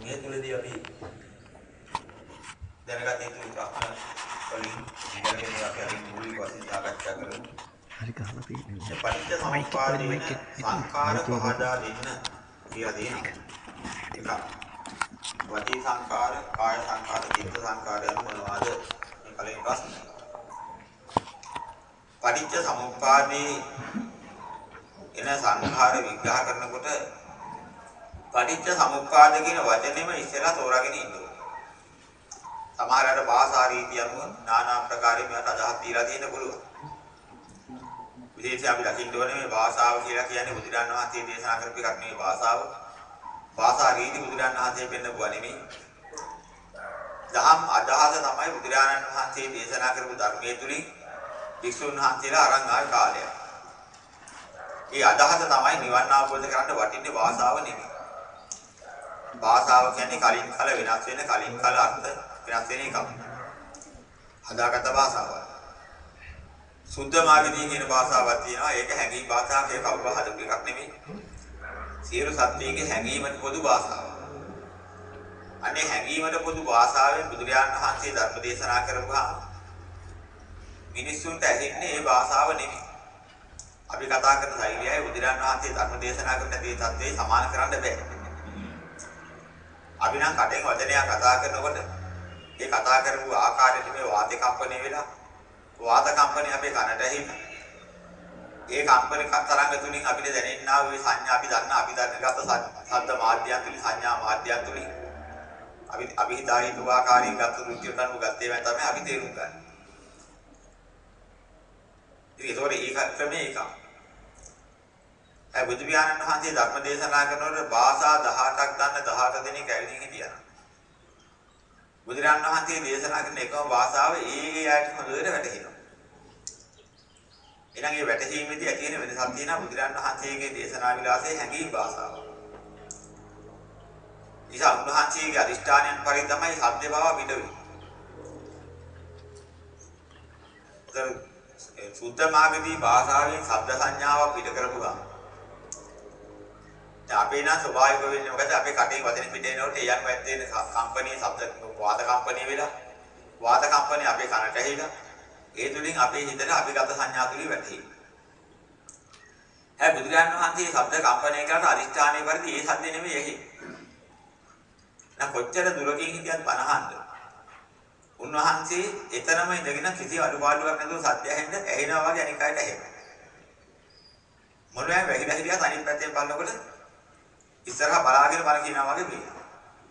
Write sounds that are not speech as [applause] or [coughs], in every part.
මේ තුලදී අපි දැනගත යුතු ප්‍රශ්න වලින් ඉගෙන අපි අද මූලික වශයෙන් සාකච්ඡා කරමු. හරි ගහලා තියෙන්නේ. පටිච්ච සමුප්පාදයේ සංඛාර පහදා දෙන්න කියලා දෙනවා. එකක්. වචී සංඛාර, කාය සංඛාර, චිත්ත සංඛාර යන මොනවාද? මේ කලින් ප්‍රශ්න. පටිච්ච සමුප්පාදයේ එන සංඛාර විග්‍රහ කරනකොට පටිච්ච සමුප්පාද කියන වචනේම ඉස්සෙල්ලා තෝරාගෙන ඉන්න ඕනේ. සමහර අය භාෂා රීතිය අනුව নানা ආකාරයෙන් මේකට අදහස් දීලා තියෙන පුළුවන්. විශේෂයෙන් අපි දකින්න ඕනේ මේ භාෂාව කියලා කියන්නේ බුදුරන් වහන්සේ දේශනා කරපු එකක් නෙවෙයි භාෂාව. භාෂා රීති බුදුරන් වහන්සේ පෙන්නපුවා නෙමෙයි. දහම් අදහස තමයි බුදුරජාණන් වහන්සේ දේශනා කරපු ධර්මයේ තුලින් වික්ෂුන් වහන්සේලා අරන් ආවේ කාලය. ඒ අදහස තමයි නිවන් අවබෝධ කරගන්න වටින්නේ භාෂාව නෙමෙයි. භාෂාව කියන්නේ කලින් කල වෙනස් වෙන කලින් කල අර්ථ වෙනස් වෙන එකක්. හදාගත්ත භාෂාවක්. සුද්ධ මාගදී කියන භාෂාවක් තියෙනවා. ඒක හැඟීම් භාෂාවක් ඒක කවුරු හදපු එකක් නෙමෙයි. සියලු සත්‍යයේ හැඟීමට පොදු භාෂාවක්. අනේ හැඟීමට පොදු භාෂාවෙන් බුදුරජාණන් වහන්සේ ධර්ම දේශනා කරපුවාම මිනිස්සුන්ට ඇහෙන්නේ ඒ භාෂාව නෙමෙයි. අපි කතා කරන ශෛලියයි බුදුරජාණන් වහන්සේ ධර්ම දේශනා කරන දේ தත්ත්වේ සමාන කරන්න බෑ. අපි නම් කටෙන් වචනයක් කතා කරනකොට ඒ කතා කරපු ආකාරයට මේ වාතේ කම්පණය වෙලා වාත කම්පණය අපේ කනට ඇහිලා ඒ කම්පන තරංග තුලින් අපිට දැනෙන්නා වූ සංඥා අපි දන්න අපි දැනගත ශබ්ද මාධ්‍යයන් තුලින් සංඥා මාධ්‍යයන් තුලින් අපි අපි හිතාගෙන ඉන්න ආකාරයෙන් ගත්ත රුචියට අනුව ගත්තේ වෙන තමයි අපි තේරුම් ගන්න. ඉතින් ඒතකොට ඒක ක්‍රමේ එකක්. ඒ බුදු පියාණන් වහන්සේ ධර්ම දේශනා කරනකොට භාෂා 18ක් දන්න 18 දෙනෙක් ඇවිදින් හිටියා. බුදුරන් වහන්සේ දේශනා කරන එකම භාෂාව ඒ ඒ ආයත හොඳට වැටහෙනවා. එහෙනම් ඒ වැටහීමේදී ඇති වෙන වෙනසක් තියෙනවා බුදුරන් වහන්සේගේ දේශනා විලාසයේ හැඟීම් භාෂාව. නිසා උන්වහන්සේගේ අදිෂ්ඨානයන් පරිදි තමයි සත්‍ය බව පිටවෙන්නේ. සුද්ධ මාර්ගදී භාෂාවෙන් ශබ්ද සංඥාවක් පිට කරපු ගමන් දැන් අපේ නම් ස්වභාවික වෙන්නේ මොකද අපේ කටේ වදින පිට එනකොට ඒ යන වැද්දේන කම්පණී ශබ්ද වාත කම්පණී වෙලා වාත කම්පණී අපේ කනට ඇහිලා ඒ තුලින් අපේ හිතට අභිගත සංඥා තුලින් වැටේ. හැබැයි බුදුරජාණන් වහන්සේ ශබ්ද කම්පණය කරලා අදිෂ්ඨානයේ පරිදි ඒ ශබ්ද නෙමෙයි ඇහි. දැන් කොච්චර දුරකින් හිටියත් බනහන්න. උන්වහන්සේ එතරම් ඉඳගෙන කිසි අඩුපාඩුවක් නැතුව සත්‍ය ඇහෙන්න ඇහෙනවා වගේ අනික් අයට ඇහෙනවා. මොනවා වැහිලා හිටියත් අනිත් පැත්තෙන් බලනකොට ඉස්සරහා බලාගෙන බල කියනවා වගේ පේනවා.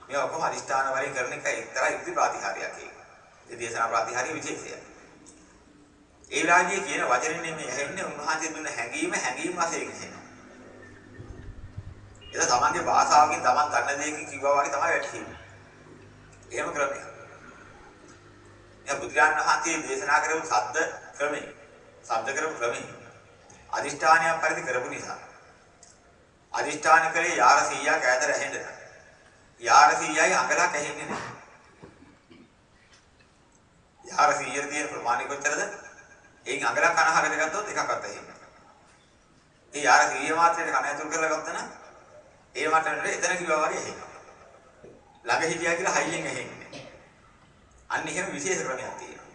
මේ ඔක්කොම අදිෂ්ඨාන වලින් කරන එක එක්තරා යුක්ති ප්‍රතිහාරයක් ඒක. ඒ දේශනා ප්‍රතිහාරය විශේෂය. ඒ විලාදී කියන වචනේ මේ ඇහෙන්නේ උන්වහන්සේ දුන්න හැඟීම හැඟීම වශයෙන් එනවා. ඒක තමන්ගේ භාෂාවකින් තමන් දන්න දෙයකින් කිව්වා වගේ තමයි වැටහෙන්නේ. එහෙම ක්‍රමයක්. එයා බුදුරජාණන් වහන්සේ දේශනා කරපු සද්ද ක්‍රමේ. ශබ්ද කරපු ක්‍රමේ. අදිෂ්ඨානයක් පරිදි කරපු නිසා. අදිෂ්ඨාන කලේ යාර 100ක් ඈතට ඇහෙන්න. යාර 100යි අඟලක් ඇහෙන්නේ නැහැ. යාර 100 තියෙන ප්‍රමාණය කොච්චරද? ඒකෙන් අඟලක් අනහකට ගත්තොත් එකක්වත් ඇහෙන්නේ නැහැ. ඒ යාර 100 මාත්‍රයට කණ ඇතුල් කරලා ගත්තා නම් ඒ මට්ටමට එතන කිව්වා වගේ ඇහෙනවා. ළඟ හිටියා කියලා හයියෙන් ඇහෙන්නේ. අන්න එහෙම විශේෂ ක්‍රමයක් තියෙනවා.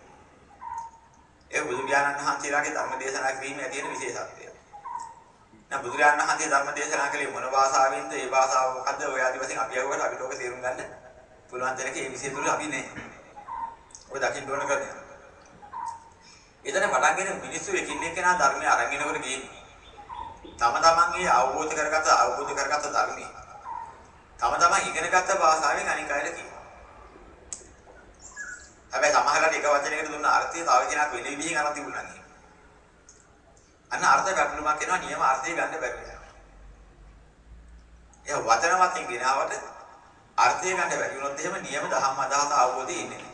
ඒ බුදු පියාණන් වහන්සේලාගේ ධර්ම දේශනා කිරීමේ තියෙන විශේෂත්වය. දැන් බුදුරජාණන් වහන්සේ ධර්ම දේශනා කළේ මොන භාෂාවෙන්ද? ඒ භාෂාව මොකද්ද? ඔය ආදි වශයෙන් අපි අහුවට අපිට ඔක තේරුම් ගන්න පුළුවන් තැනක ඒ විෂය තුල අපි නැහැ. ඔය දකින්න ඕන කරන්නේ. එතන පටන්ගෙන මිනිස්සු එකින් එක්කෙනා ධර්මය අරන් එනකොට ගියේ. තම තමන්ගේ අවබෝධ කරගත්ත අවබෝධ කරගත්ත ධර්මයේ තම තමන් ඉගෙනගත්ත භාෂාවෙන් අනික් අයට කියනවා. හැබැයි සමහරවිට එක වචනයකට දුන්න අර්ථය තව කෙනෙක් වෙන විදිහකින් අරන් තිබුණා නේ. අන්න අර්ථ ගැටලුමක් එනවා නියම අර්ථය ගන්න බැරි වෙනවා. ඒ වචන වශයෙන් ගෙනාවට අර්ථය ගන්න බැරි වුණොත් එහෙම නියම දහම් අදහස අවබෝධය ඉන්නේ නැහැ.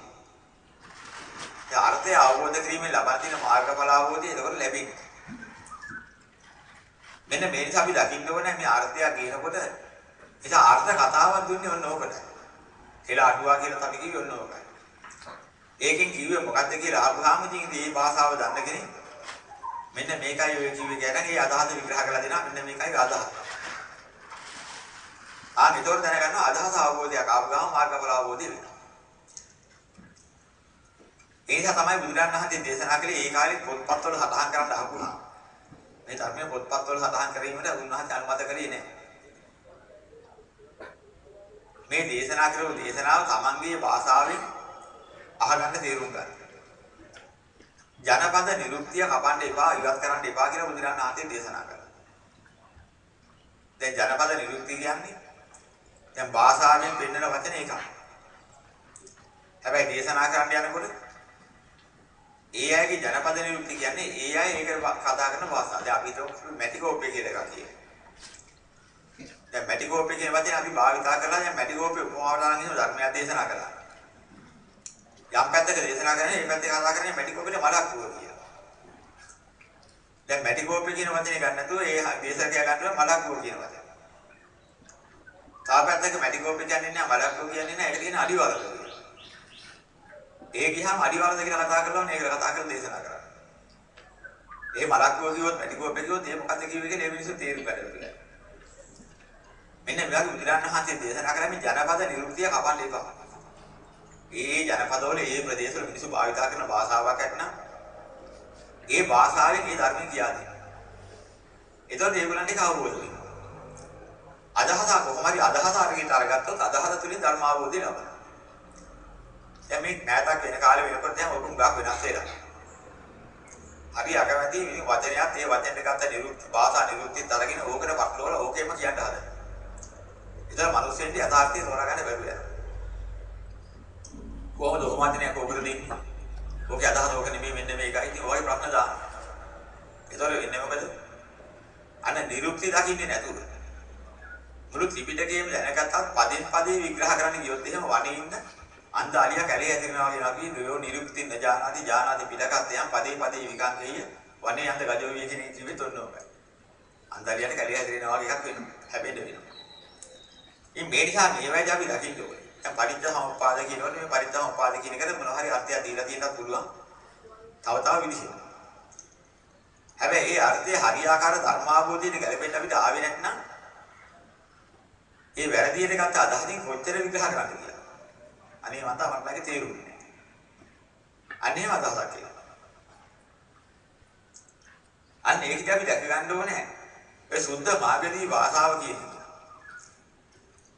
ඒ අර්ථය අවබෝධ කිරීමෙන් ලබා තියෙන මාර්ගඵල අවබෝධය එතකොට ලැබෙන්නේ. මෙන්න මේ නිසා අපි දකින්න ඕනේ මේ අර්ථය ගේනකොට ඒක අර්ථ කතාවක් දුන්නේ ඔන්න ඕකට. කියලා අටුවා කියලා තමයි කිව්වේ ඔන්න ඕකයි. ඒකෙන් කිව්වේ මොකද්ද කියලා අහුවාම ඉතින් මේ භාෂාව දන්න කෙනෙක් මෙන්න මේකයි ඔය කිව්වේ කියන ඒ අදහස විග්‍රහ කරලා දෙනවා මෙන්න මේකයි අදහස. ආ මෙතකොට දැනගන්නවා අදහස අවබෝධයක් ආව ගමන් මාර්ගඵල අවබෝධය වෙනවා. ඒ නිසා තමයි බුදුරජාණන් වහන්සේ දේශනා කළේ ඒ කාලේ පොත්පත්වල සටහන් කරන්න අහුණා. මේ ධර්මයේ පොත්පත්වල සටහන් කිරීමට උන්වහන්සේ අනුමත කළේ නැහැ. මේ දේශනා කරපු දේශනාව තමන්ගේ භාෂාවෙන් අහගන්න තේරුම් ගන්න. ජනපද නිරුක්තිය කපන්න එපා ඉවත් කරන්න එපා කියලා බුදුරජාණන් වහන්සේ දේශනා කළා. දැන් ජනපද නිරුක්තිය කියන්නේ දැන් භාෂාවෙන් පෙන්වන වචන එකක්. හැබැයි දේශනා කරන්න යනකොට ඒ අයගේ ජනපද නිරුක්ති කියන්නේ ඒ අය ඒක කතා කරන භාෂාව. දැන් අපි හිතමු මැටිකෝපේ කියලා එකක් කියන්නේ. දැන් මැටිකෝපේ කියන වචනේ අපි භාවිතා කරලා දැන් මැටිකෝපේ උපමාවට අරන් ඉන්න ධර්මයක් දේශනා කළා. යම් පැත්තක දේශනා කරන්නේ මේ පැත්තේ කතා කරන්නේ මැටිකෝපේට මලක් වුණා කියලා. දැන් මැටිකෝපේ කියන වචනේ ගන්න නැතුව ඒ දේශකයා ගන්නවා මලක් වුණා කියන වචනේ. තාපැත්තක මැටිකෝපේ කියන්නේ නැහැ මලක් වුණා කියන්නේ නැහැ ඒක කියන අඩිවලද කියලා. ඒ ගියාම අඩිවලද කියලා කතා කරනවා නේ ඒක කතා කරන දේශනා කරන්නේ. ඒ මලක්කෝ කිව්වොත් පැටිකෝ පැටිකෝත් ඒ මොකද්ද කිව්වේ කියලා ඒ මිනිස්සු තේරුම් ගන්න බැහැ. මෙන්න මේ වගේ බුදුරණන් වහන්සේ දේශනා කරන්නේ ජනපද නිරුක්තිය කපන්න එපා. ඒ ජනපදවල ඒ ප්‍රදේශවල මිනිස්සු භාවිතා කරන භාෂාවක් ඇත්නම් ඒ භාෂාවෙන් මේ ධර්මය කියා දෙන්න. එතකොට ඒගොල්ලන්ට ඒක අවබෝධ වෙනවා. අදහස කොහොම හරි අදහස අරගෙන අරගත්තොත් අදහස තුලින් ධර්ම අවබෝධය ලබනවා. දැන් මේ මෑතක් වෙන කාලේ වෙනකොට දැන් ඔකුම් ගාක් වෙනස් වෙලා. හරි අකමැති මේ වචනයත් ඒ වචෙන් ගත්ත නිරුක්ති භාෂා නිරුක්තිත් අරගෙන ඕකට පටලවලා ඕකේම කියන්න හදන. ඉතින් මිනිස්සුන්ට යථාර්ථය තෝරගන්න බැරුව යනවා. කොහොමද ඔහොමදනේ කොහොමද දෙන්නේ? ඕකේ අදහස ඕක නෙමෙයි මෙන්න මේකයි. ඉතින් ඔයගේ ප්‍රශ්න දාන්න. ඒතකොට වෙන්නේ මොකද? අන්න නිරුක්ති දකින්නේ නැතුව. මුළු ත්‍රිපිටකයේම දැනගත්තත් පදෙන් පදේ විග්‍රහ කරන්න ගියොත් එහෙම වනේ ඉන්න අන්දාලිය කැලේ ඇතිරෙනවා කියන අපි නෝ නිරුක්ති නජානාති ජානාති පිටකත්යන් පදේ පදේ විකංකේය වනේ අන්ත ගජෝ විය කියන ජීවිත ඔන්නෝකයි. අන්දාලියට කැලේ ඇතිරෙනවා වගේ එකක් වෙනවා. හැබෙන්න වෙනවා. ඉතින් මේ නිසා මේ වගේ අපි දකින්න ඕනේ. දැන් පරිත්‍ත සමුප්පාද කියනවනේ මේ පරිත්ත සමුප්පාද කියන එකට මොනවා හරි අර්ථයක් දීලා තියෙනත් පුළුවන්. තව තව විදිහට. හැබැයි ඒ අර්ථයේ හරියාකාර ධර්මාභෝධයට ගැලපෙන්න අපිට ආවේ නැත්නම් ඒ වැරදියට ගත්ත අදහසින් කොච්චර විග්‍රහ කරන්නද කියලා. අනේ මට මටලගේ තේරුන්නේ නැහැ. අනේම අදහසක් කියලා. අන්න ඒකද අපි දැක ගන්න ඕනේ. ඒ සුද්ධ මාර්ගදී භාෂාව කියන එක.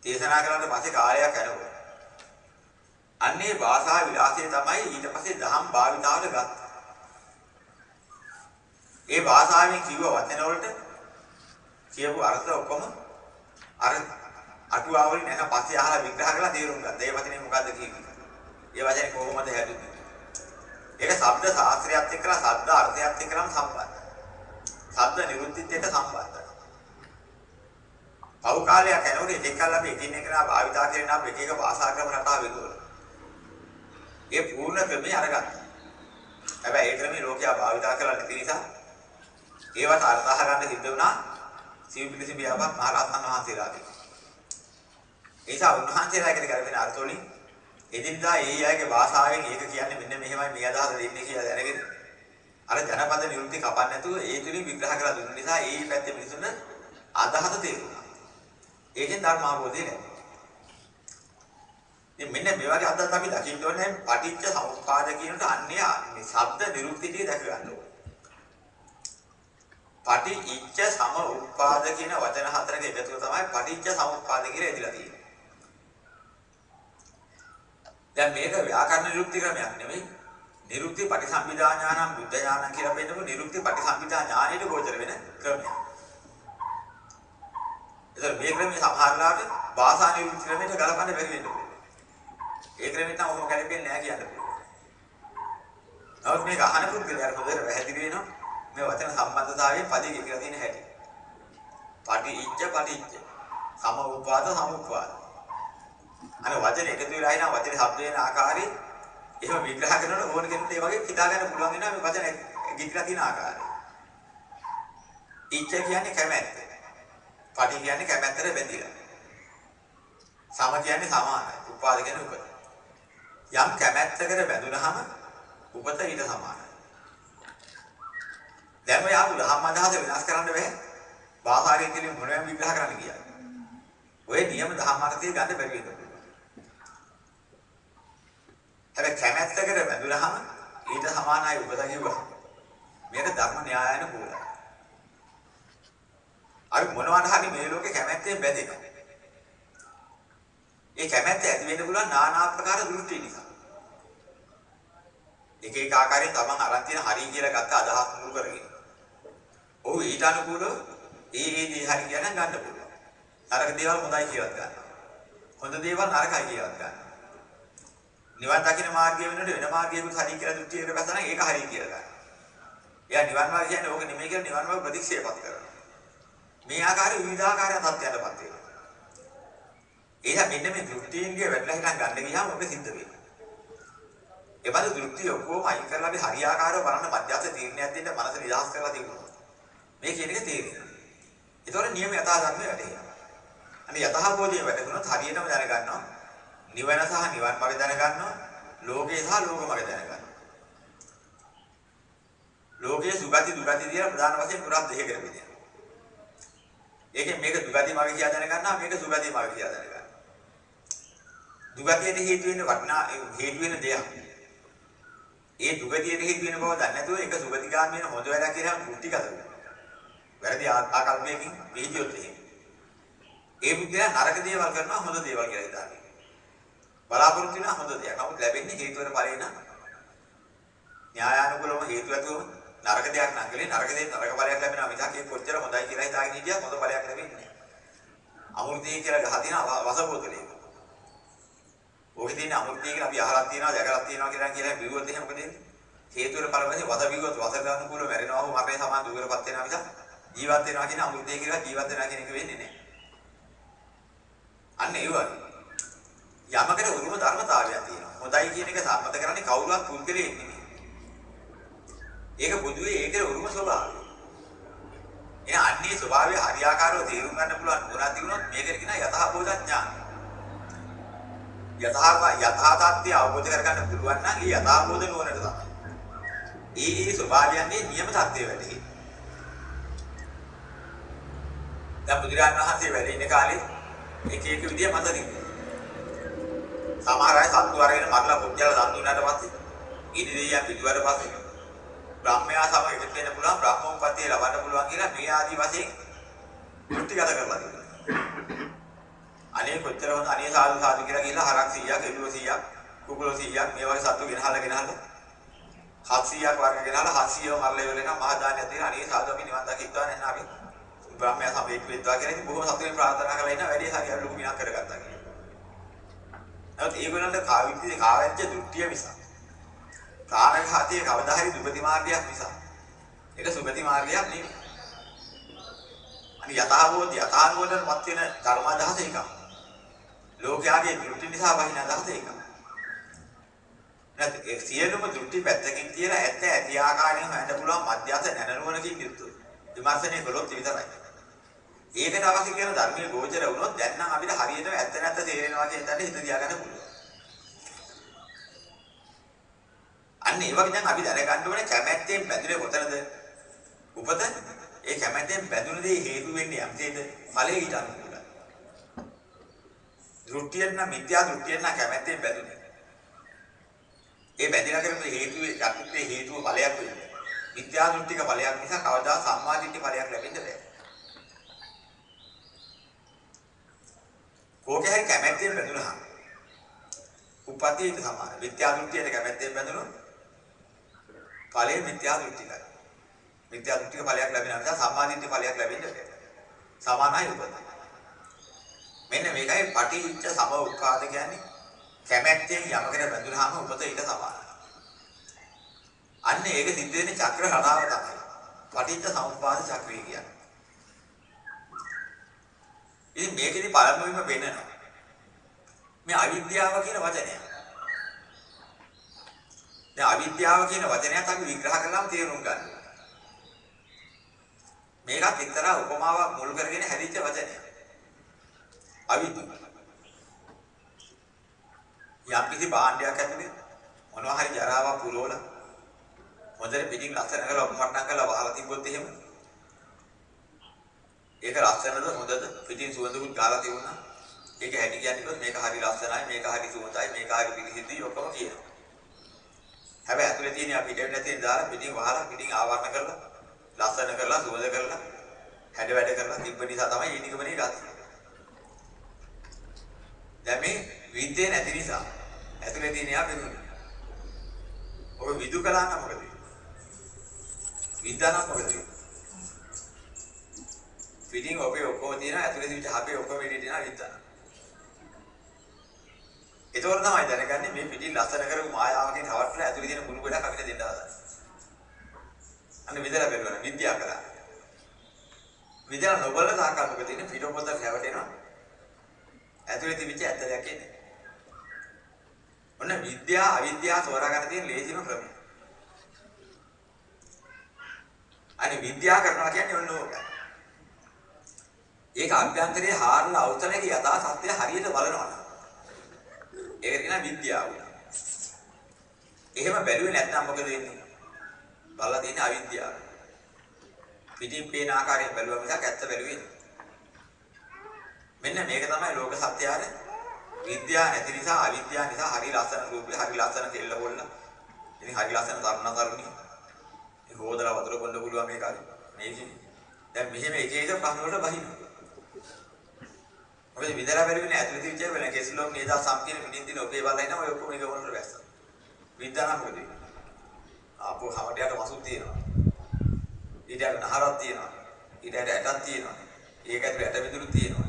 දේශනා කරලා පස්සේ කාලයක් යනකොට. අන්නේ භාෂා විලාසය තමයි ඊට පස්සේ දහම් භාවිතාවට ගත්තා. ඒ භාෂාවෙන් කිව්ව වචන වලට කියපු අර්ථ ඔක්කොම අර අටුවාවලින් නැහ පස්සේ අහලා විග්‍රහ කරලා තේරුම් ගත්තා. ඒ වචනේ මොකද්ද කියන්නේ? ඒ වචනේ කොහොමද හැදුනේ? ඒක ශබ්ද ශාස්ත්‍රයත් එක්කලා ශබ්ද අර්ථයත් එක්කලම සම්බන්ධයි. ශබ්ද නිරුද්ධිත් එක්ක සම්බන්ධයි. පෞ කාලයක් යනකොට දෙකල් අපි එකින් එකට භාවිතා කරන අප එක එක භාෂා ක්‍රම රටා වෙනවල. ඒ පූර්ණ ක්‍රමය අරගත්තා. හැබැයි ඒ ක්‍රමේ ලෝකයා භාවිතා කරලා නැති නිසා ඒවට අර්ථ අහගන්න සිද්ධ වුණා සිව්පිලිසි බියාපත් මහරහතන් වහන්සේලාට. ඒ නිසා උන්වහන්සේලාකට ගැලපෙන අර්ථ වලින් එදිනදා ඒ අයගේ භාෂාවෙන් ඒක කියන්නේ මෙන්න මෙහෙමයි මේ අදහස දෙන්නේ කියලා දැනගෙන අර ජනපද නිරුක්ති කපන්න නැතුව ඒ තුලින් විග්‍රහ කරලා දුන්න නිසා ඒ පැත්තේ මිනිසුන්ට අදහස තේරුණා. ඒකෙන් ධර්ම අවබෝධය ලැබුණා. ඉතින් මෙන්න මේ වගේ අදහස් අපි දකින්න ඕනේ පටිච්ච සමුප්පාද කියනට අන්නේ මේ ශබ්ද නිරුක්තිය දැක ගන්න ඕනේ. පටිච්ච සමුප්පාද කියන වචන හතරක එකතුව තමයි පටිච්ච සමුප්පාද කියලා එදිලා තියෙන්නේ. දැන් මේක ව්‍යාකරණ නිරුක්ති ක්‍රමයක් නෙමෙයි. නිරුක්ති පටිසම්භිදා ඥානං බුද්ධ ඥානං කියලා පෙන්නපු නිරුක්ති පටිසම්භිදා ඥානෙට ගෝචර වෙන ක්‍රමයක්. ඒතර මේ ක්‍රමයේ සමහරලාට භාෂා නිරුක්ති ක්‍රමයට ගලපන්න බැරි වෙන්න පුළුවන්. ඒ ක්‍රමෙත් නම් ඔහොම ගැලපෙන්නේ නැහැ කියන්න පුළුවන්. නමුත් මේක අහන පුද්ගලයාට හොඳට පැහැදිලි වෙනවා මේ වචන සම්බන්ධතාවයේ පදේ කියලා තියෙන හැටි. පටිච්ච පටිච්ච සම උපාද සම උපාද. අර වචන එකතු වෙලා ඉනා වචන ශබ්ද වෙන ආකාරي එහෙම විග්‍රහ කරනකොට ඕන කෙනෙක් ඒ වගේ හිතා ගන්න පුළුවන් වෙනවා මේ වචන ගිහිලා තියෙන ආකාරය. ඉච්ඡ කියන්නේ කැමැත්ත. පටි කියන්නේ කැමැත්තට බැඳිලා. සම කියන්නේ සමානයි. උපාද කියන්නේ උපත. යම් කැමැත්තකට බැඳුනහම උපත ඊට සමානයි. දැන් ඔය ආපු ධම්ම අදහස වෙනස් කරන්න බෑ. භාෂාවෙන් කියන මොනවද විග්‍රහ කරන්න කියන්නේ. ඔය නියම ධම්මාර්ථය ගන්න බැරි වෙනවා. හැබැයි කැමැත්තකට වැඳුනහම ඊට සමානයි උපත කිව්වා. මේක ධර්ම න්‍යායන කෝලයි. අපි මොනවට හරි මේ ලෝකේ කැමැත්තෙන් බැඳෙනවා. ඒ කැමැත්ත ඇති වෙන්න පුළුවන් নানা ආකාර දෘෂ්ටි නිසා. එක එක ආකාරයෙන් තමන් අරන් තියෙන හරි කියලා ගත්ත අදහස් මුල් කරගෙන. ඔව් ඊට අනුකූලව ඒ ඒ දේ හරි කියන ගන්න පුළුවන්. නරක දේවල් හොඳයි කියලාත් ගන්නවා. හොඳ දේවල් නරකයි කියලාත් ගන්නවා. නිවන් දකින්න මාර්ගය වෙනකොට වෙන මාර්ගයකුත් හරි කියලා දෘෂ්ටියකට බසන ඒක හරි කියලා ගන්නවා. එයා නිවන් මාර්ගය කියන්නේ ඕක නෙමෙයි කියලා නිවන් මාර්ග ප්‍රතික්ෂේපත් කරනවා. මේ ආකාරයේ විවිධාකාරය තත්ත්වයන්ටපත් වෙනවා. එහෙනම් මෙන්න මේ දෘෂ්ටීන්ගේ වැටලා හිටන් ගන්න ගියාම ඔබ සිද්ධ වෙනවා. ඒ බඳු දෘෂ්ටි ඔක්කොම අයින් කරලා අපි හරියාකාරව බලන්න මධ්‍යස්ථ තීරණයක් දෙන්න මනස නිදහස් කරලා තිබුණා. මේ කියන එක තේරෙනවා. ඒතකොට නියම යථා ධර්මය වැටහෙනවා. අනේ යථාබෝධය වැටුණොත් හරියටම දැනගන්නවා. නිවන සහ නිවන් මාර්ගය දැනගන්නවා. ලෝකේ සහ ලෝක මාර්ගය දැනගන්නවා. ලෝකයේ සුගති දුගති කියලා ප්‍රධාන වශයෙන් පුරා දෙකකට බෙදෙනවා. ඒකෙන් මේක දුගති මාර්ගය කියලා දැනගන්නවා මේක සුගති මාර්ගය කියලා දැනගන්නවා. දුගතියට හේතු වෙන වටිනා හේතු වෙන දෙයක්. ඒ දුගතියට හේතු වෙන බව දන්නේ නැතුව ඒක සුගතිගාමී වෙන හොඳ වැඩක් කියලා දෘෂ්ටිගත වෙනවා. වැරදි ආකල්පයකින් පිළිදියොත් එහෙම. ඒ බුද්ධයා නරක දේවල් කරනවා හොඳ දේවල් කියලා හිතාගෙන. බලාපොරොත්තු වෙන හොඳ දෙයක්. නමුත් ලැබෙන්නේ හේතුවර ඵලේ නම් න්‍යායානුකූලව හේතු ඇතුව නරක දෙයක් නම් කලේ නරක දෙයක් නරක ඵලයක් ලැබෙනවා මිසක් ඒක කොච්චර හොඳයි කියලා හිතාගෙන හිටියත් හොඳ ඵලයක් ලැබෙන්නේ නැහැ. අමෘතය කියලා ගහ දින වසබෝතලේ. ඔකේ තියෙන අමෘතය කියලා අපි අහලා තියෙනවා දැකලා තියෙනවා කියලා කියලා බිව්වොත් එහෙනම් මොකද වෙන්නේ? හේතුවර ඵල වශයෙන් වස බිව්වොත් වස ගන්නකූල මැරෙනවා හෝ මරණය සමාන දුරපත් වෙනවා මිසක් ජීවත් වෙනවා කියන අමෘතය කියලා ජීවත් වෙනවා කියන එක වෙන්නේ නැහැ. අන්න ඒ වගේ. යමකට උරුම ධර්මතාවයක් තියෙනවා. හොඳයි කියන එක සම්මත කරන්නේ කවුරුවත් පුද්ගලයෙක් නෙමෙයි. ඒක පොදුවේ ඒකේ උරුම ස්වභාවය. එන අන්නේ ස්වභාවය හරියාකාරව තේරුම් ගන්න පුළුවන් නුවණක් තිබුණොත් මේකට කියන යථාබෝධ ඥාන. යථා යථා තත්ත්වය අවබෝධ කරගන්න පුළුවන් නම් ඒ යථාබෝධ නුවණට තමයි. ඒ ඒ ස්වභාවයන්ගේ නියම தත්ත්වය වැඩි. දැන් බුදුරජාණන් වහන්සේ වැඩ ඉන්න කාලේ එක එක විදිය මත තිබුණා. සමහර අය සත්තු අරගෙන මරලා පුජ්‍යල දන් දුන්නාට පස්සේ ඊට දෙයියන් පිටුවට පස්සේ බ්‍රහ්මයා සමග එකතු වෙන්න පුළුවන් බ්‍රහ්මෝපතිය ලබන්න පුළුවන් කියලා මේ ආදි වශයෙන් දෘෂ්ටිගත කරලා තිබුණා. අනේ කොච්චර හොඳ අනේ සාදු සාදු කියලා ගිහලා හරක් 100ක් එළුව 100ක් කුකුල 100ක් මේ වගේ සත්තු ගෙනහලා ගෙනහලා 700ක් වර්ග ගෙනහලා 700ව මරලා ඉවරලා මහා දානයක් දීලා අනේ සාදු අපි නිවන් දකිත්වා නැත්නම් අපි බ්‍රහ්මයා සමග එක්ක වෙත්වා කියලා ඉතින් බොහොම සතුටින් ප්‍රාර්ථනා කරලා ඉන්න වැඩි හරියට ලොකු විනාශ කරගත්තා කියලා. නමුත් ඒගොල්ලන්ට කාවිද්‍ය කාවැච්ච දෘෂ්ටිය නිසා කාණඝාතයේ කවදා හරි දුගති මාර්ගයක් නිසා ඒක සුගති මාර්ගයක් නෙමෙයි. අනි යථාබෝධ යථානුවලට වෙන ධර්ම අදහස එකක්. ලෝකයාගේ දෘෂ්ටි නිසා වහින අදහස එකක්. නැත්නම් ඒ සියලුම දෘෂ්ටි පැත්තකින් තියලා ඇත්ත ඇති ආකාරයෙන් හොයන්න පුළුවන් මධ්‍යස්ථ නැනනුවණකින් යුක්තව. විමර්ශනය කළොත් විතරයි. ඒකට අවශ්‍ය කියන ධර්මයේ ගෝචර වුණොත් දැන් නම් අපිට හරියට ඇත්ත නැත්ත තේරෙනවා කියන දඩ හිත තියාගන්න පුළුවන්. අන්න ඒ වගේ දැන් අපි දැනගන්න ඕනේ කැමැත්තෙන් බැඳුනේ කොතනද? උපත ඒ කැමැත්තෙන් බැඳුන දේ හේතු වෙන්නේ යම්සේද? ඵලයේ ඊට අනුකූලයි. දෘෂ්ටියෙන් නම් මිත්‍යා දෘෂ්ටියෙන් නම් කැමැත්තෙන් බැඳුනේ. ඒ බැඳිලා කරන හේතුවේ යක්තියේ හේතුව ඵලයක් වෙන්නේ. මිත්‍යා දෘෂ්ටික ඵලයක් නිසා කවදා සම්මා දිට්ඨි ඵලයක් ලැබෙන්න බෑ. කෝකේ හරි කැමැත්තෙන් බැඳුනහම උපතේට සමාන. මිත්‍යා දෘෂ්ටියට කැමැත්තෙන් බැඳුනොත් ඵලයේ මිත්‍යා දෘෂ්ටිකයි. මිත්‍යා දෘෂ්ටික ඵලයක් ලැබෙන නිසා සම්මාදිට්ඨි ඵලයක් ලැබෙන්නේ නැහැ. සමානයි උපත. මෙන්න මේකයි පටිච්ච සම උත්පාද කියන්නේ කැමැත්තෙන් යමකට බැඳුනහම උපත ඊට සමානයි. අන්න ඒක සිද්ධ වෙන්නේ චක්‍ර රටාව තමයි. පටිච්ච සමුප්පාද චක්‍රය කියන්නේ. ඉතින් මේකෙදි පළමුවෙන්ම වෙන්නනවා. මේ අවිද්‍යාව කියන වචනය. දැන් අවිද්‍යාව කියන වචනයත් අපි විග්‍රහ කළාම තේරුම් ගන්න. මේකත් එක්තරා උපමාවක් මුල් කරගෙන හැදිච්ච වචනයක්. අවිද්‍යාව. යම් කිසි භාණ්ඩයක් ඇතුලේ මොනවා හරි ජරාවක් පුරවලා හොඳට පිටින් ලස්සන කරලා උපමට්ටම් කරලා වහලා තිබ්බොත් එහෙම ඒක ලස්සනද හොඳද පිටින් සුවඳකුත් ගාලා තිබුණා ඒක හැටි කියන්නේ මේක හරි ලස්සනයි, මේක හරි සුවඳයි, මේක හරි පිළිසිදුයි ඔක්කොම කියනවා. හැබැයි ඇතුලේ තියෙන අපි පිටේ නැතින දාලා පිටින් වහලා පිටින් ආවරණ කරලා ලස්සන කරලා සුවඳ කරලා හැඩ වැඩ කරලා තිබ්බ නිසා තමයි මේ නිගමනේ ගත්තේ. දැන් මේ විද්‍යාව නැති නිසා ඇතුලේ තියෙන යා බිඳුනේ. ඔබ විදු කළා නම් මොකද වෙන්නේ? විද්‍යාව නම් මොකද වෙන්නේ? පිටින් ඔබේ ඔක්කොම තියෙන ඇතුලේ තියෙන අපේ ඔක්කොම ඉන්නේ තියෙන විද්‍යාව. ඒතකොට තමයි දැනගන්නේ මේ පිටින් ලස්සන කරපු මායාවකින් හවටලා ඇතුලේ තියෙන කුණු ගොඩක් අපිට දෙන්න හදන්නේ. අන්න විදලා බැලුවා විද්‍යාව කළා. විදලා නොබල තාකල් මොකද තියෙන්නේ පිටපොත රැවටෙනවා. ඇතුලේ තිබිච්ච ඇත්ත දැකන්නේ. ඔන්න විද්‍යාව අවිද්‍යාව තෝරාගන්න තියෙන ලේසිම ක්‍රමය. අනේ විද්‍යාව කරනවා කියන්නේ ඔන්න ඕකයි. ඒක අභ්‍යන්තරයේ හාරලා අවතනයේ යථා සත්‍ය හරියට බලනවා. ඒක කියන විද්‍යාව. එහෙම බැලුවේ නැත්නම් මොකද වෙන්නේ? බලලා තියෙන අවිද්‍යාව. පිටින් පේන ආකාරයෙන් බැලුවා මිසක් ඇත්ත බැලුවේ නෑ. මෙන්න මේක තමයි ලෝක සත්‍යයද විද්‍යාව නැති නිසා අවිද්‍යාව නිසා හරි ලස්සන රූපේ හරි ලස්සන කෙල්ල බොල්ල ඉතින් හරි ලස්සන තරුණ තරුණිය ඒ හොදලා වතුර බොන්න පුළුවන් මේක හරි. මේකේ දැන් මෙහෙම එක එක ප්‍රශ්න වලට බහිනවා. මොකද විදලා බැලුවේ නෑ ඇතුළත විචාර වෙන කෙස්ලොම් නේද? සම්පූර්ණ පිටින් දින ඔබේ බලලා ඉන්නවා ඔය ඔක්කොම එක වලට වැස්ස. විද්‍යාව නම් මොකද ආපෝ හැමඩයට වසුත් තියෙනවා. ඊට නහරක් තියෙනවා. ඊට ඇටක් තියෙනවා. ඒක ඇතුළේ ඇට මිදුළු තියෙනවා.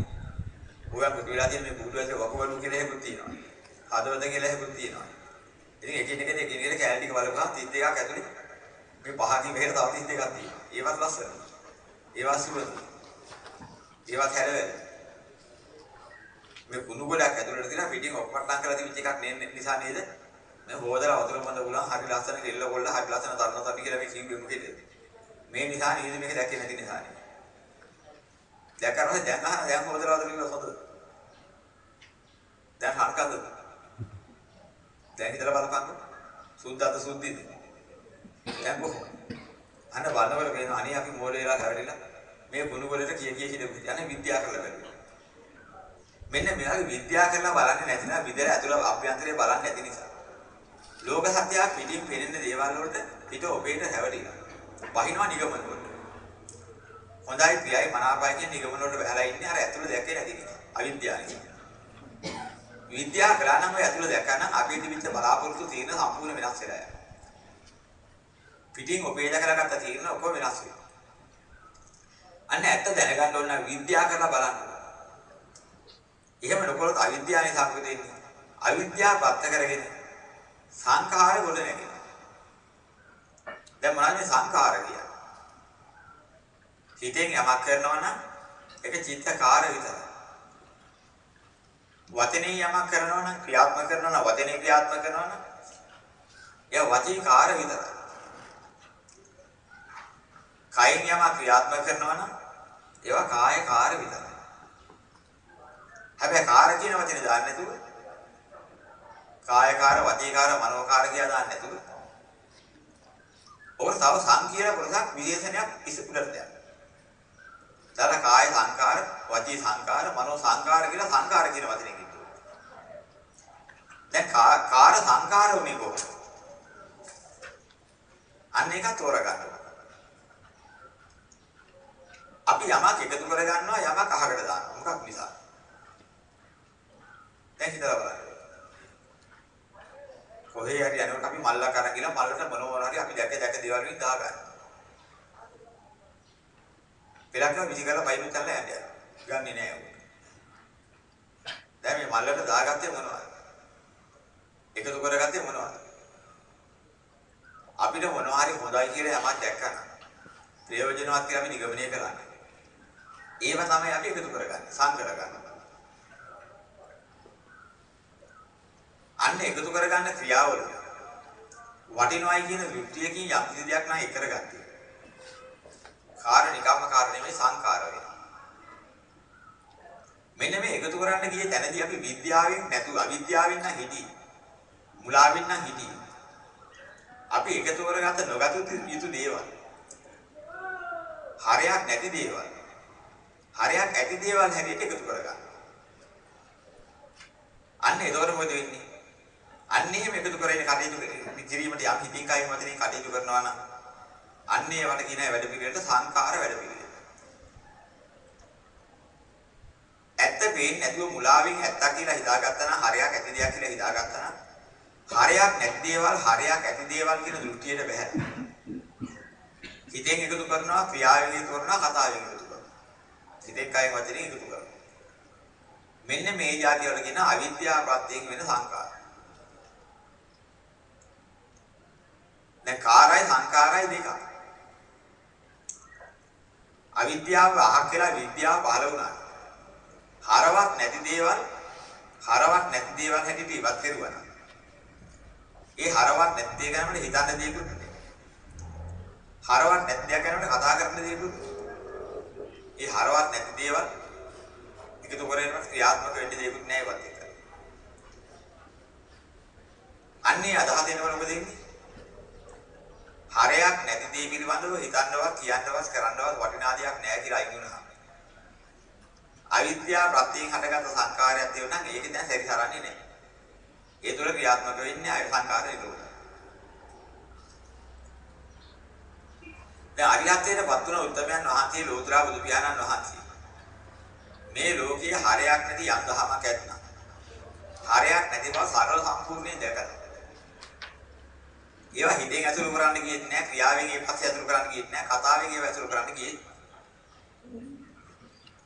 ඔයා පුතු වෙලා තියෙන මේ බුදු ඇසේ වකුගඩු කියලා හැකුත් තියෙනවා. හදවත කියලා හැකුත් තියෙනවා. ඉතින් එකින් එක එකින් එක කැලේ ටික බලපුවා 32ක් ඇතුලේ මේ පහකින් මෙහෙට තව 32ක් තියෙනවා. ඒවත් ලස්සන. ඒවත් සුවඳ. ඒවත් හැරවෙල. මේ කුණු ගොඩක් ඇතුලට තියෙන පිටින් ඔප්පට්ටම් කරලා තිබිච්ච එකක් නේ නිසා නේද? මේ හොදලා වතුර බඳ උලන් හරි ලස්සන කෙල්ල කොල්ල හරි ලස්සන තරණ තරණ කියලා මේ කිව්වෙ මොකේද? මේ නිසා නේද මේක දැක්කේ නැති නිසා නේ. දැක්කම දැන් අහන දැන් හොදලා වතුර කියලා හොදලා දැන් හරකද? දැන් හිතලා බලපන්කො. සුද්ධත සුද්ධිද? දැන් කොහොමද? අන්න බලනකොට කියන අනේ අපි මෝඩේලා හැවරිලා මේ ගුණ වලට කිය කිය හිටපු යන්නේ විද්‍යාව කරලා බැලුවා. මෙන්න මෙයාගේ විද්‍යාව කරලා බලන්නේ නැති නම් විදර ඇතුළ අභ්‍යන්තරය බලන්නේ නැති නිසා. ලෝක සත්‍යය පිටින් පෙනෙන දේවල් වලට පිට ඔබේට හැවරිලා. වහිනවා නිගමන වලට. හොඳයි ප්‍රියයි මනාපයි කියන නිගමන වලට බහලා ඉන්නේ අර ඇතුළ දැක්කේ නැති නිසා. අවිද්‍යාව නිසා. විද්‍යාව කළා නම් ඔය ඇතුළ දැක්කා නම් අපේ තිබිච්ච බලාපොරොත්තු තීරණ සම්පූර්ණ වෙනස් වෙලා යනවා. පිටින් ඔබේ දැකලාගත්ත තීරණ ඔක්කොම වෙනස් වෙනවා. අන්න ඇත්ත දැනගන්න ඕන නම් විද්‍යාව කරලා බලන්න. එහෙම නොකළොත් අවිද්‍යාව නිසා මොකද වෙන්නේ? අවිද්‍යාව පත්ත කරගෙන සංඛාර ගොඩ නැගෙනවා. දැන් මොනවද සංඛාර කියන්නේ? හිතෙන් යමක් කරනවා නම් ඒක චිත්තකාර විතරයි. වචනේ යමක් කරනවා නම් ක්‍රියාත්මක කරනවා නම් වචනේ ක්‍රියාත්මක කරනවා නම් එයා වචී කාර්ය විතරයි. කයින් යමක් ක්‍රියාත්මක කරනවා නම් ඒවා කාය කාර්ය විතරයි. හැබැයි කාර්ය කියන වචනේ දාන්න නැතුව කාය කාර්ය, වචී කාර්ය, මනෝ කාර්ය කියලා දාන්න නැතුව ඔක තව සංකීර්ණ කොටසක් විශේෂණයක් ඉස්සුලට දෙන්න. දාලා කාය සංකාර, වචී සංකාර, මනෝ සංකාර කියලා සංකාර කියන වචනේ කිව්වා. දැන් කාර සංකාර උනේ කොහොමද? අන්න ඒක තෝරගන්න. අපි යමක් එකතු කර ගන්නවා යමක් අහකට දානවා. මොකක් නිසා? දැන් හිතලා බලන්න. කොහේ හරි යනකොට අපි මල්ලක් අරන් ගිහලා මල්ලට මොනවා හරි අපි දැක දැක දේවල් වලින් දාගන්නවා. පෙරක්ක විසි කරලා බයිබල් කරලා යන්නේ. ගන්නෙ නෑ උන්. දැන් මේ මල්ලට දාගත්තේ මොනවද? එකතු කරගත්තේ මොනවද? අපිට මොනවා හරි හොඳයි කියලා යමක් දැක්කම ප්‍රයෝජනවත් කියලා අපි නිගමනය කරන්නේ. ඒව තමයි අපි එකතු කරගන්නේ, සංකර ගන්නවා. අන්න එකතු කරගන්න ක්‍රියාවල වටිනවයි කියන දෘෂ්ටියකින් යම් කිසි දෙයක් නම් එකරගත්තේ. කාරණිකම්ම කාරණේ සංකාර වෙනවා. මෙන්න මේ එකතු කරන්න ගියේ තැනදී අපි විද්‍යාවෙන් නැතුව අවිද්‍යාවෙන් නම් හිටි. මුලාවෙන් නම් හිටි. අපි එකතු කරගත්ත නොගත යුතු දේවල්. හරයක් නැති දේවල්. හරයක් ඇති දේවල් හැටියට එකතු කරගන්න. අන්න එතකොට මොකද වෙන්නේ? අන්න එහෙම එකතු කරගෙන කටයුතු කිරීමට යම් හිතින් කයින් වචනෙන් කටයුතු කරනවා නම් අන්න ඒවට කියන වැඩ පිළිවෙලට සංකාර වැඩ පිළිවෙල. ඇත්ත පේන්නේ නැතුව මුලාවෙන් ඇත්ත කියලා හිතාගත්තා නම් හරයක් ඇති දෙයක් කියලා හිතාගත්තා නම් හරයක් නැති දේවල් හරයක් ඇති දේවල් කියන දෘෂ්ටියට බැහැ. හිතෙන් එකතු කරනවා ක්‍රියාවෙන් එකතු කරනවා කතාවෙන් එකතු කරනවා. හිතෙන් කයින් වචනෙන් එකතු කරනවා. මෙන්න මේ જાති වල කියන අවිද්‍යාව ප්‍රත්‍යයෙන් වෙන සංකාර. දැන් කාරයි සංකාරයි දෙකක්. අවිද්‍යාව අහක් කියලා විද්‍යාව පහළ වුණා. හරවත් නැති දේවල් හරවත් නැති දේවල් හැටියට ඉවත් කරුවා. ඒ හරවත් නැති දේ ගැන අපිට හිතන්න දෙයක්වත් නැහැ. හරවත් නැති දේ ගැන අපිට කතා කරන්න දෙයක්වත් ඒ හරවත් නැති දේවල් එකතු කරගෙන ක්‍රියාත්මක වෙන්න දෙයක්වත් නැහැ වත් එක. අන්නේ අදහස දෙනවල මොකද වෙන්නේ? හරයක් නැති දේ පිළිබඳව හිතන්නවත් කියන්නවත් කරන්නවත් වටිනා දෙයක් නැහැ කියලා අයින් වුණා. අවිද්‍යාව ප්‍රත්‍යයෙන් හටගත් සංකාරයක් තියෙනවා නම් ඒක දැන් සැරිසරන්නේ නැහැ. ඒ තුළ ක්‍රියාත්මක වෙන්නේ ආය සංකාර නිරෝධය. දැන් අරිහත්ත්වයට පත් වුණ උත්තමයන් වහන්සේ ලෝතුරා බුදු පියාණන් වහන්සේ මේ ලෝකයේ හරයක් නැති යම් දහමක් ඇත්නම් හරයක් නැති බව සරල සම්පූර්ණයෙන් දැකලා ඒවා හිතෙන් ඇසුරු කරන්න ගියෙත් නෑ ක්‍රියාවෙන් ඒ පස්සේ ඇසුරු කරන්න ගියෙත් නෑ කතාවෙන් ඒවා ඇසුරු කරන්න ගියෙත්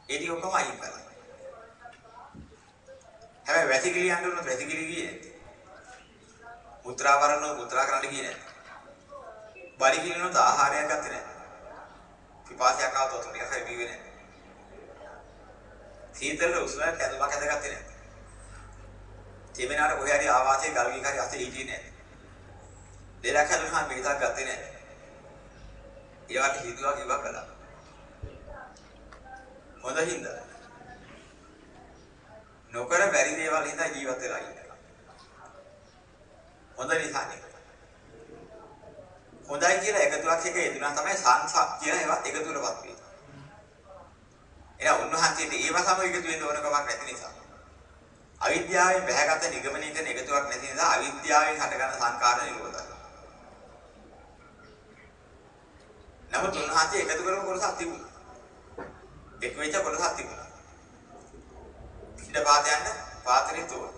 ඒ ටික ඔක්කොම අයින් කරලා. හැබැයි වැසිකිලි යන්න උනොත් වැසිකිලි ගියේ නැති මුත්‍රා වරණ මුත්‍රා කරන්න ගියේ නැති බඩ කිලිනොත් ආහාරයක් ගත්තේ නැහැ පිපාසයක් ආවොත් ඔතන ටිකක් හරි බීවේ නැහැ සීතල උෂ්ණයක් ඇඳුමක් ඇඳගත්තේ නැහැ තෙමෙනාට කොහේ හරි ආවාසයේ ගල් වී හරි අතේ හිටියේ නැහැ දෙලක් හැදුනහම මේකක් ගත්තේ නැහැ. ඒවට හිතුවා කිව්වා කළා. හොඳ හින්දා. නොකර බැරි දේවල් හින්දා ජීවත් වෙලා ඉන්නවා. හොඳ නිසානේ. හොඳයි කියලා එකතුවක් එක යෙදුනා තමයි සංසප් කියලා ඒවත් එකතුවටපත් වෙන්නේ. එහෙනම් උන්වහන්සේට ඒව සමග එකතු වෙන්න ඕන කමක් නැති නිසා. අවිද්‍යාවෙන් බැහැගත නිගමනය කරන එකතුවක් නැති නිසා අවිද්‍යාවෙන් හටගන්න සංකාර නිරෝධයි. නමුත් උන්වහන්සේ එකතු කරපු කොටසක් තිබුණා. එක් වෙච්ච කොටසක් තිබුණා. පිට පාත යන්න පාතරේ තෝරන.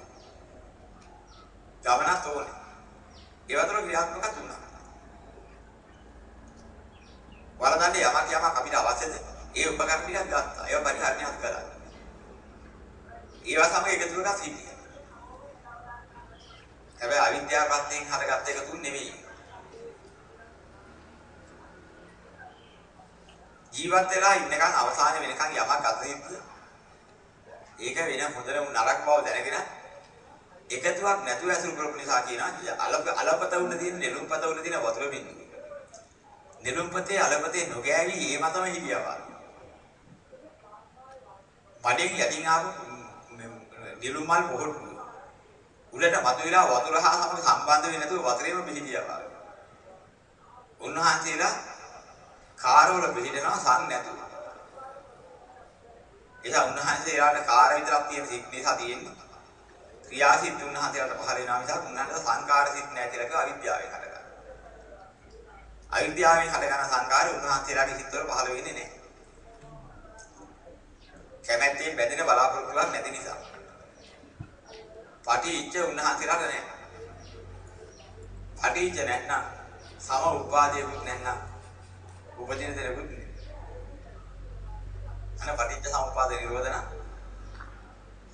ගමනක් තෝරන. ඒවතර ක්‍රියාත්මක තුනක්. වරදන්නේ යමක් යමක් අපිට අවශ්‍යද? ඒ උපකරණ ටිකක් ගත්තා. ඒවා පරිහරණයක් කළා. ඒවා සමග එකතු කරලා සිටියා. හැබැයි අවිද්‍යාව පැත්තෙන් හටගත්ත එකතුන් නෙමෙයි. ජීවත් වෙලා ඉන්නකන් අවසාන වෙනකන් යමක් අතරින්ද ඒක වෙන හොඳම නරක බව දැනගෙන එකතුවක් නැතුව ඇසුරු කරපු නිසා කියනවා අලප අලපත උන්න තියෙන නෙළුම්පත උන්න තියෙන වතුර බින්දුව. නෙළුම්පතේ අලපතේ නොගෑවි ඒ මතම හිටියා. මඩෙන් යටින් ආපු නෙළුම් මල් පොහොට්ටු. උඩට මතුවලා වතුර හා සමග සම්බන්ධ වෙන්නේ නැතුව වතුරේම පිහිටියා. උන්වහන්සේලා කාරවල පිළිදෙනවා සන් නැතුව. එදා උන්වහන්සේලාට කාර විතරක් තියෙන සිත් නිසා තියෙන්නේ. ක්‍රියාසිත උන්වහන්සේලාට පහළ වෙනා මිසක් උන්වහන්සේට සංකාර සිත් නැහැ කියලා කිව්ව අවිද්‍යාවෙන් හටගන්න. අවිද්‍යාවෙන් හටගන්න සංකාර උන්වහන්සේලාගේ සිත්වල පහළ වෙන්නේ නැහැ. කැමැත්තෙන් බැඳෙන බලාපොරොත්තුවක් නැති නිසා. පටිච්ච උන්වහන්සේලාට නැහැ. පටිච්ච නැත්නම් සම උපාදේකුත් නැත්නම් උපදින දෙයක්වත් නෙවෙයි. අන පටිච්ච සමුප්පාද නිරෝධන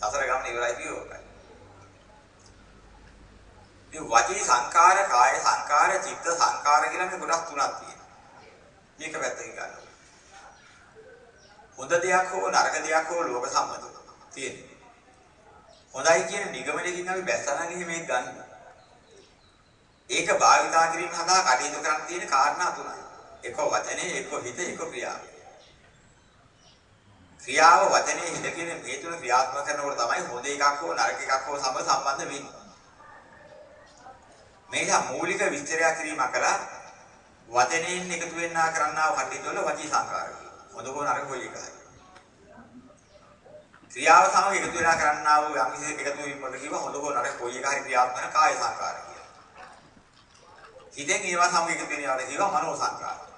සතර ගමන ඉවරයි කියෝකයි. මේ වචී සංකාර, කාය සංකාර, චිත්ත සංකාර කියලා මේ කොටස් තුනක් තියෙනවා. මේක පැත්තකින් ගන්නවා. හොඳ දෙයක් හෝ නරක දෙයක් හෝ ලෝක සම්මත තියෙනවා. හොඳයි කියන නිගමනයකින් අපි බැස්සනගෙන මේක ගන්නවා. ඒක භාවිතා කිරීම සඳහා කටයුතු කරන්න තියෙන කාරණා තුනයි. එක වචනේ, එක හිත, එක ක්‍රියාව. ක්‍රියාව වචනේ හිත කියන මේ තුන ක්‍රියාත්මක කරනකොට තමයි හොඳ එකක් හෝ නරක එකක් හෝ සම සම්බන්ධ වෙන්නේ. මේක මූලික විස්තරයක් කිරීම කළා වචනයෙන් එකතු වෙන්නා කරන්නා කටයුතු වල වචී සංකාර. හොඳ හෝ නරක හෝ එකයි. ක්‍රියාව සමග එකතු වෙලා කරන්නා වූ යම් කිසි එකතු වීම වල කිව්ව හොඳ හෝ නරක කොයි එක හරි ක්‍රියාත්මක කාය සංකාර කියලා. හිතෙන් ඒවා සමග එකතු වෙන යාට කිව්වා මනෝ සංකාර.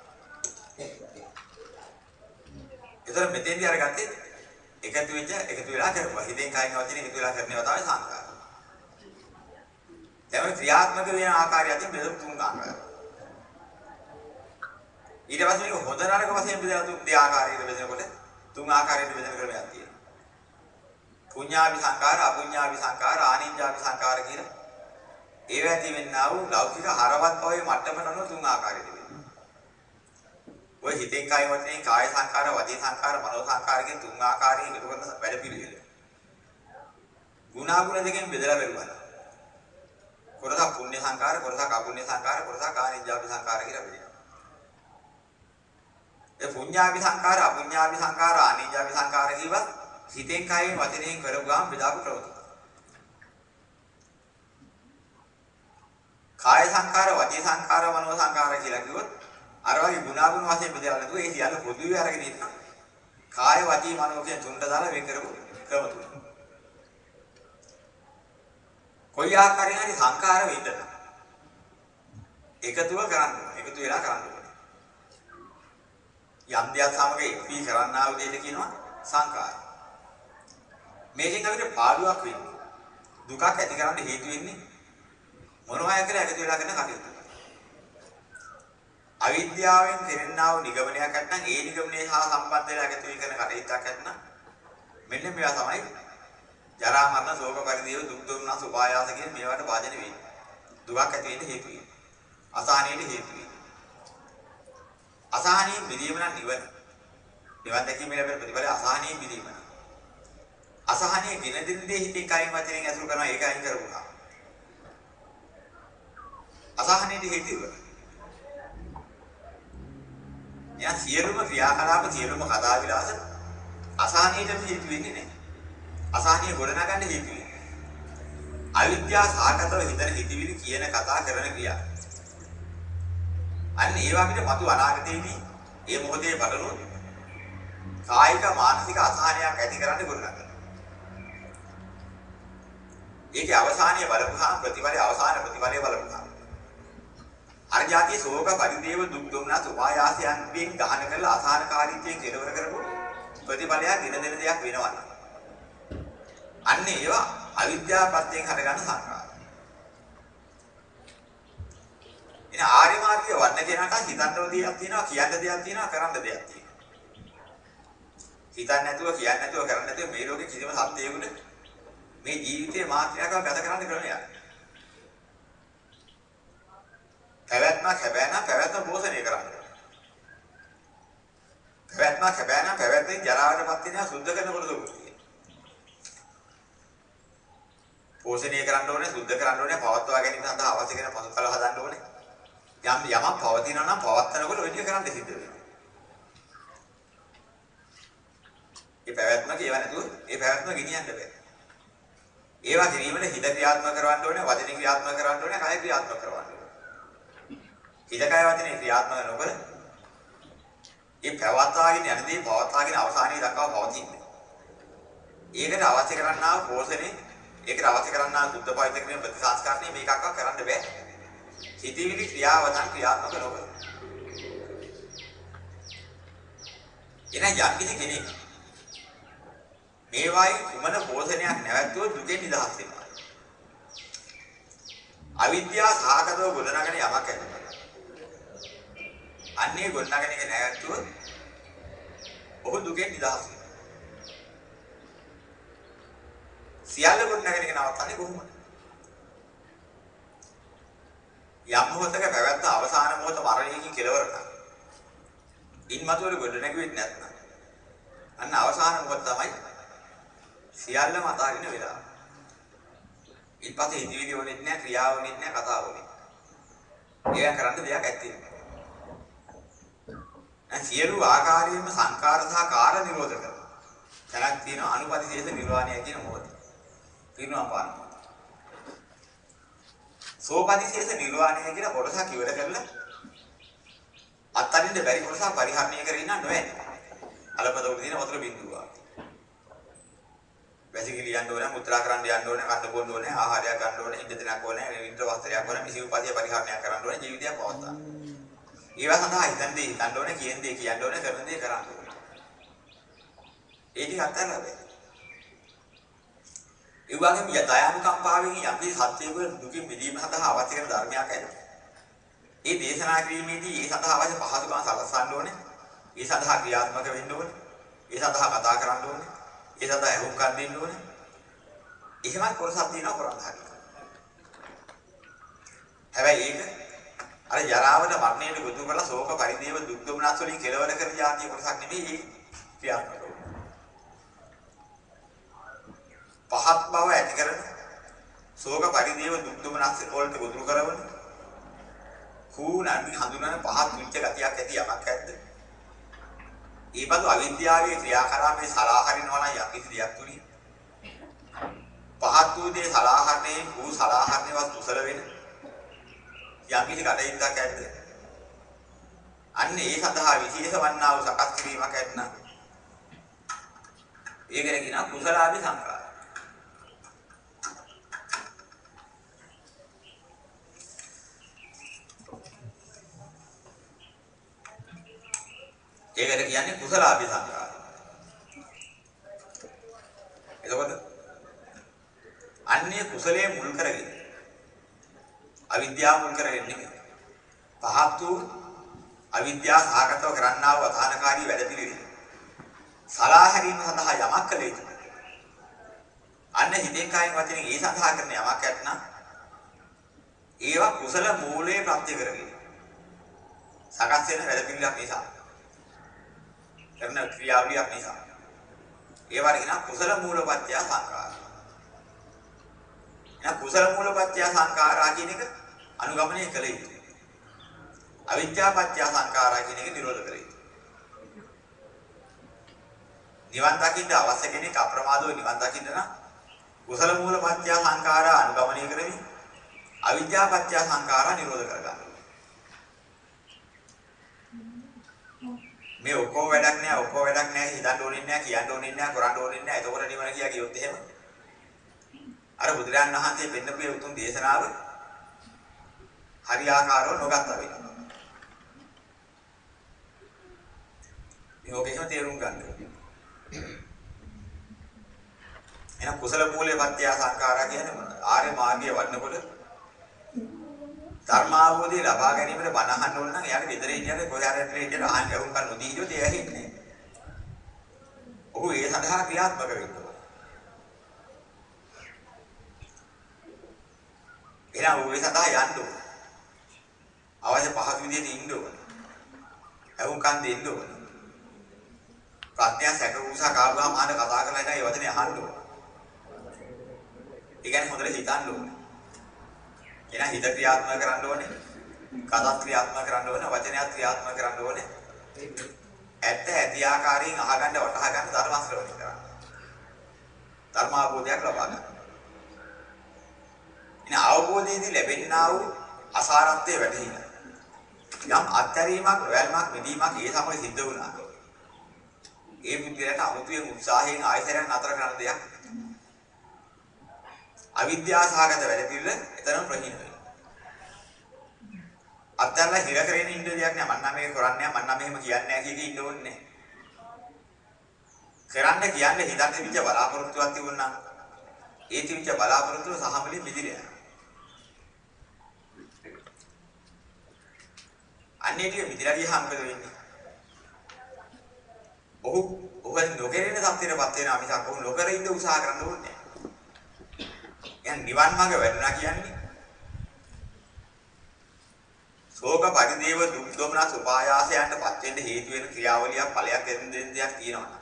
ඒතර මෙතෙන්දී අරගත්තේ එකතු වෙච්ච එකතු වෙලා කරපුවා. හිතෙන් කයින් වචනේ එකතු වෙලා කරනවා තමයි සංකාර. දැන් ක්‍රියාත්මක වෙන ආකාරය අතින් බෙදපු තුන් ආකාරය. ඊට පස්සේ මේක හොඳ නරක වශයෙන් බෙදලා තුන් දෙ ආකාරයකට බෙදනකොට තුන් ආකාරයකට බෙදෙන ක්‍රමයක් තියෙනවා. පුඤ්ඤාවි සංකාර, අපුඤ්ඤාවි සංකාර, ආනිඤ්ඤාවි සංකාර කියන ඒව ඇති වෙන්නා වූ ලෞකික හරවත් භවයේ මට්ටමට අනුව තුන් ආකාරයකට බෙදෙනවා. ඔය හිතෙන් කය වචනේ කාය සංකාර, වචී සංකාර, මනෝ සංකාර කියන තුන් ආකාරයෙන් එකතු කරන වැඩ පිළිවෙල. ගුණාගුණ දෙකෙන් බෙදලා බැලුවා. කොටසක් පුණ්‍ය සංකාර, කොටසක් අපුණ්‍ය සංකාර, කොටසක් ආනිඤ්ඤාවි සංකාර කියලා බෙදෙනවා. ඒ පුඤ්ඤාවි සංකාර, අපුඤ්ඤාවි සංකාර, ආනිඤ්ඤාවි සංකාර කියවා හිතෙන් කයෙන් වචනයෙන් කරපු ගාම බෙදාපු ප්‍රවෘත්ති. කාය සංකාර, වචී සංකාර, මනෝ සංකාර කියලා කිව්වොත් අර වගේ ගුණාගුණ වශයෙන් බෙදලා නැතුව ඒ සියල්ල පොදුවේ අරගෙන ඉන්න. කාය, වචී, මනෝ කියන තුනට දාලා වෙන් කරපු ක්‍රම තුන. කොයි ආකාරයෙන් හරි සංකාර වෙන්න. එකතුව කරන්න ඕනේ. එකතු වෙලා කරන්න ඕනේ. යම් දෙයක් සමග එපී කරන්නා වූ දෙයට කියනවා සංකාර. මේකෙන් අපිට පාඩුවක් වෙන්නේ. දුකක් ඇති කරන්න හේතු වෙන්නේ මොනවා කියලා එකතු වෙලා කරන කටයුතු. අවිද්‍යාවෙන් කෙරෙන්නා වූ නිගමනයක් නැත්නම් ඒ නිගමනයේ හා සම්බන්ධ වෙලා එකතු වී කරන කටයුත්තක් නැත්නම් මෙන්න මේවා තමයි ජරා මරණ ශෝක පරිදේව දුක් දුම්නස් උපායාස කියන මේවට වාදනය වෙන්නේ. දුකක් ඇති වෙන්න හේතු වෙන්නේ. අසහනයට හේතු වෙන්නේ. අසහනයෙන් මිදීම නම් නිවන. නිවන් දැකීමේ ලැබෙන ප්‍රතිඵලය අසහනයෙන් මිදීම. අසහනයේ දින දින දේ හිතේ කයින් වචනෙන් ඇසුරු කරනවා ඒක අයින් කරගුණා. අසහනයේ හේතුව. යා සියලුම ක්‍රියාකලාප සියලුම කතා විලාස අසහනයට හේතු වෙන්නේ නැහැ. අසහනිය ගොඩනගන්න හේතු වෙන්නේ. අවිද්‍යාව සාකතව හිතන හිතවිලි කියන කතා කරන ක්‍රියා. අන්න ඒවා අපිට මතු අනාගතයේදී ඒ මොහොතේ බලනොත් කායික මානසික අසහනයක් ඇති කරන්න ගොඩනගනවා. ඒකේ අවසානයේ බලපුවාම ප්‍රතිඵලය අවසාන ප්‍රතිඵලය බලපුවාම අර જાතිය ශෝක පරිදේව දුක් දුම්නස් උපායාසයන් පින් ගහන කරලා අසහනකාරීත්වයෙන් කෙලවර කරපු ප්‍රතිඵලයක් දින දින දෙයක් වෙනවා. අන්න ඒවා අවිද්‍යාවපත්යෙන් හටගන්න සංකාර. එන ආර්ය මාර්ගයේ වඩන කෙනාට හිතන්න දෙයක් තියෙනවා කියන්න දෙයක් තියෙනවා කරන්න දෙයක් තියෙනවා. හිතන්නේ නැතුව කියන්නේ නැතුව කරන්නේ නැතුව මේ ලෝකේ කිසිම සත්‍යයකට මේ ජීවිතේ මාත්‍රයක ගත කරන්න ක්‍රමයක්. පැවැත්මක් හැබැයි පැවැත්ම පෝෂණය කරන්න. පැවැත්මක් හැබැයි පැවැත්මෙන් ජරාවටපත් වෙනවා සුද්ධ කරන කොටසකුත් පෝෂණය කරන්න ඕනේ සුද්ධ කරන්න ඕනේ පවත්වා ගැනීම සඳහා අවශ්‍ය කරන පසුතල හදන්න ඕනේ. යම් යමක් පවතිනවා නම් පවත්නකොට ඔය ටික කරන්න සිද්ධ වෙනවා. ඒ පැවැත්ම කියව නැතුව ඒ පැවැත්ම ගෙනියන්න බෑ. ඒවා කිරීමට හිත ක්‍රියාත්මක කරවන්න ඕනේ, වචන ක්‍රියාත්මක කරවන්න ඕනේ, කය ක්‍රියාත්මක කරවන්න ඕනේ. හිත කය වචනේ ක්‍රියාත්මක නොකර ඒ පැවත්වාගෙන යනදී පවත්වාගෙන අවසානයේ දක්වා පවතින්නේ. ඒකට අවශ්‍ය කරන්නා පෝෂණේ, ඒකට අවශ්‍ය කරන්නා සුද්ධ පවිත්‍ර ක්‍රියා ප්‍රතිසංස්කරණේ මේකක්ව කරන්න බෑ. හිතවිලි ක්‍රියාවතන් ක්‍රියාත්මක නොකර. එන යම් කිසි කෙනෙක් මේවායි කුමන පෝෂණයක් නැවැත්තුව දුකෙන් නිදහස් වෙනවා. අවිද්‍යාව සහගතව ගොඩනගෙන යමක් ඇතිවෙනවා. අන්නේ ගොඩනගෙන එක නැවැත්තුව ඔහු දුකෙන් නිදහස් වෙනවා. සියල්ල ගොඩනගෙන එක නවත්තන්නේ කොහොමද? යම් මොහොතක පැවැත්ම අවසාන මොහොත මරණයකින් කෙලවර කරනවා. ඉන්මතුවර ගොඩ නැගුවෙත් නැත්නම් අන්න අවසාන මොහොත තමයි සියල්ලම අතාරින වෙලාව. ඊපස්සේ ඉදිවිලි වුණෙත් නැහැ, ක්‍රියාව වුණෙත් නැහැ, කතාව වුණෙත්. ඒක කරන්න දෙයක් ඇත්තේ නැහැ. දැන් සියලු ආකාරයෙන්ම සංකාර සහ කාර නිරෝධ කරනවා. දැනක් තියෙනවා අනුපතිශේෂ නිර්වාණය කියන මොහොත. පිරුණම් පාන. සෝපතිශේෂ නිර්වාණය කියන කොටසක් ඉවර කරලා අත්තරින්ද බැරි කොටසක් පරිහරණය කරගෙන ඉන්න නොවේ. අලපද උඩ තියෙන වතුර බිඳුව. වැසිකිලි යන්න ඕනේ, මුත්‍රා කරන්න යන්න ඕනේ, කන්න බොන්න ඕනේ, ආහාරයක් ගන්න ඕනේ, ඉන්න දෙයක් ඕනේ, ඉන්ද්‍ර වස්ත්‍රයක් ඕනේ, මිසි උපාධිය පරිහරණය කරන්න ඕනේ, ජීවිතයක් පවත්වා. ඒවා සඳහා හිතන් දේ හිතන්න ඕනේ, කියන දේ කියන්න ඕනේ, කරන දේ කරන්න ඕනේ. ඒ ටික අත්හැරලා බෑ. ඒ වගේම යතයන්කම්පාවෙන් යම් කිසි සත්‍යයක දුකින් මිදීම සඳහා අවශ්‍ය කරන ධර්මයක් ඇති. ඒ දේශනා කිරීමේදී ඒ සඳහා අවශ්‍ය පහසුකම් සලසන්න ඕනේ. ඒ සඳහා ක්‍රියාත්මක වෙන්න ඕනේ. ඒ සඳහා කතා කරන්න ඕනේ. ඒ සඳහා හුම්කම් දෙන්න ඕනේ. එහෙමත් කොටසක් තියෙනවා කරන්න හරි. හැබැයි ඒක අර ජරාවට මරණයට ගොදුරු කරලා ශෝක පරිදේව දුක් දුමනස් වලින් කෙලවර කරන જાතිය කොටසක් නෙමෙයි ඒ ක්‍රියාත්මක වෙන්නේ. පහත් බව ඇති කරන ශෝක පරිදේව දුක් දුමනස් වලට ගොදුරු කරවන කූණන් හඳුනන පහත් විච්ච ගතියක් ඇති යමක් ඇද්ද? ඒ බඳු අවිද්‍යාවේ ක්‍රියාකරාමේ සලාහරිනවා නම් යම් කිසි දෙයක් තුලින් පහත් වූ දේ සලාහරණයෙන් වූ සලාහරණේවත් කුසල වෙන යම් කිසි කටයුත්තක් ඇද්ද? අන්න ඒ සඳහා විශේෂ වන්නා වූ සකස් කිරීමක් ඇත්නම් ඒකට කියනවා කුසලාභි සංකාර. ඒකට කියන්නේ කුසලාභි සංකාර. එතකොට අන්නේ කුසලයේ මුල් කරගෙන අවිද්‍යාව මුල් කරගෙන නෙමෙයි. පහත් වූ අවිද්‍යාව සහගතව කරන්නා වූ අධානකාරී වැඩ පිළිවෙල. සලාහැරීම සඳහා යමක් කළ යුතුයි. අන්න හිතෙන් කායෙන් වචනෙන් ඒ සඳහා කරන යමක් ඇත්නම් ඒවා කුසල මූලයේ ප්‍රත්‍ය කරගෙන සකස් වෙන වැඩ පිළිවෙලක් නිසා කරන ක්‍රියාවලියක් නිසා ඒවට කියන කුසල මූලපත්‍ය සංකාර. එහෙනම් කුසල මූලපත්‍ය සංකාරා කියන එක අනුගමනය කළ යුතුයි. අවිද්‍යාපත්‍ය සංකාරා කියන එක නිරෝධ කළ යුතුයි. නිවන් දකින්න අවශ්‍ය කෙනෙක් අප්‍රමාදව නිවන් දකින්න නම් කුසල මූලපත්‍ය සංකාරා අනුගමනය කරමින් අවිද්‍යාපත්‍ය සංකාරා නිරෝධ කරගන්න. මේ ඔක්කොම වැඩක් නෑ ඔක්කොම වැඩක් නෑ හිතන්න ඕනේ නෑ කියන්න ඕනේ නෑ කරන්න ඕනේ නෑ එතකොට නිවන කියා කියොත් එහෙම අර බුදුරයන් වහන්සේ පෙන්නපු උතුම් දේශනාව හරියාකාරව නොගත්තා වෙනවා මේකේම තේරුම් ගන්න එහෙනම් කුසල මූලයේ පත්‍ය සංඛාරා කියන්නේ මොනවද ආර්ය මාර්ගයේ වඩනකොට ධර්මාවබෝධය ලබා ගැනීමට බණ අහන්න ඕන නම් එයාගේ ගෙදර ඉඳලා කොහේ හරි ඉඳලා අහන්න වුන් කරන නොදී හිටියොත් එයා හින්නේ. ඔහු ඒ සඳහා ක්‍රියාත්මක වෙන්න ඕන. එහෙනම් ඔහු ඒ සඳහා යන්න ඕන. අවශ්‍ය පහසු විදිහට ඉන්න ඕන. වුන් කන් දෙන්න ඕන. ප්‍රඥා සැක උසා කාබුවාම ආන කතා කරලා ඉතින් ඒ වචනේ අහන්න ඕන. ඒ කියන්නේ හොඳට හිතන්න ඕනේ. එහෙනම් හිත ක්‍රියාත්මක කරන්න ඕනේ. කතත් ක්‍රියාත්මක කරන්න ඕනේ. වචනයත් ක්‍රියාත්මක කරන්න ඕනේ. ඇත්ත ඇති ආකාරයෙන් අහගන්න වටහා ගන්න ධර්ම ශ්‍රවණය කරන්න. ධර්ම අවබෝධයක් ලබා ගන්න. ඉතින් අවබෝධයේදී ලැබෙනා වූ අසාරත්වයේ වැටහින. යම් අත්හැරීමක්, වැල්මක්, මිදීමක් ඒ සමග සිද්ධ වුණා. ඒ බුද්ධියට අමුතුවෙන් උත්සාහයෙන් ආයතරයන් අතර කරන දෙයක් අවිද්‍යාව සහගත වැඩ පිළිවෙල එතරම් ප්‍රහීන වෙනවා. අත්හැරලා හිර කරගෙන ඉන්න දෙයක් නෑ. මන්න මේක කරන්නේ නෑ. මන්න මෙහෙම කියන්නේ නෑ කිය කී ඉන්න ඕනේ නෑ. කරන්න කියන්නේ හිතන්න තිබිච්ච බලාපොරොත්තුවක් තිබුණා නම් ඒ තිබිච්ච බලාපොරොත්තුව සහමලින් මිදිලා අන්නේ ටික මිදලා ගියාම මොකද වෙන්නේ? ඔහු ඔහු නොකරන සත්‍යයටපත් වෙනවා මිසක් ඔහු නොකර ඉඳ උත්සාහ කරන්න ඕනේ නැහැ. නිවන් මාර්ග වැඩුණා කියන්නේ ශෝක පරිදේව දුක් දොමනස් උපායාසයන්ටපත් වෙන්න හේතු වෙන ක්‍රියාවලියක් ඵලයක් දෙන්න දෙයක් තියෙනවා.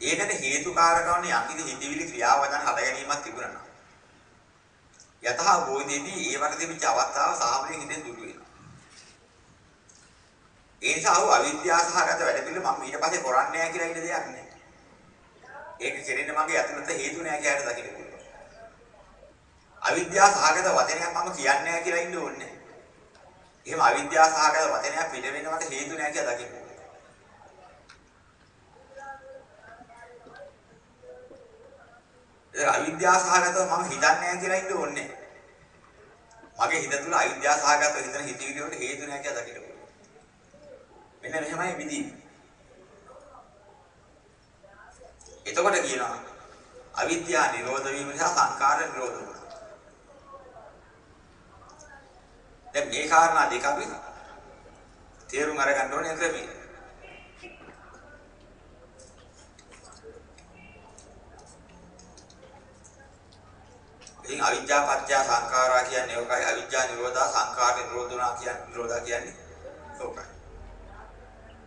ඒකට හේතුකාරකවන යකිද හිතවිලි ක්‍රියාවදන් හද ගැනීමක් තිබුණා. යතහ බෝධිදී ඒ වගේ තිබිච්ච අවස්ථාව සාමයෙන් හිතෙන් දුරු වෙනවා. ඒ නිසා ඔහු අවිද්‍යාව සහගත වැඩ පිළිවෙල මම ඊට පස්සේ කරන්නේ නැහැ කියලා ඉන්න දෙයක් නෑ. ඒක කෙරෙන්න මගේ අතුලත හේතු නෑ කියලා දකින්න පුළුවන්. අවිද්‍යාව සහගත වචනයක් මම කියන්නේ නැහැ කියලා ඉන්න ඕනේ. එහෙම අවිද්‍යාව සහගත වචනයක් පිට වෙනවට හේතු නැහැ කියලා දකින්න. ඒක අවිද්‍යාව සහගතව මම හිතන්නේ නැහැ කියලා ඉන්න ඕනේ. මගේ හිත තුළ අවිද්‍යාව සහගතව හිතන හිතවිලි වලට හේතු නැහැ කියලා දකින්න ඕනේ. මෙන්න මෙහෙමයි විදිහ. එතකොට කියනවා අවිද්‍යාව නිරෝධ වීම නිසා සංකාර නිරෝධ වෙනවා. දැන් මේ කාරණා දෙක අපි තේරුම් අරගන්න ඕනේ ක්‍රමී. ඉතින් අවිද්‍යා පත්‍ය සංඛාරා කියන්නේ ඔකයි අවිද්‍යා නිරෝධා සංඛාර නිරෝධුනා කියන්නේ නිරෝධා කියන්නේ ඔකයි.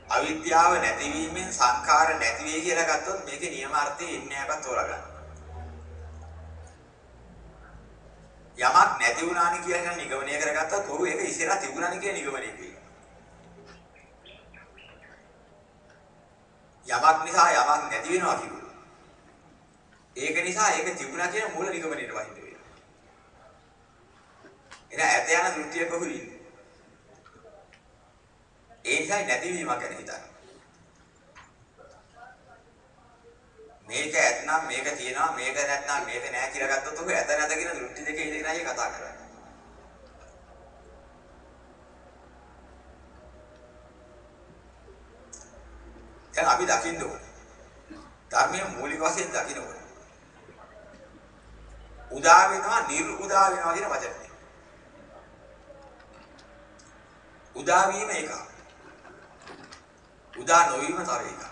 අවිද්‍යාව නැතිවීමෙන් සංඛාර නැති වෙයි කියලා ගත්තොත් මේකේ නියමාර්ථය ඉන්නේ නැකත් තෝරගන්න. යමක් නැති වුණානි කියලා නිගමනය කරගත්තොත් ඔහු ඒක ඉස්සරහ තිබුණානි කියලා නිගමනය කරනවා. යමක් නිසා යමක් නැති වෙනවා කිව්වොත් ඒක නිසා ඒක තිබුණා කියන මූල නිගමනයට වහින්න වෙනවා. එන ඇත යන දෘෂ්ටිය කොහොමද ඉන්නේ? ඒ නිසා නැතිවීමක් ගැන හිතන්න. මේක ඇත්නම් මේක තියෙනවා මේක නැත්නම් මේක නෑ කියලා ගත්තොත් ඔක ඇත නැත කියන දෘෂ්ටි දෙකේ ඉඳගෙනයි කතා කරන්නේ. දැන් අපි දකින්න ඕනේ. ධර්මයේ මූලික වශයෙන් දකින්න ඕනේ. උදා වෙනවා නිර්උදා වෙනවා කියන වචනේ. උදා වීම එකක්. උදා නොවීම තව එකක්.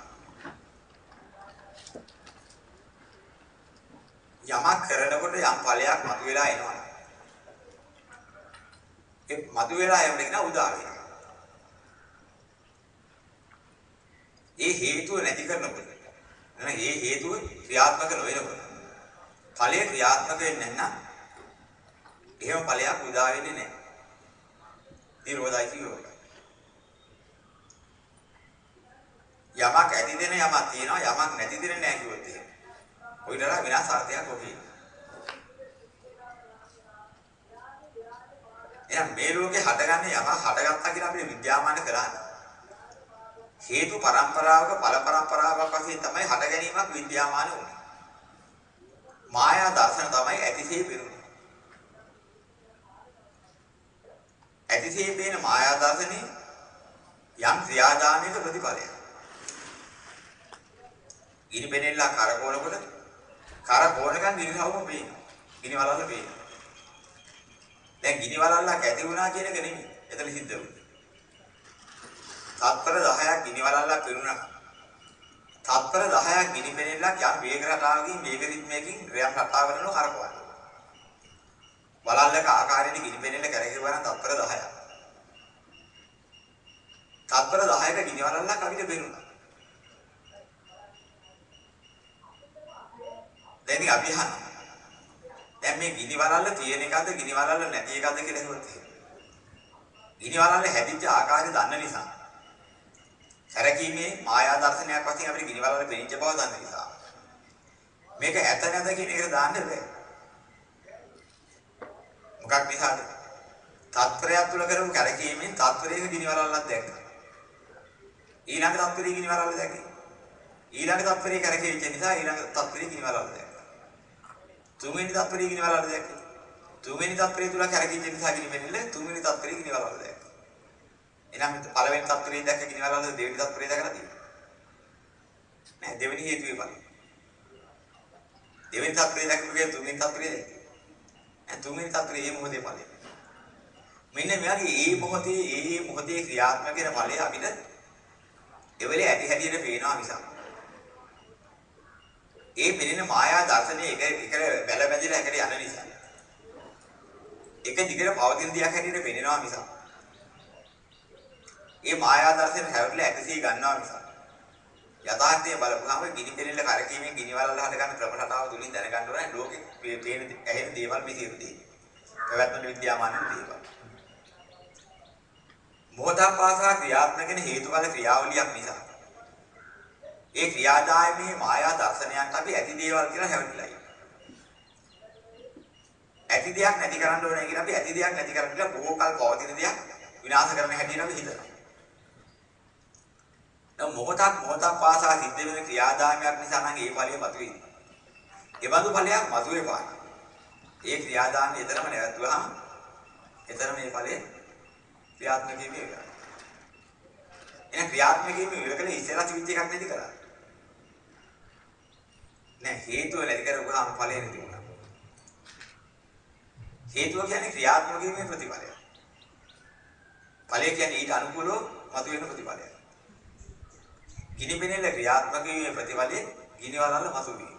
යමක් කරනකොට යම් ඵලයක් මතුවලා එනවා. ඒ මතුවලා යන්න කියන උදා වෙනවා. ඒ හේතුව නැති කරනකොට නේද? ඒ හේතුව ක්‍රියාත්මක නොවෙනකොට ඵලය ක්‍රියාත්මක වෙන්නේ නැත්නම් එහෙම ඵලයක් උදා වෙන්නේ නැහැ. නිරෝධයි කියනවා. යමක් ඇති දෙන යමක් තියෙනවා යමක් නැති දෙන නැහැ කිව්වොත් එහෙම. ඔයිතරම් විනාශාර්ථයක් ඔකේ. එහෙනම් මේ ලෝකේ හටගන්නේ යමක් හටගත්තා කියලා අපිට විද්‍යාමාන කරන්නේ. හේතු පරම්පරාවක ඵල පරම්පරාවක් වශයෙන් තමයි හට ගැනීමක් විද්‍යාමාන වුනේ. මායා දර්ශන තමයි ඇතිසේ පෙරුනේ. ඇතිසේ පේන මායා දර්ශනේ යම් ක්‍රියාදාමයක ප්‍රතිඵලයක්. ගිනි පෙනෙල්ලා කරකවනකොට කරකවනකන් ගිනි හවුම පේනවා. ගිනි වලල්ල පේනවා. දැන් ගිනි වලල්ලක් ඇති වුණා කියන එක නෙමෙයි. එතන සිද්ධ වෙන්නේ. තත්පර 10ක් ගිනි වලල්ලක් පෙරුණා. තත්පර 10ක් ගිනි පෙනෙල්ලක් යම් වේග රටාවකින් වේග රිද්මයකින් ක්‍රියා රටාවරන හරකවනවා. වලල්ලක ආකාරයෙන් ගිනි පෙනෙල්ල කරකිරුවා නම් තත්පර 10ක්. තත්පර 10ක ගිනි වලල්ලක් අපිට පෙරුණා. දැන් අපි අහනවා. දැන් මේ ගිනි වලල්ල තියෙන එකද ගිනි වලල්ල නැති එකද කියලා හිතුවත් එහෙම. ගිනි වලල්ල හැදිච්ච ආකාරය දන්න නිසා. සැරකීමේ මායා දර්ශනයක් වශයෙන් අපිට ගිනි වලල්ල පෙනිච්ච බව දන්න නිසා. මේක ඇත නැද කියන එක දාන්න බෑ. මොකක් නිසාද? තත්ත්වයක් තුල කරමු කැරකීමෙන් තත්ත්වයක ගිනි වලල්ලක් දැක්කා. ඊළඟ තත්ත්වයේ ගිනි වලල්ල දැක්කේ. ඊළඟ තත්ත්වයේ කැරකෙච්ච නිසා ඊළඟ තත්ත්වයේ ගිනි වලල්ල දැක්කා. තුන්වෙනි තත්පරේ ගිනි වලල්ල දැක්කේ. තුන්වෙනි තත්පරේ තුල කරකිච්ච නිසා ගිනි වෙන්නේ තුන්වෙනි තත්පරේ ගිනි වලල්ල දැක්කේ. එහෙනම් පළවෙනි තත්පරේ දැක්ක ගිනි වලල්ල දෙවෙනි තත්පරේ දැකලා තියෙනවා. නෑ දෙවෙනි හේතුවේ ඵලයි. දෙවෙනි තත්පරේ දැක්කම තුන්වෙනි තත්පරේ දැක්කේ. නෑ තුන්වෙනි තත්පරේ මේ මොහොතේ ඵලයි. මෙන්න මෙයාගේ මේ මොහොතේ මේ මොහොතේ ක්‍රියාත්මක වෙන ඵලය අපිට එවලේ ඇති හැටියට පේනවා මිසක් ඒ පෙනෙන මායා දර්ශනයේ එක එක බැල බැඳිලා එකට යන නිසා. එක දිගට පවතින දියක් හැටියට පෙනෙනවා මිස. ඒ මායා දර්ශනය හැවටලා ඇකසී ගන්නවා මිස. යථාර්ථයේ බලපුවාම ගිනි පෙනෙල්ල කරකීමෙන් ගිනි වලල්ල හද ගන්න ප්‍රබලතාව තුලින් දැනගන්න ඕනේ ලෝකෙ පේන ඇහෙන දේවල් මේ සියලු දේ. පැවැත්මට විද්‍යාමාන දේවල්. මොහොතක් පාසා ක්‍රියාත්මක වෙන හේතුඵල ක්‍රියාවලියක් නිසා ඒ ක්‍රියාදායමේ මායා දර්ශනයන්ට අපි ඇති දේවල් කියලා හැවටිලා ඉන්නවා. ඇති දෙයක් නැති කරන්න ඕනේ කියලා අපි ඇති දෙයක් නැති කරන්න කියලා බොහෝ කල් පවතින දෙයක් විනාශ කරන්න හැටියට අපි හිතනවා. දැන් මොහොතක් මොහොතක් පාසා සිද්ධ වෙන ක්‍රියාදාමයක් නිසා නම් ඒ ඵලය මතුවෙන්නේ. ඒ බඳු ඵලයක් මතුවේ පාන. ඒ ක්‍රියාදාමය එතරම් නැවතුනහම එතන මේ ඵලය ක්‍රියාත්මක වීම ඉවරයි. එහෙනම් ක්‍රියාත්මක වීම ඉවරකල ඉස්සෙල්ලා තිබිච්ච එකක් නැති කරා. නෑ හේතුව නැති කරගුවාම ඵලය නැති වුණා. හේතුව කියන්නේ ක්‍රියාත්මක වීමේ ප්‍රතිඵලය. ඵලය කියන්නේ ඊට අනුකූලව මතුවෙන ප්‍රතිඵලය. ගිනි පෙනෙන ක්‍රියාත්මක වීමේ ප්‍රතිඵලය ගිනි වලල්ල මතුවීම.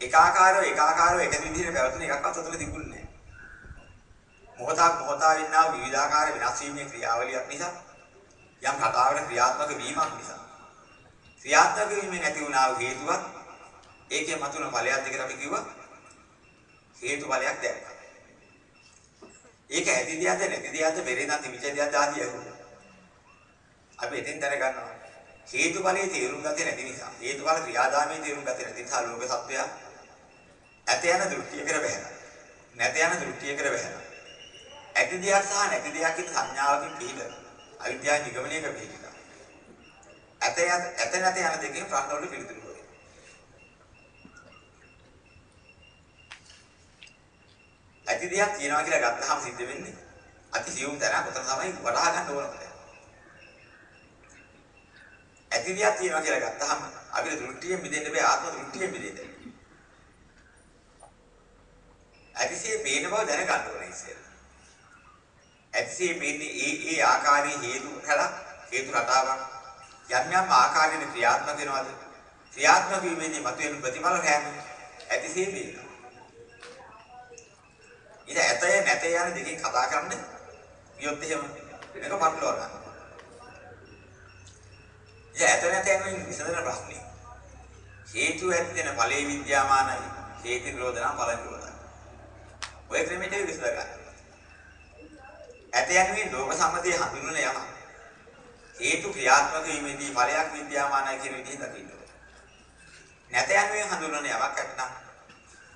එකාකාරව එකාකාරව එක විදිහට පැවතුන එකක්වත් අතල තිබුණේ නැහැ. මොහොතක් මොහොතා වෙන්නා විවිධාකාර වෙනස් වීමේ ක්‍රියාවලියක් නිසා යම් රටාවක ක්‍රියාත්මක වීමක් නිසා ක්‍රියාත්මක වීමෙන් ඇති වුණා වූ හේතුවක් ඒකේ මතුවන ඵලයක් දෙකට අපි කිව්වා හේතු ඵලයක් දැක්කා. ඒක ඇති දෙයක්ද නැති දෙයක්ද පෙරේදා තිබිච්ච දෙයක්ද ආදී අහුවා. අපි එතෙන් දැනගන්නවා හේතු ඵලයේ තේරුම් ගත්තේ නැති නිසා හේතුඵල ක්‍රියාදාමයේ තේරුම් ගත්තේ නැති නිසා ලෝක සත්‍යය ඇත යන දෘෂ්ටියකට බැහැලා නැත යන දෘෂ්ටියකට බැහැලා ඇති දෙයක් සහ නැති දෙයක් කියන සංඥාවකින් පිළිද අවිද්‍යාව නිගමනයක පිළිද ඇත ඇත නැත යන දෙකෙන් ප්‍රශ්න වලට පිළිතුරු හොයන ඇති දෙයක් තියනවා කියලා ගත්තාම සිද්ධ වෙන්නේ අති සියුම් තැනක් උතන තමයි වඩා ගන්න ඕන කරේ ඇති දෙයක් තියනවා කියලා ගත්තාම අපිට දෘෂ්ටියෙන් මිදෙන්න බෑ ආත්ම දෘෂ්ටියෙන් මිදෙන්න. ඇතිසේ පේන බව දැනගන්න ඕනේ ඉස්සෙල්ලා. ඇතිසේ පේන්නේ ඒ ඒ ආකාරයේ හේතු කල හේතු රටාවක් යම් යම් ආකාරයෙන් ක්‍රියාත්මක වෙනවද? ක්‍රියාත්මක වීමේදී මතුවෙන ප්‍රතිඵල රැම ඇතිසේ පේනවා. ඉතින් ඇතය නැතය යන දෙකෙන් කතා කරන්න ගියොත් එහෙම මේක පටලවා ගන්න. ඉතින් ඇත නැත යන විසඳන ප්‍රශ්නේ. හේතු ඇත්තෙන ඵලයේ විද්‍යාමානයි හේතු නිරෝධනා ඵල නිරෝධයි. ඔය ක්‍රමයට විසඳ ගන්න. ඇත යනුවේ ලෝක සම්මතයේ හඳුන්වන යම. හේතු ක්‍රියාත්මක වීමේදී ඵලයක් විද්‍යාමානයි කියන විදිහ දකින්න ඕනේ. නැත යනුවේ හඳුන්වන යමක් ඇත්නම්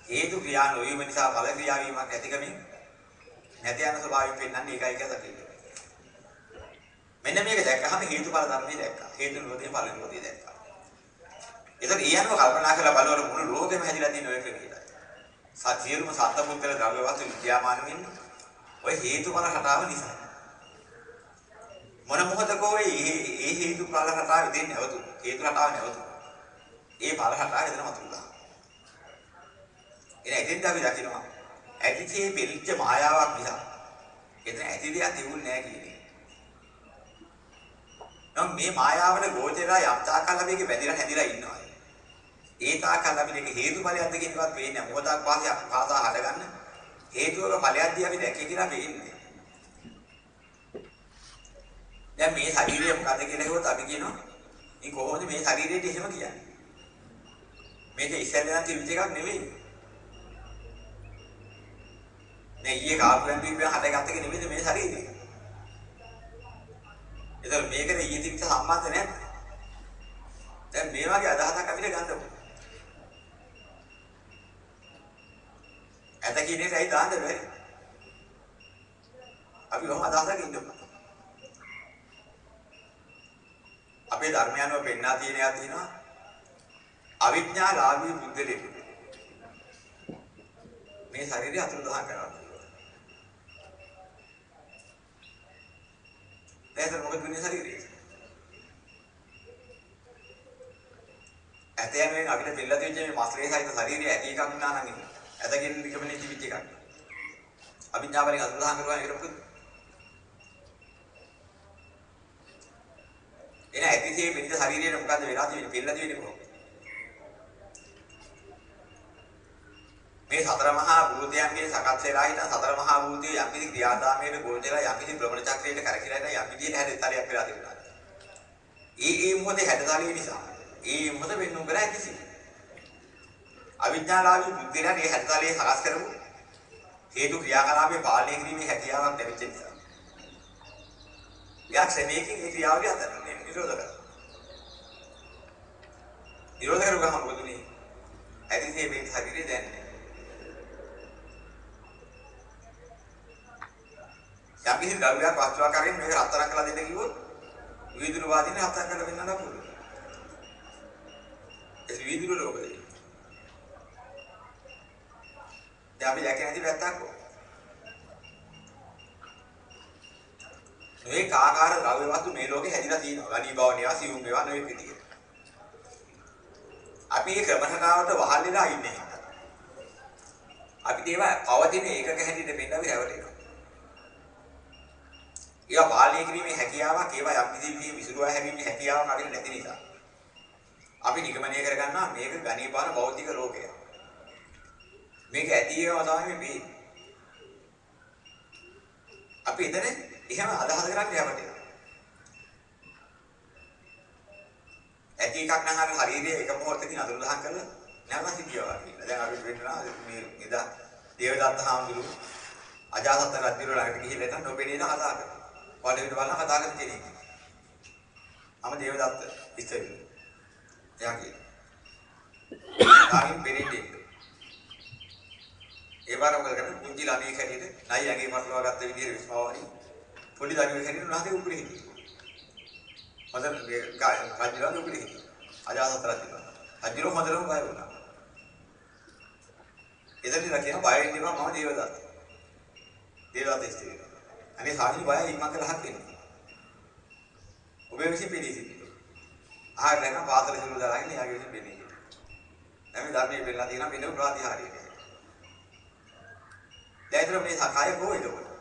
හේතු ක්‍රියා නොවීම නිසා ඵල ක්‍රියා වීමක් ඇතිකමින් නැත යන ස්වභාවයෙන් පෙන්වන්නේ ඒකයි කියලා දකින්න. මෙන්න මේක දැක්කහම හේතුඵල ධර්මයේ දැක්කා. හේතු නිරෝධය ඵල නිරෝධය දැක්කා. ඒතර ඒ අනුව කල්පනා කරලා බලනකොට මුළු ලෝකෙම හැදිලා තියෙන ඔය ක්‍රමයකට. සත්‍යයම සත්පුද්ගල ද්‍රව්‍යවත් විද්‍යාමාන වෙන්නේ ඔය හේතුඵල රටාව නිසා. මොන මොහොතකෝ ඒ ඒ හේතුඵල රටාව දෙන්නේ නැවතු. හේතු රටාව නැවතු. ඒ ඵල රටාව එතන මතුලා. එන එතෙන්ද අපි දකිනවා ඇතිසේ පිළිච්ච මායාවක් නිසා එතන ඇති දෙයක් තිබුණේ නැහැ කියන්නේ. නම් මේ මායාවට ගෝචරා යම් තාකල් අපි ඒකේ බැඳිලා හැදිලා ඉන්නවා. ඒ තාකල් අපි මේක හේතුඵලයක්ද කියන එකවත් පේන්නේ නැහැ. මොකටද පාසය පාසා හදගන්න හේතුවක ඵලයක්දී අපි දැක්කේ කියලා පේන්නේ. දැන් මේ ශරීරය මොකද කියලා හෙවොත් අපි කියනවා මේ කොහොමද මේ ශරීරයට එහෙම කියන්නේ? මේක ඉස්සෙල්ලා තිබිච්ච එකක් නෙවෙයි. මේ ඊයේ කාපුවෙන් දීපිය හදගත්ත එක නෙවෙයි මේ ශරීරය. ඒතර මේකට ඊයේ තිබිච්ච සම්බන්ධ නැහැ. දැන් මේ වගේ අදහසක් අපිට ගන්න ඕනේ. ඇත කියන එකයි දාන්න බැරි. අපි ඔහොම අදහසක් ඉන්න ඕනේ. අපේ ධර්මයන්ව පෙන්වා තියෙන එකක් තියෙනවා. අවිඥාලාභී බුද්ධලෙක. මේ ශරීරය අතුරුදහන් කරනවා. දැන් මොකද වෙන්නේ ශරීරේ? ඇත යනුවෙන් අපිට දෙල්ල දෙච්ච මේ මස්ලේ සහිත ශරීරය ඇති එකක් නා නම් ඇතකින් නිකමනේ තිබිච්ච එකක්. අවිඥාවලින් අතුරුදහන් කරනවා ඒකට මොකද? එන ඇතිසේ පිළිද ශරීරයේ මොකද්ද වෙලා තියෙන්නේ? පිළිලා තියෙන්නේ කොහොමද? මේ සතර මහා භූතයන්ගේ සකස් වෙලා හිටන් සතර මහා භූතයේ යම් කිසි ක්‍රියාදාමයකට ගොඩදලා යම් කිසි භ්‍රමණ චක්‍රයකට කරකිලා ඉන්න යම් විදිහට හැදෙතලියක් වෙලා තිබුණා. ඒ ඒ මොහොතේ හැදතලිය නිසා ඒ මොහොත වෙන්නුම් කරා කිසි. අවිඥාලාභී බුද්ධිලා මේ හැදතලිය සකස් කරමු. හේතු ක්‍රියාකලාපේ පාලනය කිරීමේ හැකියාවක් ලැබෙච්ච නිසා. යක් ශ්‍රේණියකින් ඒ ක්‍රියාවලිය අතරින් නිරෝධ කරනවා. නිරෝධ කරුවාම මොකද වෙන්නේ? ඇතිසේ මේ ශරීරය දැනෙන්නේ යම් කිසි ද්‍රව්‍යයක් වස්තුවක් අරගෙන මේක රත්තරන් කරලා දෙන්න කිව්වොත් විදුලි වාදිනේ රත්තරන් කරලා දෙන්නත් පුළුවන්. ඒ වීදුරු රෝග දෙන්නේ. දැන් අපි දැක නැති පැත්තක් කො. මේ කාකාර ද්‍රව්‍ය වස්තු මේ ලෝකේ හැදිලා තියෙනවා. ගණී බව නිවා සියුම් ඒවා නෙවෙයි විදියට. අපි ඒ ක්‍රමසකාවට වහල් වෙලා ඉන්නේ. අපිට ඒවා පවතින ඒකක හැටියට පෙන්නවි හැවටෙනවා. ඒවා පාලනය කිරීමේ හැකියාවක් ඒවා යම් විදිහකින් විසිරුවා හැරීමේ හැකියාවක් අපිට නැති නිසා. අපි නිගමනය කරගන්නවා මේක ගණීපාන භෞතික ලෝකයක්. මේක ඇති ඒවා තමයි මේ අපි එතන එහෙම අදහස් කරන්නේ යවටේ. ඇති එකක් නම් අර ශරීරයේ එක මොහොතකින් අතුරු දහන් කරලා නැවත සිටියා වගේ. දැන් අපි වෙන්නවා මේ ඉදා දේවදත්ත හාමුදුරු අජාසත් රජුගේ ළඟට ගිහිල්ලා එතන නොපෙනීන කතා කරනවා. වලවිට බලන කතා කරන කෙනෙක්. අම දේවදත්ත ඉස්සෙල්. එයා කියනවා. ආයින් පෙරෙන්නේ. ඒ වර මොකද කරන්නේ? පුංචි ළමයි කැටියට නයි ඇඟේ පටලවා ගත්ත විදිහට විශ්වාසයි. පොඩි දරුවෙක් කැටියට උනාසේ උකුලේ හිටියේ. මදන් මේ රජුලා උකුලේ හිටියේ. අජාසත් රජුලා. රජුලා මදරම බය වුණා. එතනදි කියන බය වෙන්න එපා මම දේවදත්ත. දේවදත්ත ඉස්තිරි. අනේ සාහිනි බය ඉක්මන් කරලා හත් වෙනවා. ඔබේ විසින් පිළි සිටිනවා. ආයෙත් නැත්නම් පාතල සිරු දාලා ඉන්නේ යාගේ විසින් පිළි සිටිනවා. දැන් මේ ධර්මයේ පෙන්නලා තියෙනවා මෙන්න ප්‍රාතිහාර්යය. දැන් ඒතර මේ කය කොහෙද ඔබ?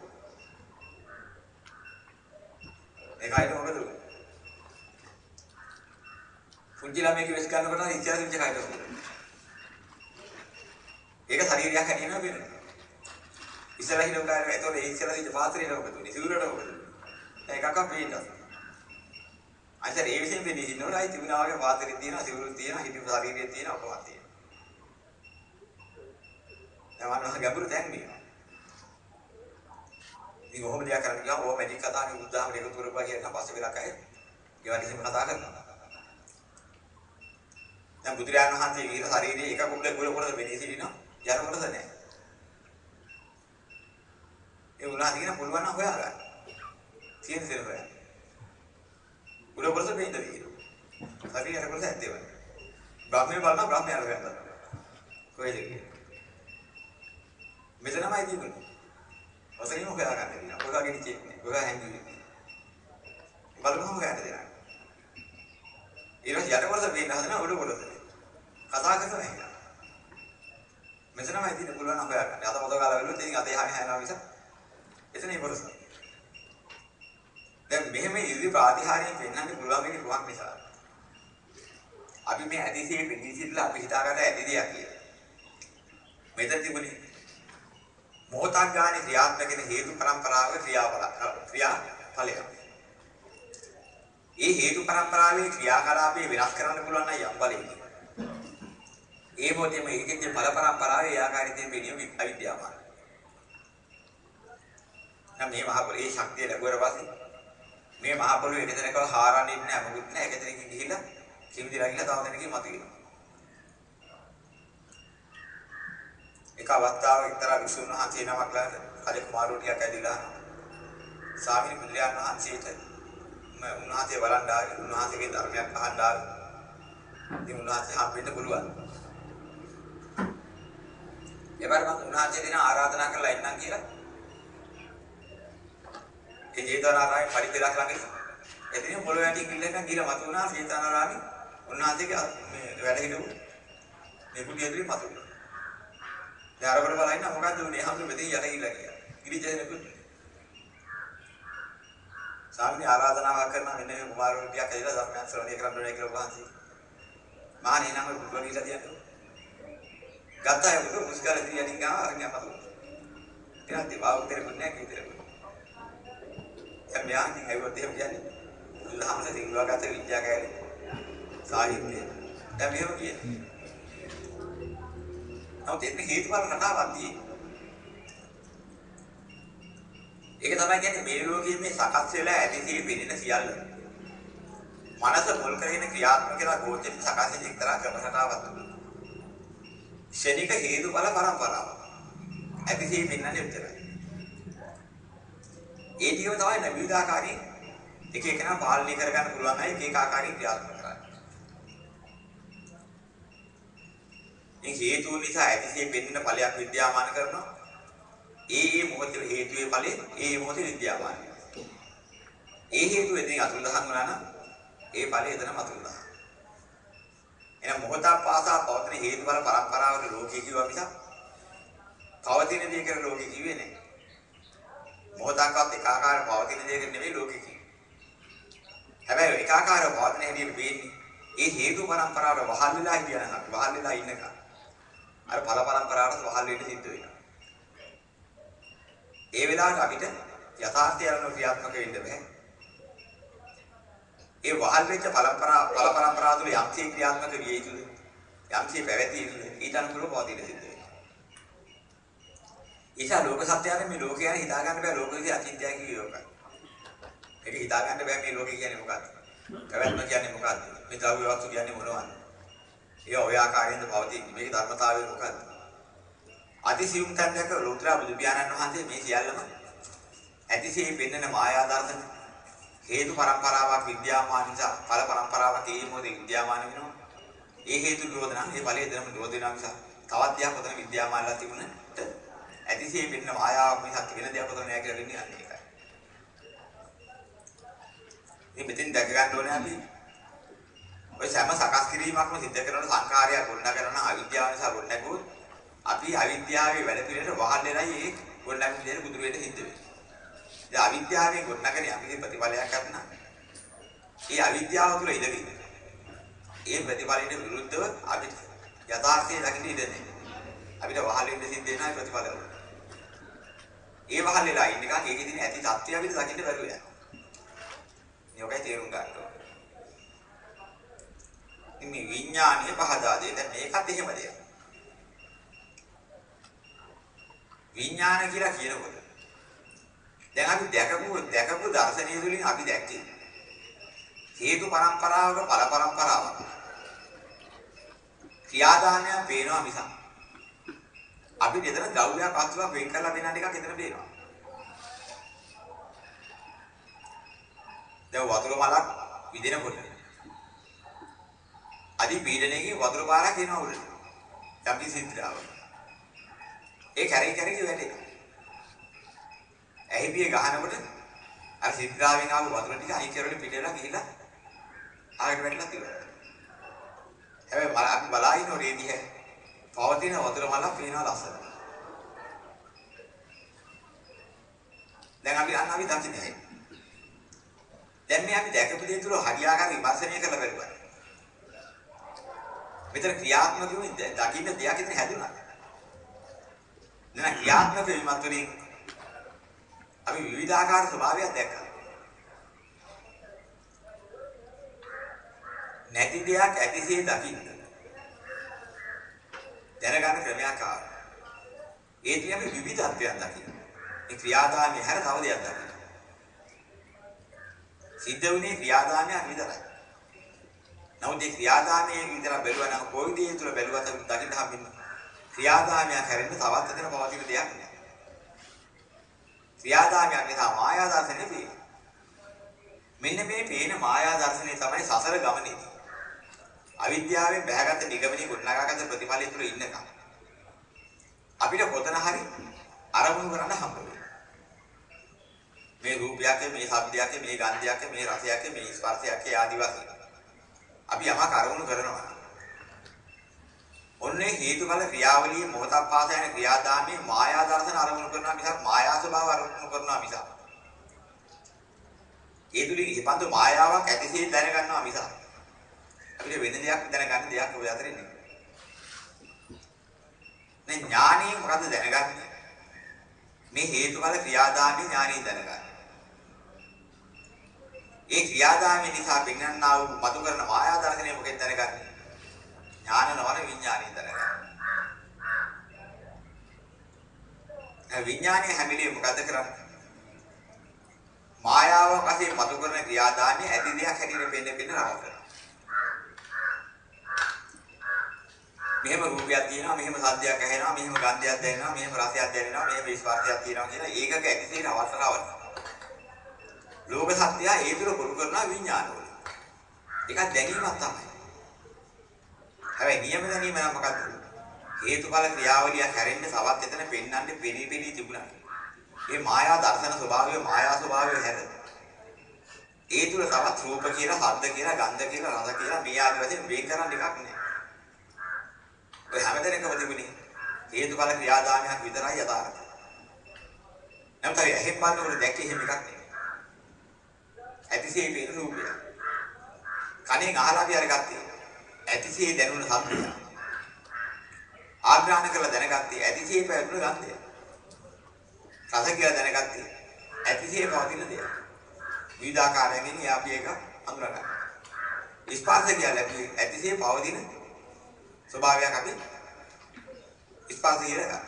ඒ කයට මොකද උනේ? පුංචි ළමයෙක් වෙස් ගන්නකොට ඉච්ඡා සිංච කයට උනේ. ඒක ශරීරයක් හැටියෙම වෙනවා. ඉස්සරහ හිටු කාරය ඒතකොට ඒ ඉස්සරහ සිංච පාත්‍රයට මොකද උනේ? සිවුරට මොකද උනේ? ඒකක් අපේට. අයිතර ඒ විශේෂයෙන් වෙන්නේ ඉන්නවනේ අයි තිබුණා වගේ පාත්‍රෙත් තියෙනවා සිවුරුත් තියෙනවා හිටු ශරීරයේ තියෙනවා ඔක්කොම තියෙනවා. දැන් වන්න ගැඹුරු තැන් මේ. ඉතින් ඔහොම දෙයක් කරන්න ගියාම ඔය මැජික් කතා නේ උදාහරණ එකතු කරපුවා කියලා පස්සේ වෙලක් අය ගෙවල් එහෙම කතා කරනවා. දැන් බුදුරජාණන් වහන්සේ කියන ශරීරයේ එක කුඹලේ ගොල කොටද වෙන්නේ සිටිනවා යන කොටද නැහැ. ඒ උනාද කියන පුළුවන් නම් හොයාගන්න. තියෙන දේ හොයන්න. ගොල කොටද වෙන්නේ කියලා. ශරීරය කොටද ඇත්තේ වань. බ්‍රහ්මයේ බලන බ්‍රහ්මයාට වෙනවා. කොහෙද කියන්නේ? මෙතනමයි තියෙන්නේ. ඔතනින්ම හොයා ගන්න දෙනවා. ඔයගාගේ නිචේ නේ. ඔයගා හැංගිලි. බලමුම ගන්න දෙනවා. ඊට යට කොටස වෙන්න හදන උඩ කොටස. කතා කරනවා එහෙනම්. මෙතනමයි තියෙන පුළුවන් නම් හොයා ගන්න. අත මොද ගාලා වෙලුත් ඉතින් අතේ හැම හැනවා මිස. එතන ඉවරස. දැන් මෙහෙම ඉරිදි ප්‍රාතිහාරයෙන් පෙන්වන්න පුළුවන් වෙන්නේ කොහොමද නිසා? අපි මේ ඇදිසියේ පිළිසිట్లా අපි හිතාගන්න ඇති දෙයක් කියලා. මෙතන තිබුණේ මොහොතක් ගානේ ක්‍රියාත්මක වෙන හේතු පරම්පරාවේ ක්‍රියාවල ක්‍රියාඵලය. ඒ හේතු පරම්පරාවේ ක්‍රියාකලාපේ වෙනස් කරන්න පුළුවන් නම් යම් බලයකින්. ඒ මොහොතේම ඒකෙන් බල පරම්පරාවේ ආකාරයෙන් වෙනියු අවිද්‍යාවයි. නම් මේ මහ පොළේ ශක්තිය ලැබුවට පස්සේ මේ මහ පොළොවේ එකතැනකව හාරන්නේ නැහැ මොකුත් නැහැ එකතැනකින් ගිහිල්ලා කිමිදිලා ගිහිල්ලා තව තැනකින් මතුවෙනවා. එක අවස්ථාවක එක්තරා විසුණු වහන්සේ නමක් ළඟ කලේ කුමාරෝ ටිකක් ඇදිලා ස්වාමීන් බුදුරජාණන් වහන්සේට උන්වහන්සේ බලන් ආවේ උන්වහන්සේගේ ධර්මයක් අහන්න ආවේ. ඉතින් උන්වහන්සේ හම්බෙන්න පුළුවන්. එවර මම උන්වහන්සේ දෙන ආරාධනා කරලා ඉන්නම් කියලා. ඒ ජේතවනාරාමේ පරිපලක් ළඟ එදින පොළොව යටින් ගිල්ලෙන් ගිල මතු වුණා ජේතවනාරාමේ උන්වහන්සේගේ මේ වැඩ හිටු මේ කුටිය ඇතුලේ මතු වුණා. දැන් අරකට බලන්න මොකද්ද උනේ හැම මෙතෙන් යට ගිහිල්ලා කියලා. ගිරිජනකුත් සාමිනී ආරාධනාවක් කරනවා මෙන්න මේ කුමාරවරු ටිකක් ඇවිල්ලා ධර්මයන් ශ්‍රවණය කරන්න ඕනේ කියලා වහන්සේ. මානේ නම් පුදුම කියලා තියන්නේ. ගත්තා ඒක මුස්කාල දියණින් ගාව අරගෙන යමතු. ටිකක් දිවාව දෙරෙන්නේ නැහැ කීතරේ. දැන් මෙයාකින් ඇවිත් එහෙම කියන්නේ. බුදුහාමස සිංහලගත විද්‍යා කෑලේ. සාහිත්‍ය. දැන් මෙහෙම කියන්නේ. නමුත් ඒක හේතුඵල රටාවක් තියෙන්නේ. ඒක තමයි කියන්නේ මේ ලෝකයේ මේ සකස් වෙලා ඇතිසිරි පිළින සියල්ල. මනස මුල් කරගෙන ක්‍රියාත්මක කරලා ගෝචර සකස් වෙන එක්තරා ක්‍රම රටාවක් තිබුණා. ශනික හේතුඵල පරම්පරාව. ඇතිසිරි පින්නන්නේ උත්තරයි. ඒ ටිකම තමයි විවිධාකාරී එක එකනා පාලනය කරගන්න පුළුවන් අය එක එක ආකාරයෙන් ක්‍රියාත්මක කරන්නේ. මේ හේතු නිසා ඇතිසේ පෙන්වන ඵලයක් විද්‍යාමාන කරනවා. ඒ ඒ මොහොතේ හේතුවේ ඵලෙ ඒ ඒ මොහොතේ විද්‍යාමාන. ඒ හේතුව එදින අතුරුදහන් වුණා නම් ඒ ඵලෙ එතනම අතුරුදහන්. එහෙනම් මොහොතක් පාසා පවතින හේතුඵල පරම්පරාවක ලෝකයේ කිව්වා මිසක් පවතින දේ කියලා ලෝකෙ කිව්වේ නැහැ. මොහොතක්වත් එකාකාර පවතින දෙයක නෙවෙයි ලෝකෙ කිව්වේ. හැබැයි එකාකාරව පවතින හැටියට වෙන්නේ ඒ හේතු පරම්පරාවට වහල් වෙලා හිටියනම් අපි වහල් වෙලා ඉන්නකම් අර ඵල පරම්පරාවට වහල් වෙන්න සිද්ධ වෙනවා. ඒ වෙලාවට අපිට යථාර්ථය අනුව ක්‍රියාත්මක වෙන්න බෑ. ඒ වහල් වෙච්ච පරම්පරා ඵල පරම්පරාව තුළ යම්සේ ක්‍රියාත්මක විය යුතුද? යම්සේ පැවතිය යුතුද? ඊට අනුකූලව පවතින සිද්ධ වෙනවා. ඒසා ලෝක සත්‍යයන් මේ ලෝකය ගැන හිතා ගන්න බෑ ලෝක විදිහ අචින්තය කියෝකයි. ඒක හිතා ගන්න බෑ මේ ලෝකය කියන්නේ මොකක්ද? පැවැත්ම කියන්නේ මොකක්ද? මේ ද්‍රව්‍ය වස්තු කියන්නේ මොනවද? ඒ ඔය ආකාරයෙන්ද පවතින්නේ. මේකේ ධර්මතාවය මොකක්ද? අතිසියුම් තැනක ලෝතර බුදු පියාණන් වහන්සේ මේ සියල්ලම ඇතිසේ පෙන්වන මායා දර්ශන හේතු පරම්පරාවක් විද්‍යාමාන නිසා ඵල පරම්පරාවක් ඒ මොහොතේ විද්‍යාමාන වෙනවා. ඒ හේතු නිරෝධ නම් ඒ ඵලයේ දෙනම නිරෝධ වෙනවා නිසා තවත් දෙයක් ඔතන විද්‍යාමානලා තිබුණාට ඇතිසේ පෙන්වන මායාවක් මිසක් වෙන දෙයක් ඔතන නෑ කියලා වෙන්නේ අන්න ඒකයි. මේ මෙතෙන් දැක ගන්න ඕනේ අපි ඔය සෑම සකස් කිරීමක්ම සිද්ධ කරන සංකාරය ගොඩනගන අවිද්‍යාව නිසා ගොඩනගුවොත් අපි අවිද්‍යාවේ වැඩ පිළිවෙලට වහල් වෙනයි ඒ ගොඩනගන දේ බුදුර වෙන්න සිද්ධ වෙන්නේ. ඒ අවිද්‍යාවෙන් ගොඩනගන අපේ ප්‍රතිඵලයක් ගන්න. ඒ අවිද්‍යාව තුළ ඉඳගෙන ඒ ප්‍රතිඵලයට විරුද්ධව අපි යථාර්ථය දකින්න ඉඳන්නේ. අපිට වහල් වෙන්න සිද්ධ වෙනා ප්‍රතිඵල වල. ඒ වහල් වෙලා ඉන්නකන් ඒකේ තියෙන ඇති தත්ත්වය අපිට දකින්න බැරුව යනවා. මේකයි තේරුම් ගන්න ඕනේ. මේ විඥානීය පහදා දෙය. දැන් මේකත් එහෙම දෙයක්. විඥාන කියලා කියනකොට දැන් අපි දැකපු දැකපු දර්ශනීය තුලින් අපි දැක්කේ හේතු පරම්පරාවක ඵල පරම්පරාවක්. ක්‍රියාදාමයන් පේනවා මිසක් අපිට එතන ද්‍රව්‍යයක් වස්තුවක් වෙන් කරලා දෙන්න ටිකක් එතන පේනවා. දැන් වතුර මලක් විදිනකොට අදි පීඩනයකින් වතුර පාරක් එනවා උඩට. අපි සිද්දාව. ඒ කැරේ කැරේ වැටෙනවා. ඇහිපිය ගහනකොට අර සිද්දාවෙන් ආපු වතුර ටික අයින් කරලා පිටේලා ගිහිලා ආයෙත් වැටලා තියෙනවා. හැබැයි බල අපි බලා ඉන්න ඔරේ දිහා පවතින වතුර මලක් පේනවා ලස්සන. දැන් අපි අන්න අපි දකින්නේ. දැන් මේ අපි දැකපු දේ තුල හරියාකාර විමර්ශනය කරලා බලුවා. මෙතන ක්‍රියාත්මක වෙන්නේ දකින්න දෙයක් ඉතින් හැදුනා. නේද ක්‍රියාත්මක වීමත් තුළින් අපි විවිධාකාර ස්වභාවයක් දැක්කා. නැති දෙයක් ඇතිසේ දකින්න. දැනගන්න ක්‍රමයක් ආවා. ඒ කියන්නේ අපි විවිධත්වයක් දකින්න. මේ ක්‍රියාදාමයේ හැර තව දෙයක් දකින්න. සිද්ධ වුණේ ක්‍රියාදාමයක් විතරයි. නමුත් මේ ක්‍රියාදාමයේ විතර බැලුවා නම් කොයි දේ තුල බැලුවත් අපි දකින්න හම්බෙන්නේ ක්‍රියාදාමයක් හැරෙන්න තවත් එතන පවතින දෙයක් නෑ. ක්‍රියාදාමයක් නිසා මායා දර්ශනේ පේනවා. මෙන්න මේ පේන මායා දර්ශනේ තමයි සසර ගමනේදී. අවිද්‍යාවෙන් බැහැගත් නිගමනයේ ගොඩනගාගත් ප්‍රතිඵලය තුළ ඉන්නකම් අපිට කොතන හරි අරමුණු කරන්න හම්බ වෙනවා. මේ රූපයක් මේ ශබ්දයක් මේ ගන්ධයක් මේ රසයක් මේ ස්පර්ශයක් ආදී වශයෙන් අපි යමක් අරමුණු කරනවා. ඔන්නේ හේතුඵල ක්‍රියාවලියේ මොහොතක් පාසා යන ක්‍රියාදාමයේ මායා දර්ශන අරමුණු කරනවා මිසක් මායා ස්වභාව අරමුණු කරනවා මිසක් ඒ තුලින් ඉපන්තු මායාවක් ඇතිසේ දැනගන්නවා මිසක් අපිට වෙන දෙයක් දැනගන්න දෙයක් ඔය අතරේ නෙමෙයි. මේ ඥානිය මොකද්ද දැනගන්නේ? මේ හේතුඵල ක්‍රියාදාමයේ ඥානිය දැනගන්න. ඒ ක්‍රියාදාමයේ නිසා පින්නන්නා වූ මතු කරන මායා දර්ශනය මොකෙන්ද දැනගන්නේ? ඥාන නවන විඥානිය දැනගන්න. ඒ විඥානයේ හැමිලිය මොකද්ද කරන්නේ? මායාවක් වශයෙන් මතු කරන ක්‍රියාදාමයේ ඇති දෙයක් හැටියට පෙන්න පෙන්න රවටනවා. මෙහෙම රූපයක් තියෙනවා මෙහෙම සද්දයක් ඇහෙනවා මෙහෙම ගන්ධයක් දැනෙනවා මෙහෙම රසයක් දැනෙනවා මෙහෙම ස්පර්ශයක් තියෙනවා කියලා ඒකක ඇතිසේ නවතරවන ලෝක සත්‍යය ඒ තුර පුරු කරන විඥානවල ඒක දැනීමක් තමයි හැබැයි නියම දැනීම නම් මොකද්ද හේතුඵල ක්‍රියාවලිය හැරෙන්න සවත් එතන පෙන්වන්නේ පෙනී පෙනී තිබුණා. මේ මායා දර්ශන ස්වභාවය මායා ස්වභාවය හැර. ඒ තුල තවත් රූප කියලා, ශබ්ද කියලා, ගන්ධ කියලා, රස කියලා මේ ආදි වශයෙන් වෙන් කරන්න එකක් නෑ. ඔය හැමදෙනකම තිබුණේ හේතුඵල ක්‍රියාදාමයක් විතරයි යථාර්ථය. නම් තමයි එහෙම බලනකොට දැක්කේ එහෙම එකක් නෙමෙයි. ඇතිසේ පේන රූපය. කණෙන් අහලා අපි අරගත්තේ. ඇතිසේ දැනුණ ශබ්දය. ආග්‍රහණ කරලා දැනගත්තේ ඇතිසේ පැවතුණු ගන්ධය. රස කියලා දැනගත්තේ ඇතිසේ පවතින දෙයක්. විවිධාකාරයෙන් අපි ඒක අඳුරගන්නවා. ස්පර්ශ කියලා අපි ඇතිසේ පවතින ස්වභාවයක් අපි ස්පර්ශ කියලා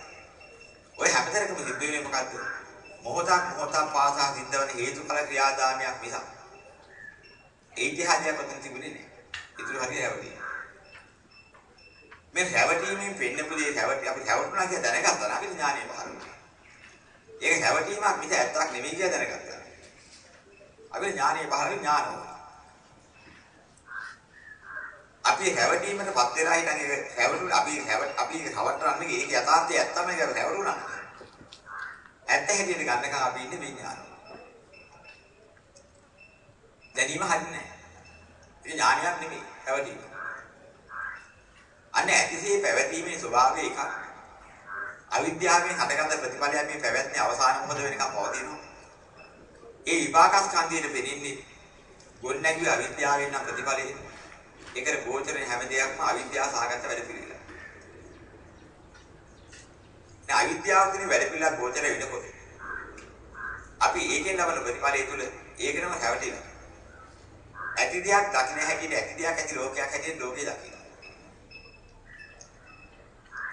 ඔය හැමතැනකම සිද්ධ වෙන්නේ මොකද්ද? මොහොතක් මොහොතක් පාසා සිද්ධ වෙන හේතුඵල ක්‍රියාදාමයක් මිසක් ඒ ඉතිහාසයක් ඔතන තිබුණේ නැහැ. ඉතුරු හරිය හැවටි. මේ හැවටීමෙන් පෙන්නපු දේ හැවටි අපි හැවටුණා කියලා දැනගත්තා නම් අපිට ඥානය පහළ වුණා. ඒක හැවටීමක් මිස ඇත්තක් නෙමෙයි කියලා දැනගත්තා. අපිට ඥානය පහළ ඥාන වුණා. අපි හැවටීමටපත් වෙලා හිටන් ඒක හැවටුණා අපි අපි හවට්ටන්නේ ඒක යථාර්ථය ඇත්තම ඒක හැවටුණා. ඇත්ත හැටියට ගන්නකම් අපි ඉන්නේ විඥාන. දැනීම හරිනේ නැහැ. ඒ ඥානයක් නෙමෙයි පැවතීම. අන්න ඇතිසේ පැවතීමේ ස්වභාවය එකක්. අවිද්‍යාවෙන් හටගන්න ප්‍රතිඵලයක් මේ පැවැත්මේ අවසාන මොහොත වෙනකම් පවතිනවා. ඒ විපාක ස්කන්ධයේ පෙනෙන්නේ ගොන්නැගිලි අවිද්‍යාවෙන් නම් ප්‍රතිඵලයේ. ඒකට ගෝචරේ හැම දෙයක්ම අවිද්‍යාව සහගත වැඩ පිළිවිල. දැන් අවිද්‍යාව කියන වැඩ පිළිවෙල ගෝචර වෙනකොට අපි ඒකෙන් ලබන ප්‍රතිඵලය තුළ ඒකනම හැවටිලා. ඇති දෙයක් දකින්න හැටියට ඇති දෙයක් ඇති ලෝකයක් හැටියට ලෝකේ දකින්න.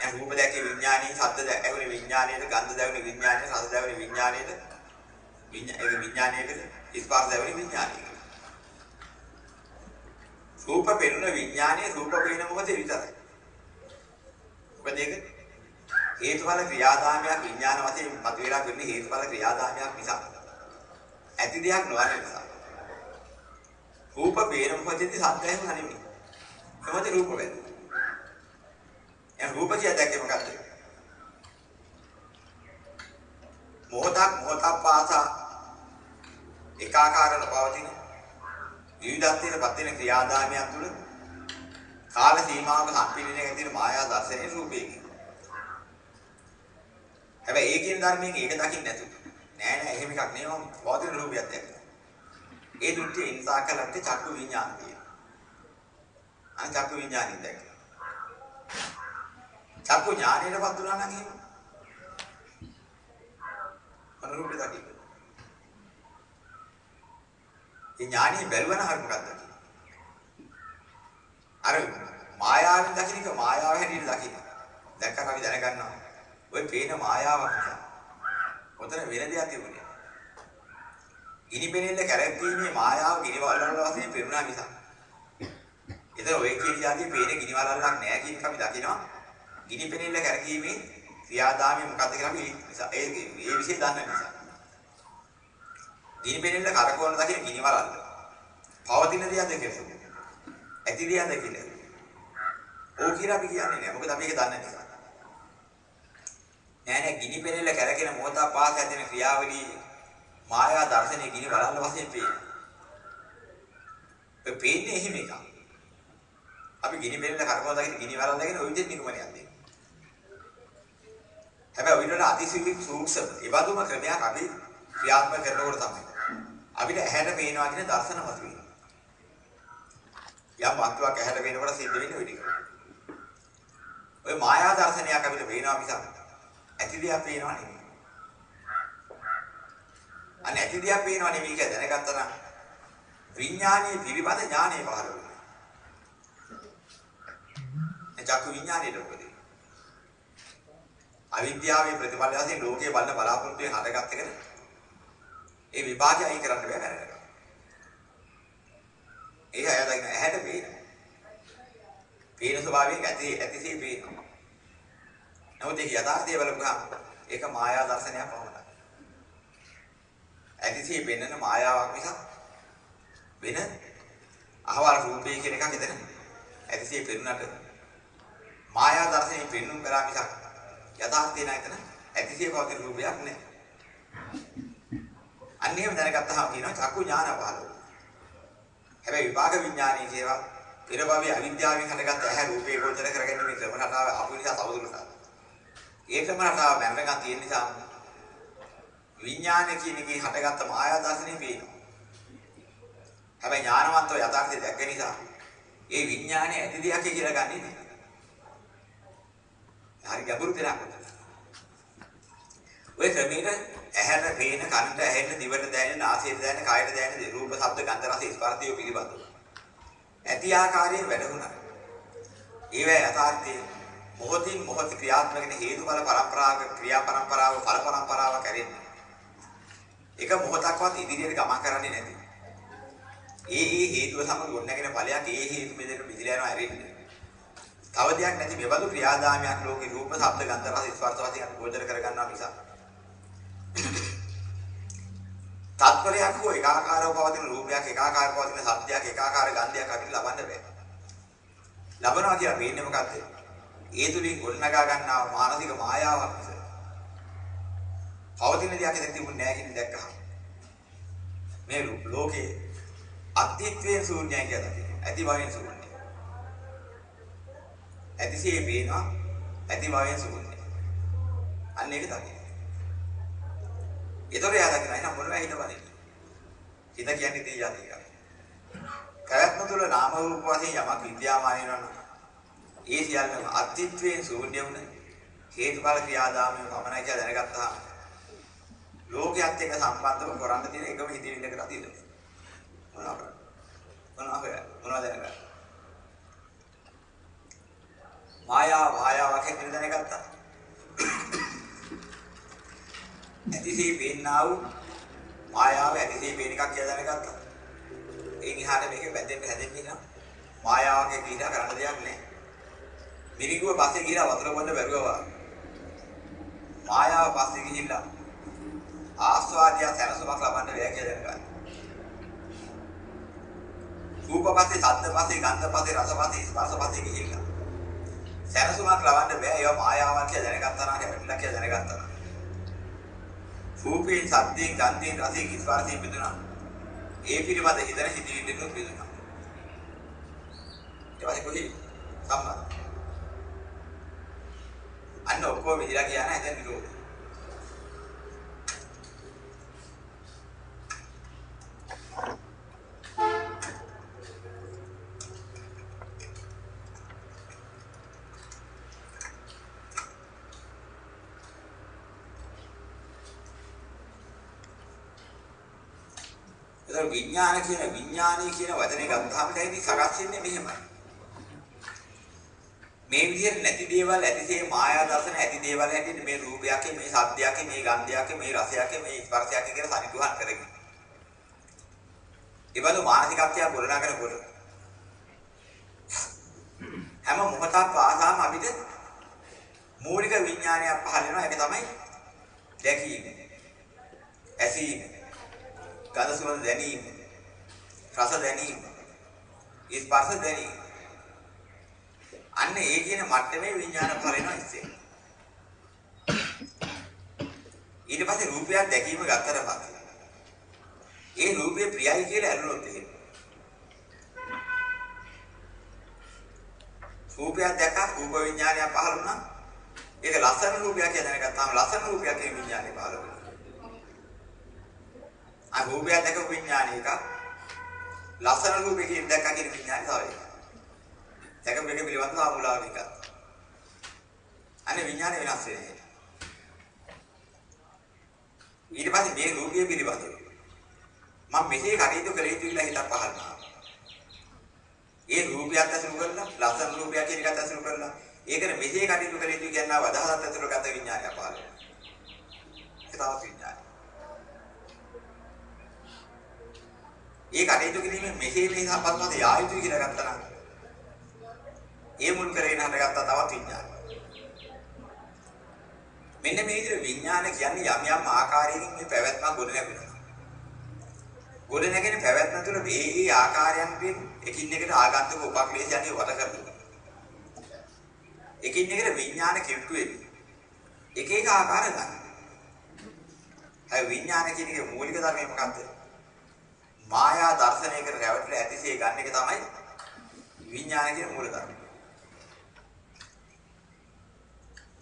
දැන් රූප දැකේ විඥානයේ ශබ්ද දැකේ විඥානයේ ගන්ධ දැකේ විඥානයේ රස දැකේ විඥානයේ විඥානයේ විඥානයේ ස්පර්ශ දැකේ විඥානයේ රූප පෙනුන විඥානයේ රූප පේන මොකද විතරයි. මොකද ඒක හේතුඵල ක්‍රියාදාමයක් විඥාන වශයෙන් මතුවලා කරන හේතුඵල ක්‍රියාදාමයක් නිසා ඇති දෙයක් නොවන නිසා රූප පේන මොහොතේදී සත්‍යයම නෙමෙයි. කොහොමද රූප වෙන්නේ? එයා රූප කිය දැක්කේ මොකද්ද? මොහොතක් මොහොතක් පාසා ඒකාකාරව පවතින විවිධත්වයට පත් වෙන ක්‍රියාදාමයන් තුළ කාල සීමාවක සම්පීඩනයක තියෙන මායා දර්ශනයේ රූපයකින්. හැබැයි ඒකෙන් ධර්මයෙන් ඒක දකින්න නැතු. නෑ නෑ එහෙම එකක් නෙවෙයි මම පවතින රූපයක් දැක්කා. ඒ දෘෂ්ටි ඉන්සා කලත්තේ චක්කු විඥාන තියෙනවා. අන චක්කු විඥානින් දැක්කා. චක්කු ඥානයටපත් වුණා නම් එහෙම. අනුරූප දකින්න. ඒ ඥානිය බැලුවන හරි මොකක්ද අර මායාවෙන් දකින්න එක මායාව හැටියට දකින්න. දැක්කම අපි දැනගන්නවා. ඔය පේන මායාවක් නිසා. ඔතන වෙන දෙයක් තිබුණේ. ගිනිපෙනෙල්ල කැරක්කීමේ මායාව ගිනිවලවල වශයෙන් පෙරුණා නිසා. ඒතර ඔය කියන જાතිය පේන ගිනිවලවලක් නෑ කියන එක අපි දකිනවා. ගිනිපෙනෙල්ල කැරකීමේ ක්‍රියාදාමය මොකක්ද කියලා අපි නිසා ඒ ඒ විශේෂ දන්න නිසා. ගිනිපෙනෙල්ල කරකවන දකින ගිනිවලල්. පවතින දෙයක්ද කියලා. ඇති දෙයක්ද කියලා. ඕක කියලා අපි කියන්නේ නෑ. මොකද අපි ඒක දන්නේ නිසා. නෑ නෑ ගිනිපෙනෙල්ල කැරකෙන මොහොත පාස ඇතින ක්‍රියාවලිය මායා දර්ශනයේ ගිනි වලල්ල වශයෙන් පේනවා. ඒ පේන්නේ එහෙම එකක්. අපි ගිනි පෙරෙල්ල කරකවලා දාගෙන ගිනි වලල්ල දාගෙන ওই විදිහට නිගමනයක් දෙන්නේ. හැබැයි ඔය විදිහට අතිසිවි සූක්ෂම ඒ වගේම ක්‍රමයක් අපි ක්‍රියාත්මක කරනකොට තමයි. අපිට ඇහැට පේනවා කියන දර්ශන මතුවේ. යම් වස්තුවක් ඇහැට පේනකොට සිද්ධ වෙන්නේ ওই ටික. ඔය මායා දර්ශනයක් අපිට පේනවා මිසක් ඇති දෙයක් පේනවා නෙමෙයි. අනේ ඇති දෙයක් පේනවා නෙමෙයි කියලා දැනගත්තා නම් විඥානීය පිළිබඳ ඥානය පහළ වෙනවා. එචක්කු විඥානයේ ලෝකදී. අවිද්‍යාවේ ප්‍රතිඵල වශයෙන් ලෝකයේ බලන බලාපොරොත්තුෙන් හටගත් එකට ඒ විපාකය අයින් කරන්න බෑ නේද? ඒක අයදගෙන ඇහැට පේන. පේන ස්වභාවයෙන් ඇති ඇතිසේ පේනවා. නමුත් ඒක යථාර්ථය බලපුවහම ඒක මායා දර්ශනයක් පමණයි. ඇතිසේ පෙන්වන මායාවක් මිසක් වෙන අහවල් රූපේ කියන එකක් එතන ඇතිසේ පෙන්වන්නට මායා දර්ශනේ පෙන්눔 කරා මිසක් යථාර්ථය නැතන ඇතිසිය පවතින රූපයක් නෑ. අන්න එහෙම දැනගත්තාම කියනවා චක්කු ඥාන පහළ වෙනවා. හැබැයි විපාක විඥානයේ කියවා පෙර භවයේ අවිද්‍යාවෙන් හටගත්ත ඇහැ රූපේ ගෝචර කරගෙන මේ ක්‍රම රටාව අපු නිසා තවදුරටත්. ඒ ක්‍රම රටාව මැරෙනකන් තියෙන නිසා විඥානය කියන එකේ හටගත්ත මායා දර්ශනේ පේනවා. හැබැයි ඥානවන්තව යථාර්ථය දැක්ක නිසා ඒ විඥානය ඇති දෙයක් කියලා ගන්නෙ නෑ. හරි ගැඹුරු දෙයක්. ඔය ක්‍රමයට ඇහැට පේන, කනට ඇහෙන, දිවට දැනෙන, නාසයට දැනෙන, කයට දැනෙන රූප, ශබ්ද, ගන්ධ, රස, ස්පර්ශය පිළිබඳව ඇති ආකාරයෙන් වැඩුණා. ඒවැ යථාර්ථයේ මොහොතින් මොහොත ක්‍රියාත්මක වෙන හේතුඵල පරම්පරාවක ක්‍රියා පරම්පරාව ඵල පරම්පරාව කැරෙන්නේ. එක මොහොතක්වත් ඉදිරියට ගමන් කරන්නේ නැති. ඒ ඒ හේතුව සමග ගොඩනගෙන ඵලයක් ඒ හේතු මෙදෙක පිළිලා යනවා ඇරෙන්නේ. තව දෙයක් නැති මෙබඳු ක්‍රියාදාමයක් ලෝකේ රූප, ශබ්ද, ගන්ධ, රස, ස්පර්ශ වශයෙන් අපි ගෝචර කරගන්නවා නිසා. තත්පරයක් හෝ ඒකාකාරව පවතින රූපයක්, ඒකාකාරව පවතින ශබ්දයක්, ඒකාකාර ගන්ධයක් අපිට ලබන්න බෑ. ලබනවා කියලා වෙන්නේ මොකද්ද? ඒ තුලින් ගොඩනගා ගන්නා මානසික මායාවක් නිසා. පවතින දෙයක් දැන් තිබුණේ නැහැ කියන දැක්කහම. මේ ලෝකේ අත්‍යත්වයෙන් ශූන්‍යයි කියලා කියනවා. ඇති භවෙන් ශූන්‍යයි. ඇතිසේ පේනවා ඇති භවෙන් ශූන්‍යයි. අන්න ඒක තමයි. ඒතොර එයා දකින්න එහෙනම් මොනවා හිතවන්නේ? හිත කියන්නේ තේ යති එක. කයත්ම තුල නාම රූප වශයෙන් යමක් විද්‍යාමාන වෙනවා. ඒ සියල්ලම අත්‍යත්වයෙන් ශූන්‍ය වුණ හේතුඵල ක්‍රියාදාමය පමණයි කියලා දැනගත්තාම ලෝකයක් එක්ක සම්බන්ධව කරන්න තියෙන එකම හිතවිල්ලකට අතීතයි. මොනවා කරන්නේ? මොනවා කරන්නේ? මොනවද දැනගන්නේ? මායාව මායාවක් හැටියට දැනගත්තා. ඇතිසේ පේන්නා වූ මායාව ඇතිසේ පේන එකක් කියලා දැනගත්තා. ඒ නිහාට මේක බැඳෙන්න හැදෙන්නේ නම් මායාවගේ කීඩා කරන්න දෙයක් නැහැ. මිරිගුව පස්සේ ගිහලා වතුර බොන්න බැරුවා. මායාව පස්සේ ගිහිල්ලා ආස්වාදය සැනසුමක් ලබන්න බැහැ කියලා දැනගන්න. රූප පස්සේ, ශබ්ද පස්සේ, ගන්ධ පස්සේ, රස පස්සේ, ස්පර්ශ පස්සේ ගිහිල්ලා සැනසුමක් ලබන්න බෑ. ඒවා මායාවක් කියලා දැනගත්තා නම් හැපිලා කියලා දැනගත්තා නම්. රූපේ, ශබ්දේ, ගන්ධේ, රසේ, ස්පර්ශේ බෙදුණා. ඒ පිළිබඳ හිතන හිතවිල්ලෙන් බෙදුණා. ඒ වගේ කොහේ සම්බන්ධ. අන්න ඔක්කොම විදිලා කියන එතන නිරෝධය. ඒතර විඥාන කියන විඥානීය කියන වචනේ ගත්තාම දැන් සකස් වෙන්නේ මෙහෙමයි. මේ විදිහට නැති දේවල් ඇතිසේ මායා දර්ශන ඇති දේවල් හැටියට මේ රූපයක් මේ ශබ්දයක් මේ ගන්ධයක් මේ රසයක් මේ ස්පර්ශයක් කියලා සනිටුහන් කරගෙන. ඒවලු මානසිකත්වය ගොඩනගනකොට හැම මොහොතක් පාසාම අපිට මූලික විඥානයක් පහළ වෙනවා ඒක තමයි දැකීම. ඇසීම. ගඳ සුවඳ දැනීම. රස දැනීම. ස්පර්ශ දැනීම. අන්න ඒ කියන මට්ටමේ විඥාන පහළ වෙනවා ඉස්සේ. ඊට පස්සේ රූපයක් දැකීම ගත්තට පස්සේ ඒ රූපේ ප්‍රියයි කියලා ඇරුණොත් එහෙම. රූපයක් දැක්කා රූප විඥානය පහළ වුණා. ඒක ලස්සන රූපයක් කියලා දැනගත්තාම ලස්සන රූපයක් කියන විඥානය පහළ වෙනවා. ආ රූපයක් දැකපු විඥානය එක ලස්සන රූපයකින් දැක්කා කියන විඥානය තව එකක්. දැකපු එක පිළිබඳව ආමුලාව එකක්. අනේ විඥානය වෙනස් වෙන්නේ. ඊට පස්සේ මේ රූපය පිළිබඳව මම මෙසේ කටයුතු කළ යුතු කියලා හිතක් පහළ වුණා. ඒ රූපයත් අසුරු කරලා ලස්සන රූපයක් කියන එකත් අසුරු කරලා ඒකනේ මෙසේ කටයුතු කළ යුතු කියන අවදහසත් අසුරු ගත විඥානය පහළ වෙනවා. ඒක තවත් විඥානය. ඒ කටයුතු කිරීමෙන් මෙසේ මේ සම්පන්නත යා යුතුයි කියලා ගත්තා නම් ඒ මුල් කරගෙන හටගත්තා තවත් විඥානය. මෙන්න මේ විදිහට විඥාන කියන්නේ යම් යම් ආකාරයකින් මේ පැවැත්ම ගොඩ නැගෙනවා. ගොඩ නැගෙන පැවැත්ම තුළ මේ ඒ ආකාරයන්ගෙන් එකින් එකට ආගන්තුක උපක්ලේශයන්ගේ වට කරනවා. එකින් එකට විඥාන කිට්ටු වෙන්නේ. එක එක ආකාර ගන්න. ඒ විඥාන කියන එකේ මූලික ධර්මය මොකක්ද? මායා දර්ශනයකට රැවටිලා ඇතිසේ ගන්න එක තමයි විඥාන කියන මූල ධර්මය.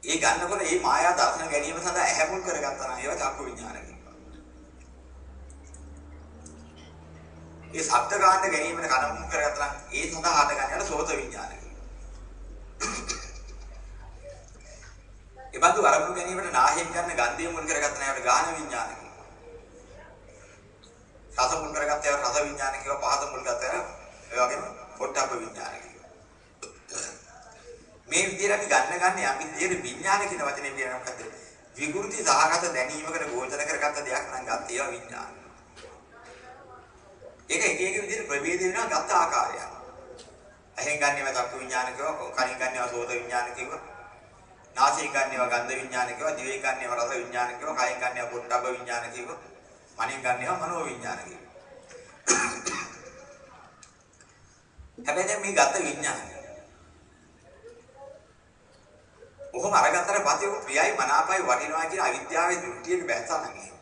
ඒ ගන්නකොට මේ මායා දර්ශන ගැනීම සඳහා ඇහැ මුල් කරගත්තා නම් ඒවා චක්කු විඥාන කියනවා. ඒ ශබ්ද ගන්න ගැනීමට කන මුල් කරගත්තා නම් ඒ සඳහා හදගන්න යන සෝත විඥාන ඒ බඳු අරමුණු ගැනීමට නාහයෙන් ගන්න ගන්ධය මුල් කරගත්ත නෑවට ගාන විඥාන කියනවා. රස මුල් කරගත්ත ඒවා රස විඥාන කියනවා පහත මුල් ගත්ත ඒවා ඒ වගේම පොට්ටබ්බ විඥාන කියනවා. මේ විදිහට ගන්න ගන්න යම් විදිහට විඥාන කියන වචනේ කියන්නේ මොකද්ද? විකෘති සහගත දැනීමකට ගෝචර කරගත්ත දෙයක් නම් ගත්ත ඒවා විඥාන. ඒක එක එක විදිහට ප්‍රභේද වෙනවා ගත්ත ආකාරය. ඇහෙන් ගන්නේවා චක්කු විඥාන කියනවා, කනින් ගන්නේවා සෝත විඥාන කියනවා. නාසයෙන් ගන්නේවා ගන්ධ විඥාන කියනවා, දිවෙන් ගන්නේවා රස විඥාන කියනවා, කයෙන් ගන්නේවා පොට්ටබ්බ විඥාන කියනවා, මනෙන් ගන්නේවා මනෝ විඥාන කියනවා. [coughs] හැබැයි දැන් මේ ගත විඥානය. ඔහොම අරගත්තට පස්සේ ඔහු ප්‍රියයි මනාපයි වටිනවා කියන අවිද්‍යාවේ දෘෂ්ටියක බැස්සා නම් එහෙම.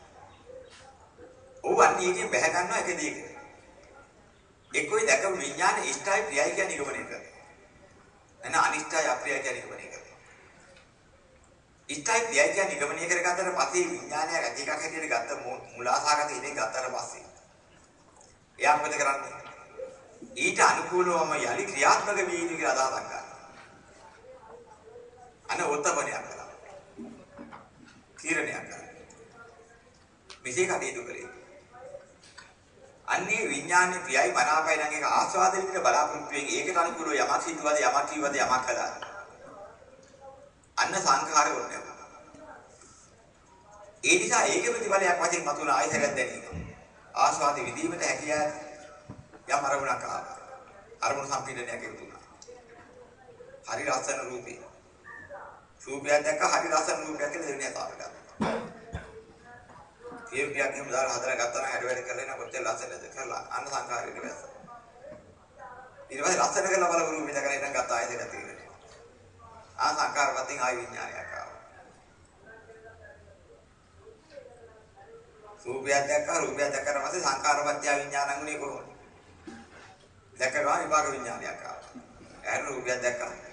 ඔහු අන්නේ එකෙන් බැහැ ගන්නවා එක දෙයකට. එක්කෝයි දැක විඥාන ඉෂ්ටයි ප්‍රියයි කියන නිගමනය කරනවා. එන අනිෂ්ටයි අප්‍රියයි කියන නිගමනය කරනවා. ඉෂ්ටයි ප්‍රියයි කියන නිගමනය කරගත්තට පස්සේ විඥානය ඇති එකක් හැටියට ගත්ත මුලාසහගත ඉතින් ගත්තට පස්සේ එයා මොකද කරන්නේ? ඊට අනුකූලවම යලි ක්‍රියාත්මක වී යුතු කියලා අදහසක් ගන්නවා. අන උත්තමනයක් කළා. තීරණයක් කළා. මෙසේ කටයුතු කළේ. අන්නේ විඥානේ ප්‍රියයි මනාපයි නම් ඒක ආස්වාද විඳින බලාපොරොත්තු වෙන ඒකට අනුකූලව යමක් සිදුවද යමක් කිව්වද යමක් කළා. අන්න සංඛාරය වුණා. ඒ නිසා ඒක ප්‍රතිඵලයක් වශයෙන් මතුවන ආයතනයක් දැනීම. ආස්වාද විඳීමට හැකියාව යම් අරමුණක් ආවා. අරමුණු සම්පීඩනයක් ඉතුණා. හරි රසන රූපේ. රූපයක් දැක්ක හරි රසන රූපයක් කියලා දෙවෙනි අතාව ගන්නවා. කීපයක් එහෙම දාලා හදලා ගත්තා නම් හැඩ වැඩ කරලා එන කොච්චර ලස්සනද කරලා අන්න සංකාරයට වැස්ස. ඊට පස්සේ ලස්සන කරලා බලපු රූපේ දැකලා ඉතින් ගත්ත ආයෙත් දෙක තියෙනවා. ආ සංකාරපතින් ආයි විඥානයක් ආවා. රූපයක් දැක්කා රූපයක් දැක්කට පස්සේ සංකාරපත්‍ය විඥානං උනේ කොහොමද? දැක්ක ගමන් විපාක විඥානයක් ආවා. ඇහැර රූපයක් දැක්කා.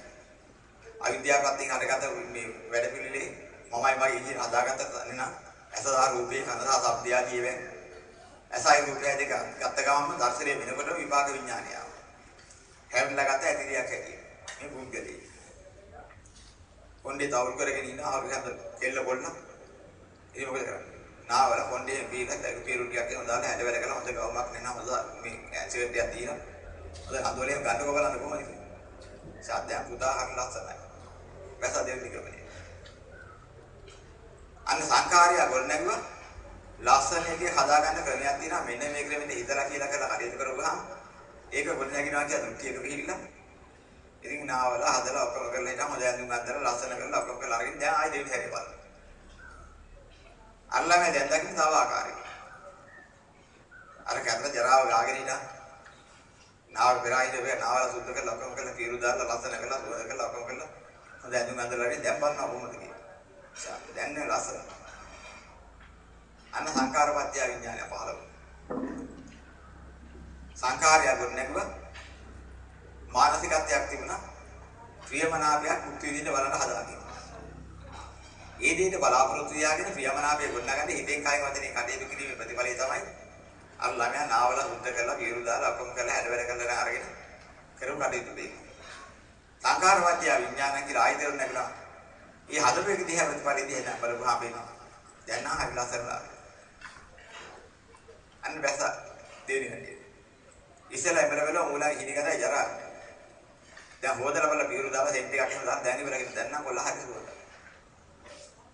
අවිද්‍යාවපත්යෙන් හටගත්ත මේ වැඩ පිළිලේ මමයි මගේ ඉන්නේ හදාගත්ත නේන ඇසදා රූපේ කනදා ශබ්දය කියවෙන් ඇසයි රූපය දෙක ගත්ත ගමන්ම දර්ශනය වෙනකොට විපාක විඥානය ආවා. හැවුලා ගත්ත ඇතිරියක් හැටියට. මේ පුද්ගලී. කොණ්ඩේ තවුල් කරගෙන ඉන්න ආවිහඳ කෙල්ල කොල්ල. ඉතින් මොකද කරන්නේ? නාවල කොණ්ඩේ පීලා දැක පීරු ටිකක් එහෙම දාලා හැඩ වැඩ කරලා හොඳ ගවමක් නෙනා හොඳ මේ ඇන්සිවෙට් එකක් දීලා. හොඳ අඳුලෙන් ගන්නකො බලන්න කොහොමද? සාද්දයන් පුතා හරි ලස්සනයි. වැස දෙවෙනි ක්‍රමනේ. අන්න සංකාරය ගොඩ නැගුවා. ලස්සන එකේ හදාගන්න ක්‍රමයක් තියෙනවා. මෙන්න මේ ක්‍රමෙට හිතලා කියලා කරලා කටයුතු කරගොහම ඒක ගොඩ නැගිනවා කියලා දෘෂ්ටියක පිළිහිලා. ඉතින් නාවල හදලා ඔක්කොම කරලා හිටම හොඳ ඇඳුම් අඳලා ලස්සන කරලා ඔක්කොම කරලා අරගෙන දැන් ආයෙ දෙවෙනි හැරේ බලන්න. අල්ලන්නේ දැන් දකින්න තව ආකාරයක. අර කැතර ජරාව ගාගෙන ඉන්න නාව පෙරායිද වේ නාවල සුද්ධ කරලා ඔක්කොම කරලා කීරු දාලා ලස්සන කරලා සුවඳ කරලා ඔක්කොම කරලා හොඳ ඇඳුම් අඳලා දැන් බලනවා කොහොමද කියලා. දැන් නේ ලස්සන. අන්න සංකාරපත්‍ය විඥානය පහළ වුණා. සංකාරය ගොඩ නැගුවා. මානසිකත්වයක් තිබුණා. ප්‍රියමනාපයක් මුක්ති විඳින්න බලන්න හදාගන්න. ඒ දෙයට බලාපොරොත්තු තියාගෙන ප්‍රියමනාපය ගොඩනගන්න හිතෙන් කය වචනේ කටයුතු කිරීමේ ප්‍රතිඵලය තමයි අර ළමයා නාවල සුද්ධ කරලා කීරු දාලා ඔක්කොම කරලා හැඩ වැඩ කරලා අරගෙන කරු කටයුතු දෙන්න. සංකාරපත්‍ය විඥාන කියලා ආයතන නැගලා ඒ හදපු එක දිහා ප්‍රතිපලෙ දිහා බලපුවාම පේනවා. දැන් නම් හරි ලස්සනලා. අන්න බැස දෙවෙනි හැටි. ඉස්සෙල්ලා එමෙල වෙල මූලයි හිණිගදයි ජරා. දැන් හොදලා බලලා පීරු දාලා සෙට් එකක් එහෙම දාලා දැන් ඉවරගෙන දැන් නම් කොල්ල හරි සුවඳයි.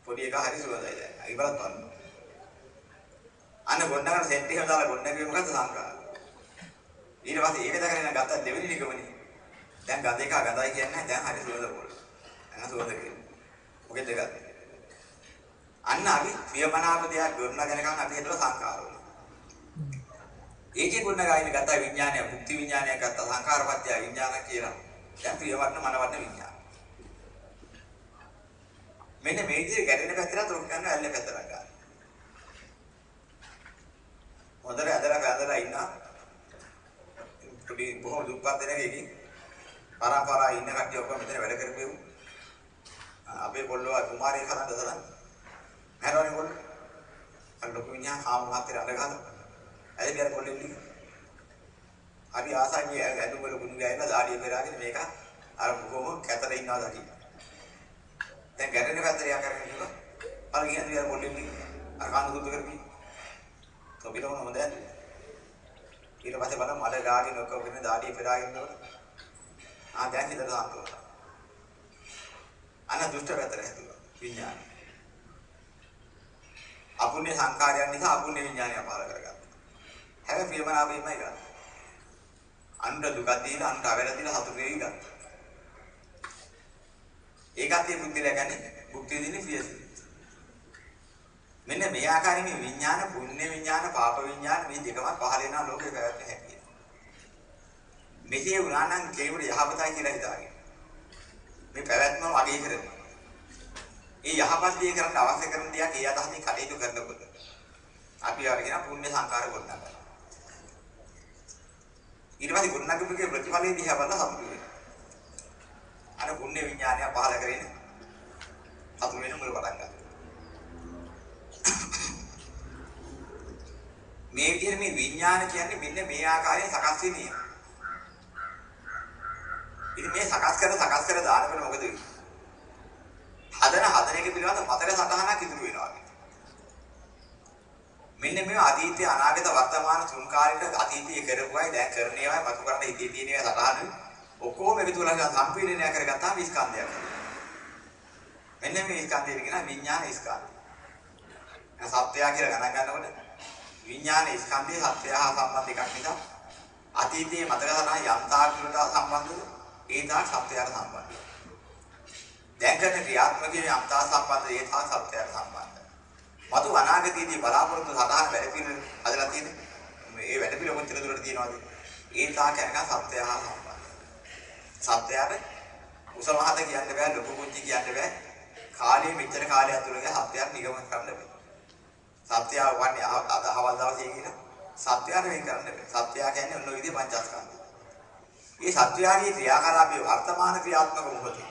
පොඩි එක හරි සුවඳයි දැන්. ඉවරත් බලන්න. අන්න ගොඩනගන සෙට් එකම දාලා ගොඩනගුවේ මොකද්ද සංකාර. ඊට පස්සේ ඒක දැකගෙන ගත්ත දෙවෙනි නිගමනේ. දැන් ගද එක ගදයි කියන්නේ දැන් හරි සුවඳ පොළ. දැන් සුවඳ කියන්නේ. මොකෙද ගත්තේ? අන්න අපි ප්‍රියමනාප දෙයක් ගොඩනගනකම් අපි හිතලා සංකාර වුණා. ඒකේ ගොඩනගාගෙන ගත්ත විඥානය, මුක්ති විඥානය ගත්ත සංකාරපත්‍ය විඥාන කියලා. දැන් ප්‍රියවර්ණ මනවර්ණ විඥාන. මෙන්න මේ විදිහට ගැටෙන පැත්තට උක් ගන්න ඇල්ල පැත්තට ගන්න. හොඳට ඇදලා පැදලා ඉන්න. පොඩි බොහොම දුප්පත් දෙනෙක්ගෙන් පරම්පරා ඉන්න කට්ටිය ඔක්කොම මෙතන වැඩ කරපෙමු. අපේ කොල්ලෝ කුමාරයෙක් හදන්න තරම්. හැරවනේ කොල්ලෝ. අර ලොකු මිනිහා කාම මහත්තයා අඬගහලා. ඇයි බියර කොල්ලෙක් ඉන්නේ? හරි ආසයි ඇඳුම් වල කුණු ගෑනලා දාඩිය පෙරාගෙන මේක අර බොහොම කැතර ඉන්නවා දකින්න. දැන් ගැටෙන පැත්තට යා කරගෙන ඉන්නවා. අර කියන්නේ යා කොල්ලෙක් ඉන්නේ. අර කඳු දුද්ද කරපි. තොපිට මොන හොඳ ඊට පස්සේ බලන්න මඩ ගාගෙන ඔක්කොම වෙන දාඩිය පෙරාගෙන ඉන්නකොට ආ දැන් හිතට සාන්තුන. අන්න දුෂ්ට පැත්තට හැදුවා විඥානය. අපුණ්‍ය සංකාරයන් නිසා අපුණ්‍ය විඥානය පහල කරගත්තා. හැබැයි ප්‍රියමනාපෙමයි ගන්න. අන්ට දුක දීලා අන්ට අවැඩ දීලා සතුට වෙවි ගන්න. ඒකත් මේ බුද්ධිලා ගන්නේ භුක්තිය දෙන්නේ ප්‍රියසිත. මෙන්න මේ ආකාරයෙන් මේ විඥාන පුණ්‍ය විඥාන පාප විඥාන මේ දෙකම පහල වෙනා ලෝකේ පැවැත්ම හැකියි. මෙසේ වුණා නම් කේවල යහපතයි කියලා හිතාගෙන. මේ පැවැත්ම වගේ කරනවා. ඒ යහපත් දේ කරන්න අවශ්‍ය කරන දේක් ඒ අදහසින් කටයුතු කරනකොට අපි අරගෙන පුණ්‍ය සංකාර ගොඩනගනවා. ඊට පස්සේ ගොඩනගපුගේ ප්‍රතිඵලයේ දිහා බලලා සතුටු වෙනවා. අර පුණ්‍ය විඥානය පහල කරගෙන සතුටු වෙන මුල පටන් ගන්නවා. මේ විදිහට මේ විඥාන කියන්නේ මෙන්න මේ ආකාරයෙන් සකස් වෙන්නේ. ඉතින් මේ සකස් කර සකස් කර දානකොට මොකද වෙන්නේ? හදන හදන එක පිළිබඳ මතක සටහනක් ඉදිරි වෙනවා. මෙන්න මේ අතීතය අනාගත වර්තමාන තුන් කාලෙට අතීතයේ කරපුවයි දැන් කරන ඒවායි මතු කරන්න හිතේ තියෙන ඒවා සටහන ඔක්කොම එකතු කරලා සම්පීඩනය කරගත්තාම ස්කන්ධයක්. මෙන්න මේ ස්කන්ධය කියන විඥාන ස්කන්ධය. සත්‍යය කියලා ගණන් ගන්නකොට විඥාන ස්කන්ධයේ සත්‍යය හා සම්බන්ධ එකක් නිසා අතීතයේ මතක සටහන යන්තාක් වලට සම්බන්ධද ඒ තා සත්‍යයට සම්බන්ධයි. දැන් කරන ක්‍රියාත්මකයේ යන්තා සම්බන්ධ ඒ තා සත්‍යයට සම්බන්ධයි. මතු අනාගතයේදී බලාපොරොත්තු සටහන වැඩ පිළිවෙල හදලා තියෙන මේ වැඩ පිළිවෙල කොච්චර දුරට තියෙනවද? ඒ තා කැනක සත්‍යය හා සම්බන්ධයි. සත්‍යයට උසමහත කියන්න බෑ ලොකු පුංචි කියන්න බෑ. කාලයේ මෙච්චර කාලය ඇතුළත සත්‍යයක් නිගමන කරන්න බෑ. සත්‍යය වන්නේ අද හවල් දවසේ කියන සත්‍යයට වෙන් කරන්න බෑ. සත්‍යය කියන්නේ ඔන්න ඔය විදිහේ පංචස්කන්ධය. මේ සත්‍යාගී ක්‍රියාකලාපයේ වර්තමාන ක්‍රියාත්මක මොහොතේ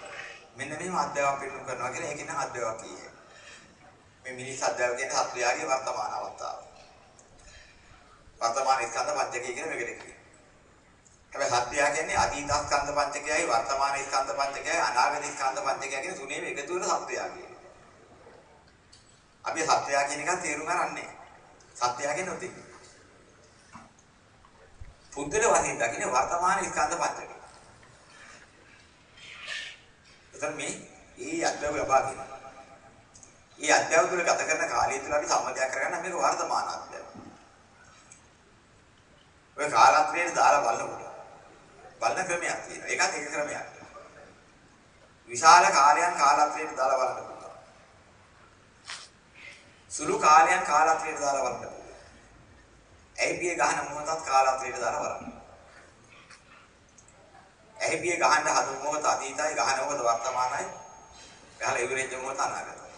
මෙන්න මෙහෙම අධ්‍යාපන පිළිතුරු කරනවා කියන එක නම් අධ්‍යාපන කියේ. මේ මිනිස් අධ්‍යාපන කියන්නේ සත්‍යාගී වර්තමාන අවස්ථාව. වර්තමාන ස්කන්ධ පංචකය කියන මේකට කියනවා. හැබැයි සත්‍යය කියන්නේ අතීත ස්කන්ධ පංචකයයි වර්තමාන ස්කන්ධ පංචකයයි අනාගත ස්කන්ධ පංචකයයි කියන තුනේම එකතු වෙන සත්‍යය කියන්නේ. අපි සත්‍යය කියන එක තේරුම් ගන්නන්නේ. සත්‍යය කියන්නේ ඔතේ. පුද්ගල වශයෙන් දකින්න වර්තමාන ස්කන්ධ පංචකය. එතන මේ ඒ අධ්‍යාපන ලබා ගන්න. ඒ අධ්‍යාපන තුළ ගත කරන කාලය තුළ අපි සම්මතයක් කරගන්න මේක වර්තමාන අධ්‍යාපන. ඔය කාලත්‍රයේ දාලා බලනකොට බලන ක්‍රමයක් තියෙනවා. ඒකත් එක ක්‍රමයක්. විශාල කාලයන් කාලත්‍රයට දාලා බලන්න පුළුවන්. සුළු කාලයන් කාලත්‍රයට දාලා බලන්න පුළුවන්. ඇයිබිය ගහන මොහොතත් කාලත්‍රයට දාලා බලන්න. ඇයිබිය ගහන්න හදන මොහොත අතීතයි ගහන මොහොත වර්තමානයි. ගහලා ඉවරෙච්ච මොහොත අනාගතයි.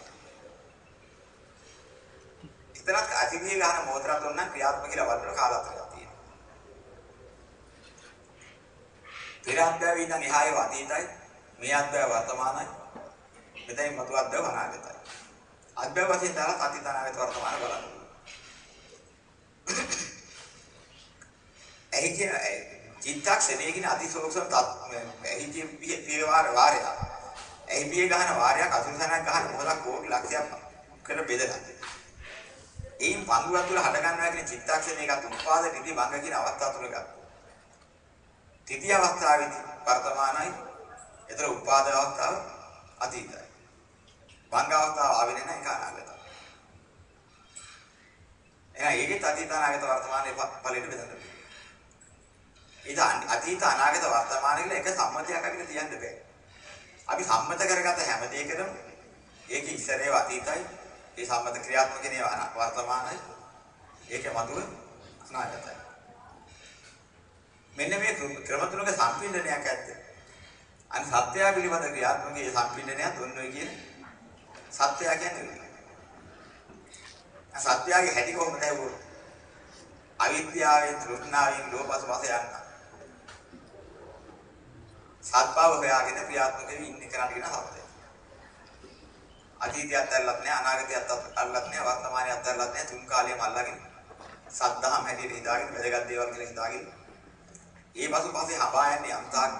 ඉතනත් අතීතයේ ගහන මොහොතට දුන්නා ක්‍රියාත්මක කියලා බලන කාලත්‍රයක් තියෙනවා. පෙර අධ්‍යාවේ ඉඳන් එහායේ අතීතයි මේ අධ්‍යාව වර්තමානයි. මෙතනින් මතු අධ්‍යාව අනාගතයි. අධ්‍යාව වශයෙන් දාලා අතීත අනාගත වර්තමාන බලන්න. එහි කියන චිත්තක්ෂණයකින් අතිශෝක්ෂම එහි පියවාර වාරය. එහි පිය ගහන වාරයක් අසුරසනක් ගහන මොහොතක් කෝටි ලක්ෂයක් කර බෙදලා. එයින් පංගුවක් තුළ හට ගන්නවා කියන චිත්තක්ෂණයකට උපාද නිදි භංග කියන අවස්ථාව තුළ ගත්තා. තෘතිය අවස්ථාවේදී වර්තමානයි එතන උපාද අවස්ථාව අතීතයි. භංග අවස්ථාව ආවෙ නැහැ ඒක අනාගතයි. එහෙනම් ඒකෙත් අතීත අනාගත වර්තමානයේ ඵලෙට බෙදන්න බෑ. ඒක අතීත අනාගත වර්තමාන කියලා එක සම්මතයක් අපිට තියන්න බෑ. අපි සම්මත කරගත හැම දෙයකටම ඒක ඉස්සරේ අතීතයි ඒ සම්මත ක්‍රියාත්මක නේ වර්තමානයි ඒකේ මතුව අනාගතයි. මෙන්න මේ ක්‍රම තුනක සම්පින්දනයක් ඇත්ත. අනිත් සත්‍යය පිළිබඳ ක්‍රියාත්මකයේ සම්පින්දනයත් ඔන්න ඔය කියන සත්‍යය කියන්නේ සත්‍යයේ හැටි කොහොමද ඇහුවොත් අවිද්‍යාවෙන් තෘෂ්ණාවෙන් ලෝපස වාස යන්න සත්භව හොයාගෙන ක්‍රියාත්මක වෙමින් ඉන්නේ කරන්නේ කියන හතරයි අතීතයත් අල්ලත් නැහැ අනාගතයත් අල්ලත් නැහැ වර්තමානයත් අල්ලත් නැහැ තුන් කාලෙම අල්ලගෙන සද්ධාම හැටියට හිතාගෙන වැදගත් දේවල් කියලා හිතාගෙන ඒ පසුපස්සේ හබා යන්නේ අන්තාක්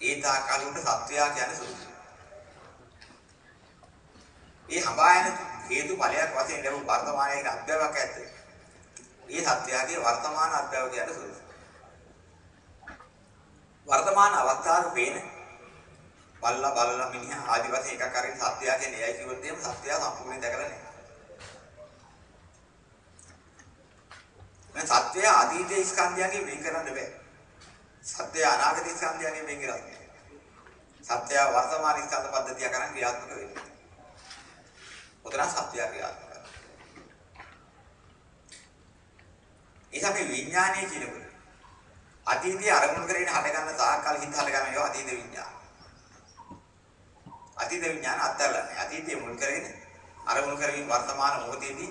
ඒ තාකාලුන්ට සත්වයා කියන්නේ සුදුසු. ඒ හබා යන හේතු ඵලයක් වශයෙන් ලැබු වර්තමානයේ අභ්‍යවක ඇත්ත. ඒ සත්‍යයේ වර්තමාන අභ්‍යවක කියන්නේ සුදුසු. වර්තමාන අවස්ථාවේ පේන බල්ලා බලලා මිනිහා ආදි වශයෙන් එකක් අරින් සත්‍යය කියන්නේ එයයි කිව්වොත් එහෙම සත්‍යය සම්පූර්ණයෙන් දැකලා නැහැ. දැන් සත්‍යය අතීතයේ ස්කන්ධයන්ගෙන් වෙන් කරන්න බෑ. සත්‍යය අනාගත ස්කන්ධයන්ගෙන් වෙන් කරන්න බෑ. සත්‍යය වර්තමාන ස්කන්ධ පද්ධතිය කරන් ක්‍රියාත්මක වෙන්නේ. උතන සත්‍යය ක්‍රියාත්මක කරනවා. ඒ තමයි විඥානය කියනකොට. අතීතයේ අරමුණු කරගෙන හට ගන්න තාක්කල් හිත හට ගන්න ඒවා අතීත විඥාන. අතීත විඥාන අත්හැරලා අතීතයේ මුල් කරගෙන අරමුණු කරමින් වර්තමාන මොහොතේදී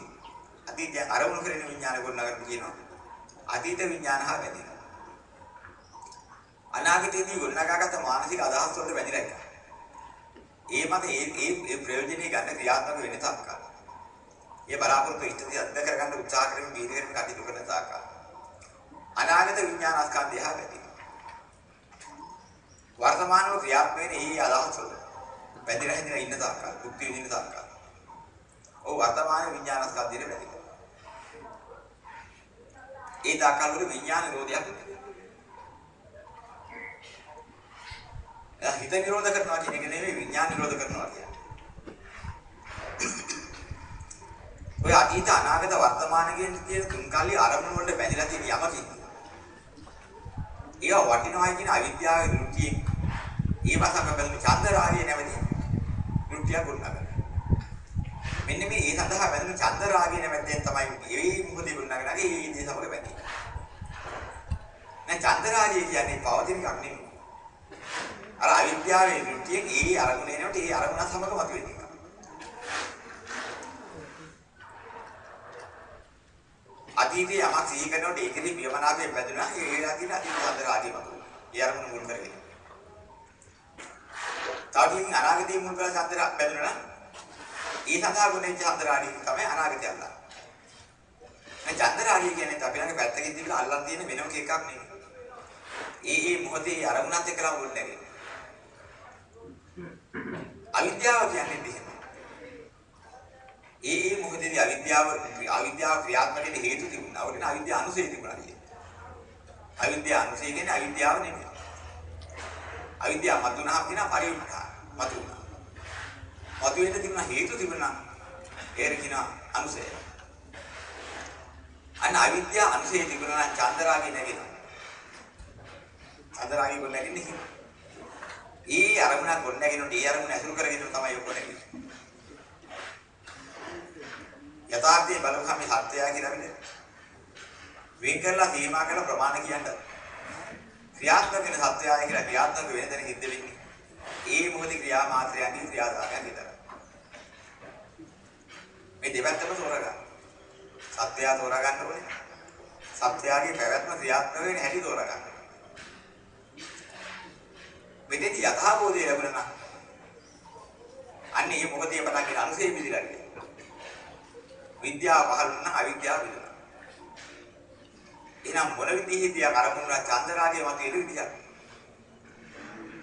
අතීතයන් අරමුණු කරගෙන විඥාන ගොඩනගන්න කියනවා. අතීත විඥාන හා බැඳෙනවා. අනාගතයේදී ගොඩනගාගත මානසික අදහස් වලට බැඳිලා ඉන්නවා. ඒ මත ඒ ඒ ඒ ප්‍රයෝජනෙයි ගන්න ක්‍රියාත්මක වෙන තාක්කල්. ඒ බලාපොරොත්තු ඉෂ්ටදී අත්ද කරගන්න උත්සාහ කරමින් බීජ කරමින් කටයුතු කරන තාක්කල්. අනාගත විඥාන ස්කන්ධය හා බැඳෙනවා. වර්තමානව ක්‍රියාත්මක වෙන ඒ අදහස් වල බැඳිලා හින්දා ඉන්න තාක්කල්, දුක්ඛ විඳින තාක්කල්. ඔව් වර්තමාන විඥාන ස්කන්ධයට බැඳෙනවා. ඒ තාක්කල් වල විඥාන නිරෝධයක් හිත නිරෝධ කරනවා කියන එක නෙවෙයි විඥාන නිරෝධ කරනවා කියන්නේ. ඔය අතීත අනාගත වර්තමාන කියන තියෙන තුන් කල්ලි අරමුණු වලට බැඳිලා තියෙන යමකින්. ඒවා වටිනවයි කියන අවිද්‍යාවේ දෘෂ්ටියෙන් ඒ වසම බැලුණු චන්දරාගය නැමැති දෘෂ්ටිය ගොඩනගනවා. මෙන්න මේ ඒ සඳහා බැලුණු චන්දරාගය නැමැත්තෙන් තමයි මේ මොහොතේ ගොඩනගනගේ ඒ දේ සමග බැඳෙන්නේ. දැන් චන්දරාගය කියන්නේ පවතින එකක් නෙමෙයි. අර අවිද්‍යාවේ දෘෂ්ටියෙන් ඒ අරමුණ එනකොට ඒ අරමුණ සමග මතුවෙන එක. අතීතයේ යමක් සිහි කරනකොට ඒකෙදි ප්‍රියමනාපයෙන් බැඳුනා ඒ වේලා තියෙන අතීත චන්දරාගය මතුවෙන. ඒ අරමුණ මුල් කරගෙන. තාටින් අනාගතයේ මුල් කරලා චන්දරා බැඳුනා නම් ඒ සඳහා ගුණේ චන්දරාගය තමයි අනාගතය අල්ලන්නේ. මේ චන්දරාගය කියන්නේ අපි ළඟ පැත්තකින් තිබිලා අල්ලන් තියෙන වෙනම එකක් නෙමෙයි. ඒ ඒ මොහොතේ අරමුණත් එක්කලා මුල් නැගෙන්නේ. අවිද්‍යාව කියන්නේ එහෙම. ඒ ඒ මොකදදී අවිද්‍යාව අවිද්‍යාව ක්‍රියාත්මක වෙන්න හේතු තිබුණා. ඔකට අවිද්‍යාව අනුසය තිබුණා කියන්නේ. අවිද්‍යාව අනුසය කියන්නේ අවිද්‍යාව නෙමෙයි. අවිද්‍යාව මතුනහම කියන පරිඋත්ථාන මතුනා. මතුවෙන්න තිබුණ හේතු තිබුණා. ඒකට කියන අනුසය. අන්න අවිද්‍යාව අනුසය තිබුණා නම් චන්දරාගේ නැගෙනවා. චන්දරාගේ කො නැගෙන්නේ ඒ අරමුණ ගොඩ නැගෙනොත් ඒ අරමුණ ඇසුරු කරගෙන තමයි ඔක්කොම නැගෙන්නේ. යථාර්ථයේ බලපෑම සත්‍යය කියලා විදිහ. වෙන් කරලා සීමා කරලා ප්‍රමාණ කියන්න. ක්‍රියාත්මක වෙන සත්‍යය කියලා ක්‍රියාත්මක වෙන තැන හිට වෙන්නේ. ඒ මොහොතේ ක්‍රියා මාත්‍රයන්ගේ ක්‍රියාදාමයන් විතරයි. මේ දෙපැත්තම තෝරගන්න. සත්‍යය තෝරා ගන්න ඕනේ. සත්‍යයේ පැවැත්ම ක්‍රියාත්මක වෙන හැටි තෝරා ගන්න. මෙතෙන්දි යථාබෝධය ලැබුණා නම් අන්න ඒ මොකදේ පටන් ගෙන අනුසය මිදිලා ගියා. විද්‍යාව පහළ වුණා අවිද්‍යාව විදුණා. එහෙනම් මොන විදිහේදී අරමුණා චන්දරාගය මත එන විදිහක්.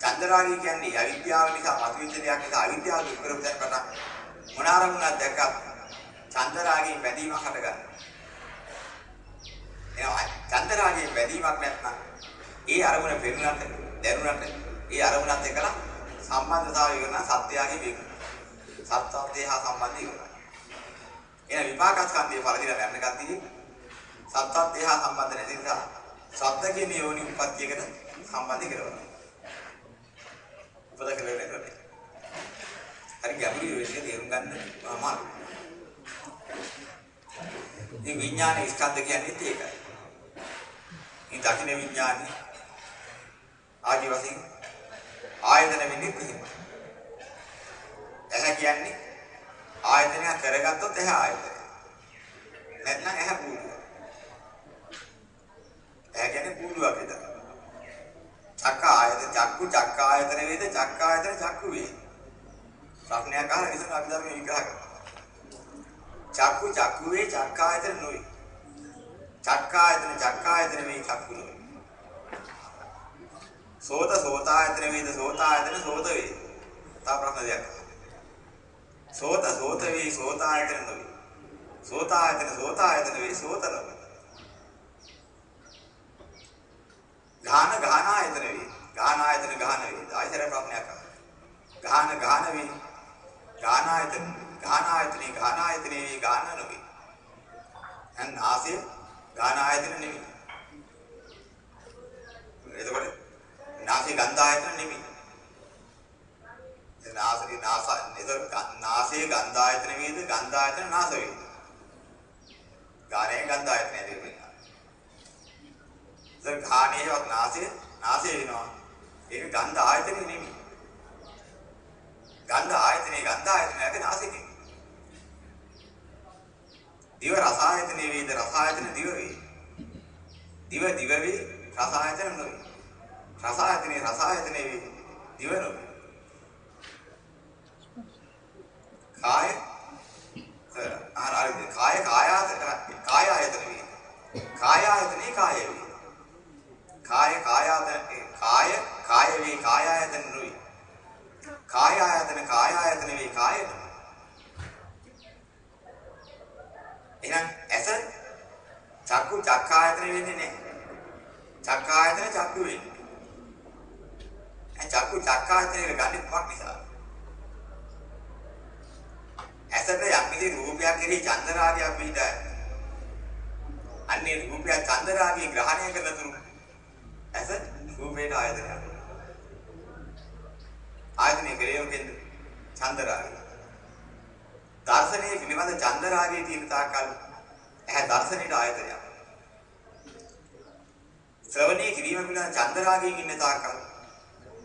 චන්දරාගය කියන්නේ අවිද්‍යාව නිසා මතුවෙච්ච දෙයක් නිසා අවිද්‍යාව දුක් කරපු දැන් පටන් මොන අරමුණක් දැක්කත් චන්දරාගයෙන් බැඳීමක් හටගන්නවා. එහෙනම් චන්දරාගයෙන් බැඳීමක් නැත්නම් ඒ අරමුණ පෙරුණාට දැනුණාට ඒ අරමුණත් එක්කලා සම්බන්ධතාවය වෙන සත්‍යයගේ වේග. සත්‍යත්වය හා සම්බන්ධය වෙනවා. එන විපාක ස්කන්ධය පරිදිලා යන්න ගතියි සත්‍යත්වය හා සම්බන්ධ නැති නිසා සත්‍ය කියන යෝනි උපත්යකට සම්බන්ධ කරනවා. උපද කියලා නේද? හරි ගැඹුරු වෙන්නේ තේරුම් ගන්න අමාරුයි. මේ විඥාන ස්කන්ධ කියන්නේ ඒකයි. මේ දකින්න විඥානේ ආදි වශයෙන් ආයතන වෙන්නේ එහෙමයි. ඇහැ කියන්නේ ආයතනයක් කරගත්තොත් ඇහැ ආයතනය. නැත්නම් ඇහැ කූඩුව. ඇහැ කියන්නේ කූඩුවක් විතර. චක්ක ආයතන චක්කු චක්ක ආයතන වේද චක්ක ආයතන චක්කු වේ. ප්‍රඥා කාල විසන අභිධර්ම විග්‍රහ කරනවා. චක්කු චක්කු වේ චක්ක ආයතන නොවේ. චක්ක ආයතන චක්ක ආයතන වේ චක්කු නොවේ. සෝත සෝතායතන වේද සෝතායතන සෝත වේ. තා ප්‍රශ්න දෙයක්. සෝත සෝත වේ සෝතායතන නොවේ. සෝතායතන සෝතායතන වේ සෝත නොවේ. ගාන ගානායතන වේ. ගානායතන ගාන වේ. ආයතන ප්‍රශ්නයක් අහන්න. ගාන ගාන වේ. ගානායතන ගානායතනේ ගානායතනේ වේ ගාන නොවේ. දැන් ආසය ගානායතන නෙමෙයි. එතකොට නාසයේ ගන්ධායතන නෙමෙයි. ඒ නාසයේ නාස නේද නාසයේ ගන්ධායතන වේද ගන්ධායතන නාස වේද. ගානේ ගන්ධායතන නෙමෙයි. දැන් ගානේවත් නාසයේ නාසය වෙනවා. ඒක ගන්ධ ආයතනෙ නෙමෙයි. ගන්ධ ආයතනේ ගන්ධ ආයතනයක නාසය නෙමෙයි. දිව රස ආයතනේ වේද රස ආයතන දිව වේ. දිව දිව වේ රස ආයතන නොවේ. රස ආයතනේ රස ආයතනේ වේ දිව නොවේ. කාය ආර ආර කාය කායායතන කාය ආයතන වේ. කාය ආයතනේ කාය වේ. කාය කායායතන කාය කාය වේ කාය ආයතන නොවේ. කාය ආයතන කාය ආයතන වේ කාය නොවේ. එහෙනම් ඇස චක්කු චක්කායතන වෙන්නේ නැහැ. චක්කායතන චක්කු වෙන්නේ. ඒ චක්කු චක්කායතන ගන්නේ මොකක් නිසාද? ඇසට යම් කිසි රූපයක් කෙරෙහි චන්දරාගයක් පිටයි. අන්නේ රූපය චන්දරාගී ග්‍රහණය කරන තුරු ඇස රූපේට ආයතනයක්. ආයතනය කෙරෙහිම කෙන්ද චන්දරාගය. දර්ශනයේ පිළිබඳ චන්දරාගයේ තියෙන තාක්කල් ඇහැ දර්ශනයට ආයතනයක්. ශ්‍රවණයේ කිරීම පිළිබඳ චන්දරාගයෙන් ඉන්න තාක්කල්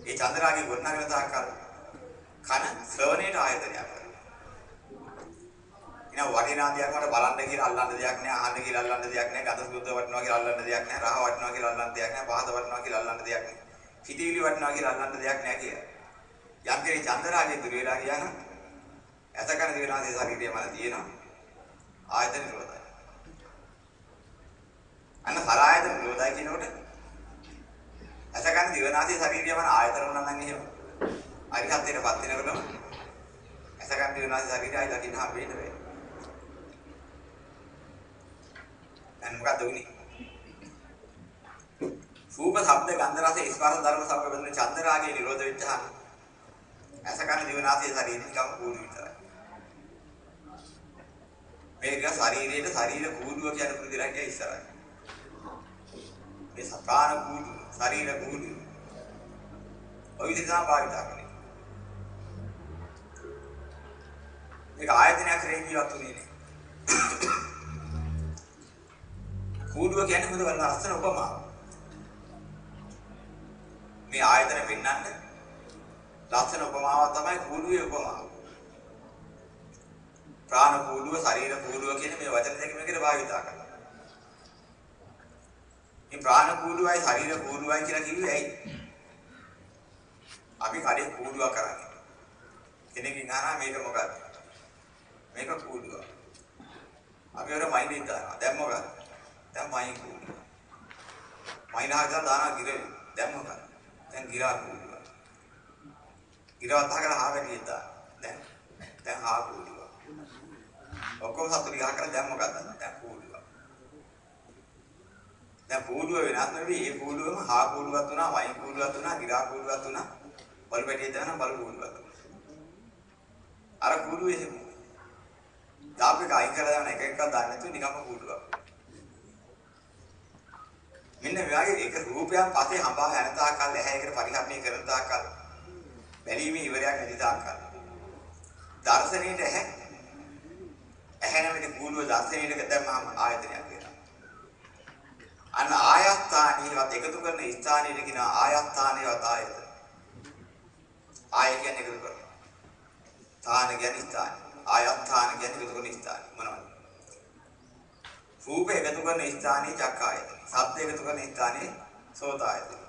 ඒ චන්දරාගය ගොඩනගෙන තාක්කල් කන ශ්‍රවණයට ආයතනයක්. එනවා වටිනා දෙයක් මට බලන්න කියලා අල්ලන්න දෙයක් නෑ අහන්න කියලා අල්ලන්න දෙයක් නෑ ගඳ සුවඳ වටිනවා කියලා අල්ලන්න දෙයක් නෑ රහ වටිනවා කියලා අල්ලන්න දෙයක් නෑ පහත වටිනවා කියලා අල්ලන්න දෙයක් නෑ හිතවිලි වටිනවා කියලා අල්ලන්න දෙයක් නෑ කියලා. යම් කෙනෙක් චන්දරාගයේ දුර වෙලා ගියා නම් ඇතකන දිවනාසේ ශරීරය මන තියෙනවා ආයතන නිරෝධයි. අන්න සරායතන නිරෝධයි කියනකොට ඇතකන දිවනාසේ ශරීරය මන ආයතන වුණා නම් එහෙම. අරිහත්ත්වයටපත් වෙනකොටම ඇතකන දිවනාසේ ශරීරය ආයි දකින්න හම්බෙන්න බෑ. දැන් මොකද උනේ? රූප, ශබ්ද, ගන්ධ, රස, ස්පර්ශ, ධර්ම සබ්බ බඳින චන්දරාගයේ නිරෝධ වෙච්චහම ඇසකන දිවනාසයේ ශරීරය නිකම් කූඩු විතරයි. මේක ශරීරයේ ශරීර කූඩුව කියන පුරුදුලා කිය ඉස්සරහයි. මේ සකාන කූඩු, ශරීර කූඩු. ඔය විදිහට තමයි භාවිතා කරන්නේ. මේක ආයතනයක් රේ ජීවත් උනේ නේ. කූඩුව කියන්නේ මොකද වල ලස්සන උපමාව. මේ ආයතන පෙන්වන්න ලස්සන උපමාවක් තමයි කූඩුවේ උපමාව. ප්‍රාණ කූඩුව, ශරීර කූඩුව කියන මේ වචන දෙක මේකට භාවිතා කරනවා. මේ ප්‍රාණ කූඩුවයි ශරීර කූඩුවයි කියලා කිව්වේ ඇයි? අපි කඩේ කූඩුවක් කරන්නේ. කෙනෙක්ගෙන් අහනවා මේක මොකක්ද? මේක කූඩුව. අපි වර මයින් දානවා. දැන් මොකක්ද? දැන් මයින් කූඩුව. මයින් හදලා දානවා ගිරේ. දැන් මොකක්ද? දැන් ගිරා කූඩුව. ගිරවත් අහගෙන ආවෙන්නේ ඉඳා. දැන් දැන් ආ කූඩුව. ඔක්කොම සතුටි ගහ කරලා දැන් මොකක්ද? දැන් කූඩුව. දැන් කූඩුව වෙනස් නෙවෙයි. මේ කූඩුවම හා කූඩුවක් තුනා, වයින් කූඩුවක් තුනා, ගිරා කූඩුවක් තුනා, බල් පැටිය දාන බල් කූඩුවක් තුනා. අර කූඩුවේ එහෙම. දාපේක අයින් කරලා දාන එක එකක් දාන්න නැතුව නිකම්ම කූඩුවක්. මෙන්න මේ වගේ එක රූපයක් පස්සේ හඹා යන තාක්කල් ඇහැයකට පරිහරණය කරන තාක්කල් බැලීමේ ඉවරයක් නැති තාක්කල් දර්ශනීයට ඇහැ ඇහැ නැමැති කූඩුව දර්ශනීයට දැම්මම ආයතනයක් වෙනවා. අන්න ආයස්ථානීයවත් එකතු කරන ස්ථානීයට කියන ආයස්ථානීයවත් ආයතන. ආය කියන්නේ එකතු කරනවා. තාන කියන්නේ ස්ථාන. ආයත්තාන කියන්නේ එකතු කරන ස්ථාන. මොනවද? රූප එකතු කරන ස්ථානයේ චක්කායතන. ශබ්ද එකතු කරන ස්ථානයේ සෝතායතන.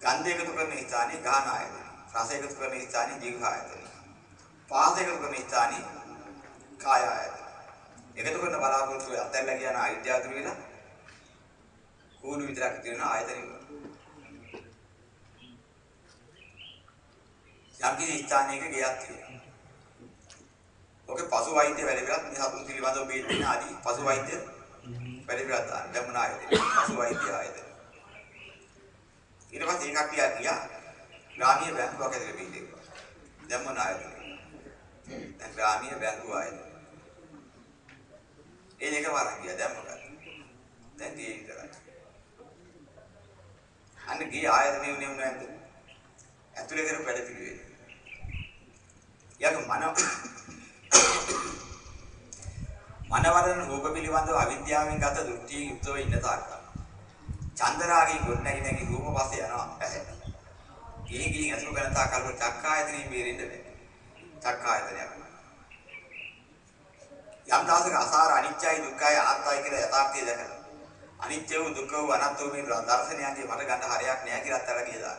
ගන්ධ එකතු කරන ස්ථානයේ ගාහනායතන. රස එකතු කරන ස්ථානයේ ජීවහායතන. පාස එකතු කරන ස්ථානයේ කායායතන. එකතු කරන බලාපොරොත්තු අතල්ලා කියන අවිද්‍යාව දුර වෙලා කූණු විතරක් තියෙන ආයතන ඉවරයි. යම් කිසි ස්ථානයක ගයක් තියෙනවා. ඔකේ පසු වෛද්‍ය වැඩ කරත් මේ හතුන් පිළිබඳව බේත් ආදී පසු වෛද්‍ය වැඩ කරත් ආන ධම්මන ආයතන පසු වෛද්‍ය ආයතන. ඊට පස්සේ ඒකක් ගියා ගියා ග්‍රාමීය බැංකුවක් ඇතුලේ බීදෙක්. ධම්මන ආයතන. දැන් ග්‍රාමීය බැංකුව ආයතන. ඒ දෙක වරන් ගියා දැන් මොකද? දැන් ගේ විතරයි. අන්න ගේ ආයතනෙ උනේ නැද්ද? ඇතුලේ කරපු වැඩ පිළිවෙල. යක මන මනවරණ රූප පිළිබඳව අවිද්‍යාවෙන් ගත දෘෂ්ටියෙන් යුක්තව ඉන්න තාක්කල් චන්දරාගී ගොඩ නැగి නැగి රූප පස්සේ යනවා ඇහැ. ගිහින් ගිහින් අසු කරන තාක්කල් චක්කායතනෙ බේරෙන්න බෑ. චක්කායතනය. යම් දවසක අසාර අනිත්‍යයි දුක්ඛයි අනාත්තයි කියලා යථාර්ථය දැකලා අනිත්‍ය වූ දුක්ඛ වූ අනාත්ම වූ මේ දර්ශනයන්ගේ මට ගන්න හරයක් නෑ කියලා අත්හැර ගියදා.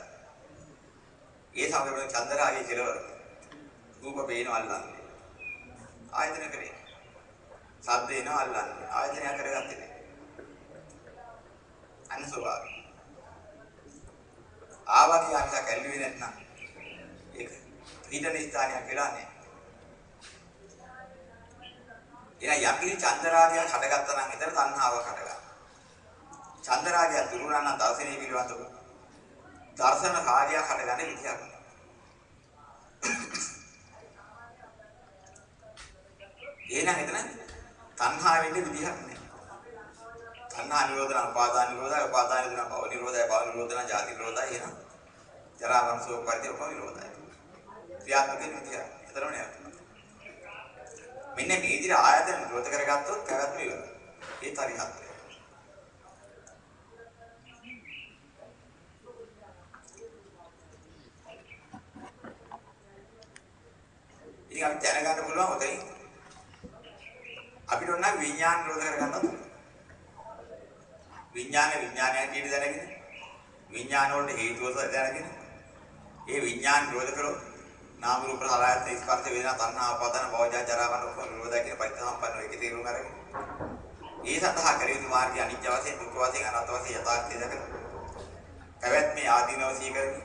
ඒ සමගම චන්දරාගී කෙලවර රූප පේන අල්ලන්නේ. ආයතන කරේ. සද්ද එන අල්ලන්නේ. ආයතනය කරගත්තේ නෑ. අන්න ස්වභාවය. ආවා කියන එක කැල්ලුවේ නැත්නම් ඒක පිටන ස්ථානයක් වෙලා නෑ. එන යම්කිසි චන්දරාගයක් හටගත්තා නම් එතන තණ්හාවක් හටගන්නවා. චන්දරාගය දුරුනා නම් දර්ශනීය පිළිබඳව දර්ශන කාර්යයක් හටගන්නේ විදියක්. එහෙනම් එතන තණ්හා වෙන්නේ විදිහක් නෑ. තණ්හා නිරෝධන උපාදාන නිරෝධය උපාදාන නිරෝධන භව නිරෝධය භව නිරෝධන ජාති නිරෝධය එහෙනම් ජරා මරණ ශෝක පරිදේ උපම නිරෝධය. ක්‍රියාත්මක වෙන විදිහ. එතරම් නෑ. මෙන්න මේ විදිහට ආයතන නිරෝධ කරගත්තොත් පැවැත්ම ඉවරයි. ඒ තරිහත්. ඉතින් අපි දැනගන්න පුළුවන් උතරින් අපිට ඕන නම් විඥාන නිරෝධ කරගන්නත් පුළුවන්. විඥාන විඥානය හැටියට දැනගෙන විඥාන වලට හේතුව දැනගෙන ඒ විඥාන නිරෝධ කරොත් නාම රූප හරයත් ස්පර්ශ වේදනා තණ්හා උපාදාන භවජා ජරා මරණ ඔක්කොම නිරෝධය කියන පරිත්‍යාසම්පන්න එකේ තේරුම් අරගෙන ඒ සඳහා කර යුතු මාර්ගය අනිත්‍ය වශයෙන් දුක්ඛ වශයෙන් අනාත්ම වශයෙන් යථාර්ථය දැකලා පැවැත්මේ ආදීනව සීකරමින්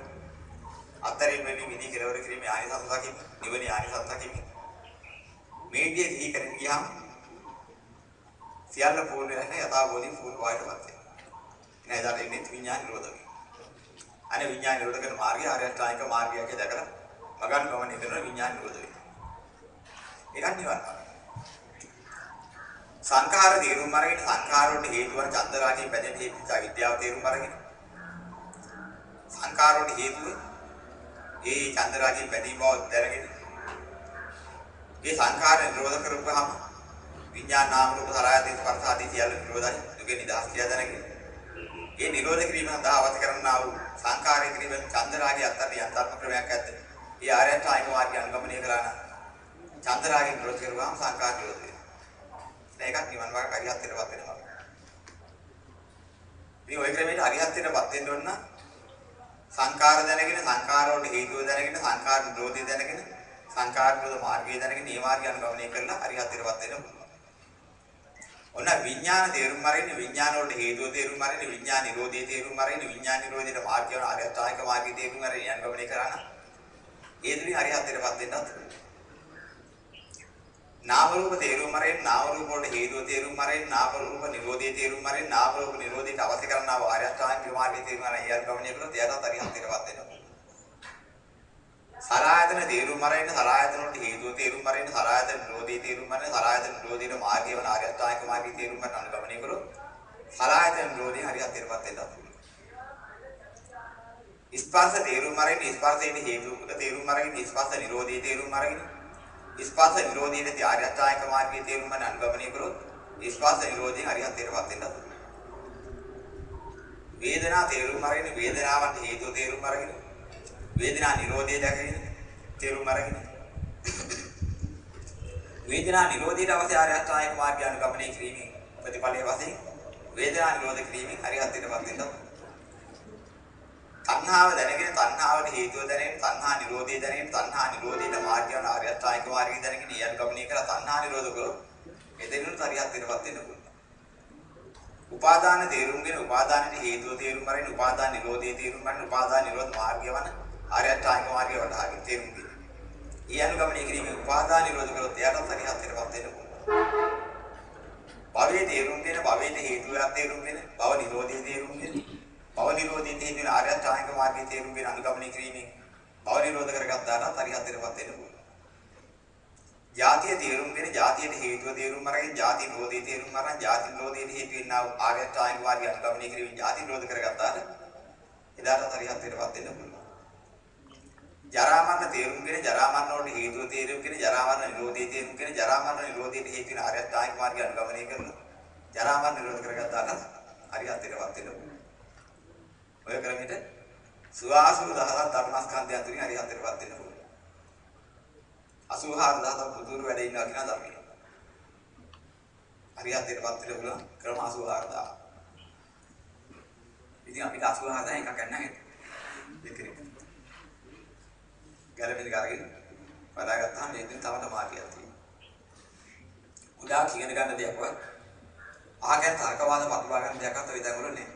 අත්තරින් වෙන්නේ විදි කෙලවර කිරීමේ ආනිසංසකින් නිවනේ ආනිසංසකින් මේ විදිහේ සිහි කරගෙන ගියාම සියල්ල පූර්ණ වෙන යථාබෝධි පූර්ණ වායටපත් වෙනවා. නේද? අර ඉන්නේ විඥාන නිරෝධ වෙනවා. අනේ විඥාන නිරෝධ කරන මාර්ගය ආර්ය අෂ්ටාංගික මාර්ගයක දැකලා මගන් ගමනේ කරන විඥාන නිරෝධ වෙනවා. ඒකත් නිවන් මාර්ගය. සංඛාර තේරුම් අරගෙන සංඛාර වලට හේතු වන චන්දරාගයේ බැඳෙන හේතු විද්‍යාව තේරුම් අරගෙන සංඛාර වලට හේතුව ඒ චන්දරාගයේ බැඳීම බව දැනගෙන ඒ සංඛාර නිරෝධ කරපුවාම විඥාන නාම රූප සලආයතන ස්පර්ශ ආදී සියල්ල නිරෝධයි දුකේ නිදහස් කියලා දැනගෙන ඒ නිරෝධ කිරීම සඳහා අවශ්‍ය කරන්නා වූ සංඛාරය කිරීම චන්දරාගයේ අත්තර යන්ත්‍රාත්මක ක්‍රමයක් ඇද්ද ඒ ආර්යයන්ට ආයම මාර්ගය අනුගමනය කළා නම් චන්දරාගයෙන් නිරෝධ කරුවාම සංඛාර නිරෝධ වෙනවා. ඒකත් නිවන් මාර්ග අරිහත්ත්වයටපත් වෙනවා. මේ ওই ක්‍රමයට අරිහත්ත්වයටපත් වෙන්න ඕන නම් සංඛාර දැනගෙන සංඛාර වලට හේතුව දැනගෙන සංඛාර නිරෝධය දැනගෙන සංඛාර නිරෝධ මාර්ගය දැනගෙන මේ මාර්ගය අනුගමනය කරලා අරිහත්ත්වයටපත් වෙන්න පුළුවන් ඔන්න විඥාන තේරුම් අරගෙන විඥාන වලට හේතුව තේරුම් අරගෙන විඥාන නිරෝධයේ තේරුම් අරගෙන විඥාන නිරෝධයට මාර්ගය වන ආර්යතායක මාර්ගය තේරුම් අරගෙන යන්ගමනය කරා නම් ඒ තුලින් අරිහත්ත්වයටපත් වෙන්නත් නාම රූප තේරුම් අරගෙන නාම රූප වලට හේතුව තේරුම් අරගෙන නාම රූප නිරෝධයේ තේරුම් අරගෙන නාම රූප නිරෝධයට අවශ්‍ය කරනා වූ ආර්යතායක මාර්ගය තේරුම් අරගෙන යන්ගමනය කළොත් එයාට අරිහත්ත්වයටපත් වෙනවා. සලායතන තේරුම් අරගෙන සලායතන වලට හේතුව තේරුම් අරගෙන සලායතන නිරෝධී තේරුම් අරගෙන සලායතන නිරෝධීන මාර්ගය වන ආර්ය අෂ්ටාංගික මාර්ගය තේරුම් ගන්න අනුගමනය කරොත් සලායතන නිරෝධී හරියට තේරපත් වෙනවා. ස්පර්ශ තේරුම් අරගෙන ස්පර්ශයේ හේතුක තේරුම් අරගෙන ස්පර්ශ නිරෝධී තේරුම් අරගෙන ස්පර්ශ නිරෝධීන ආර්ය අෂ්ටාංගික මාර්ගය තේරුම් ගන්න අනුගමනය කරොත් ස්පර්ශ නිරෝධී හරියට තේරපත් වෙනවා. වේදනා තේරුම් අරගෙන වේදනාවට හේතුව තේරුම් අරගෙන වේදනා නිරෝධය දැකගෙන තේරුම් අරගෙන වේදනා නිරෝධයට අවශ්‍ය ආර්ය අෂ්ටාංගික මාර්ගය අනුගමනය කිරීමෙන් ප්‍රතිඵලයේ වශයෙන් වේදනා නිරෝධ කිරීමෙන් අරිහත්ත්වයටපත් වෙනවා. තණ්හාව දැනගෙන තණ්හාවට හේතුව දැනගෙන තණ්හා නිරෝධය දැනගෙන තණ්හා නිරෝධයට මාර්ගය වන ආර්ය අෂ්ටාංගික මාර්ගය දැනගෙන ඊයන් ගමනය කරලා තණ්හා නිරෝධ කරොත් එතනින් අරිහත්ත්වයටපත් වෙන්න පුළුවන්. උපාදාන තේරුම්ගෙන උපාදානයේ හේතුව තේරුම් ගන්න උපාදාන නිරෝධයේ තේරුම් ගන්න උපාදාන නිරෝධ මාර්ගය වන ආර්ය අෂ්ටාංගික මාර්ගය වටහාගෙන තේරුම් ගන්න. ඒ අනුගමනය කිරීමේ උපාදාන නිරෝධ කරොත් එයාට සරිහත්තරපත් වෙන්න පුළුවන්. භවයේ තේරුම්ගෙන භවයේ හේතුවක් තේරුම්ගෙන භව නිරෝධයේ තේරුම්ගෙන භව නිරෝධයේ හේතු වෙන ආර්ය අෂ්ටාංගික මාර්ගයේ තේරුම්ගෙන අනුගමනය කිරීමෙන් භව නිරෝධ කරගත්තාට සරිහත්තරපත් වෙන්න පුළුවන්. ජාතිය තේරුම්ගෙන ජාතියට හේතුව තේරුම් අරගෙන ජාති නිරෝධයේ තේරුම් අරන් ජාති නිරෝධයේ හේතු වෙනා ආර්ය අෂ්ටාංගික මාර්ගය අනුගමනය කිරීමෙන් ජාති නිරෝධ කරගත්තාට එදාට සරිහත්තරපත් වෙන්න පුළුවන්. ජරා මරණ තේරුම්ගෙන ජරා මරණ වලට හේතුව තේරුම්ගෙන ජරා මරණ නිරෝධය තේරුම්ගෙන ජරා මරණ නිරෝධයට හේතු වෙන ආර්ය අෂ්ටාංගික මාර්ගය අනුගමනය කරලා ජරා මරණ නිරෝධ කරගත්තාට හරියටටපත් වෙන්න පුළුවන්. ඔය ක්‍රමෙට සුවාසුරු දහසක් ධර්මස්කන්ධයන් තුලින් හරියටටපත් වෙන්න පුළුවන්. 84000ක් බුදුරු වැඩ ඉන්නවා කියන ධර්මය. හරියටටපත් වෙන්න පුළුවන් ක්‍රම 84000. ඉතින් අපිට 84000 එකක් ගන්න නැහැ. දෙකේ. ගැලපෙන කරගෙන වඩා ගත්තාම මේකෙන් තවට මාර්ගයක් තියෙනවා. උදා කියන ගන්න දෙයක්වත් ආගෙන තර්කවාද පතුරවා ගන්න දෙයක් අත විතර වල නෑ.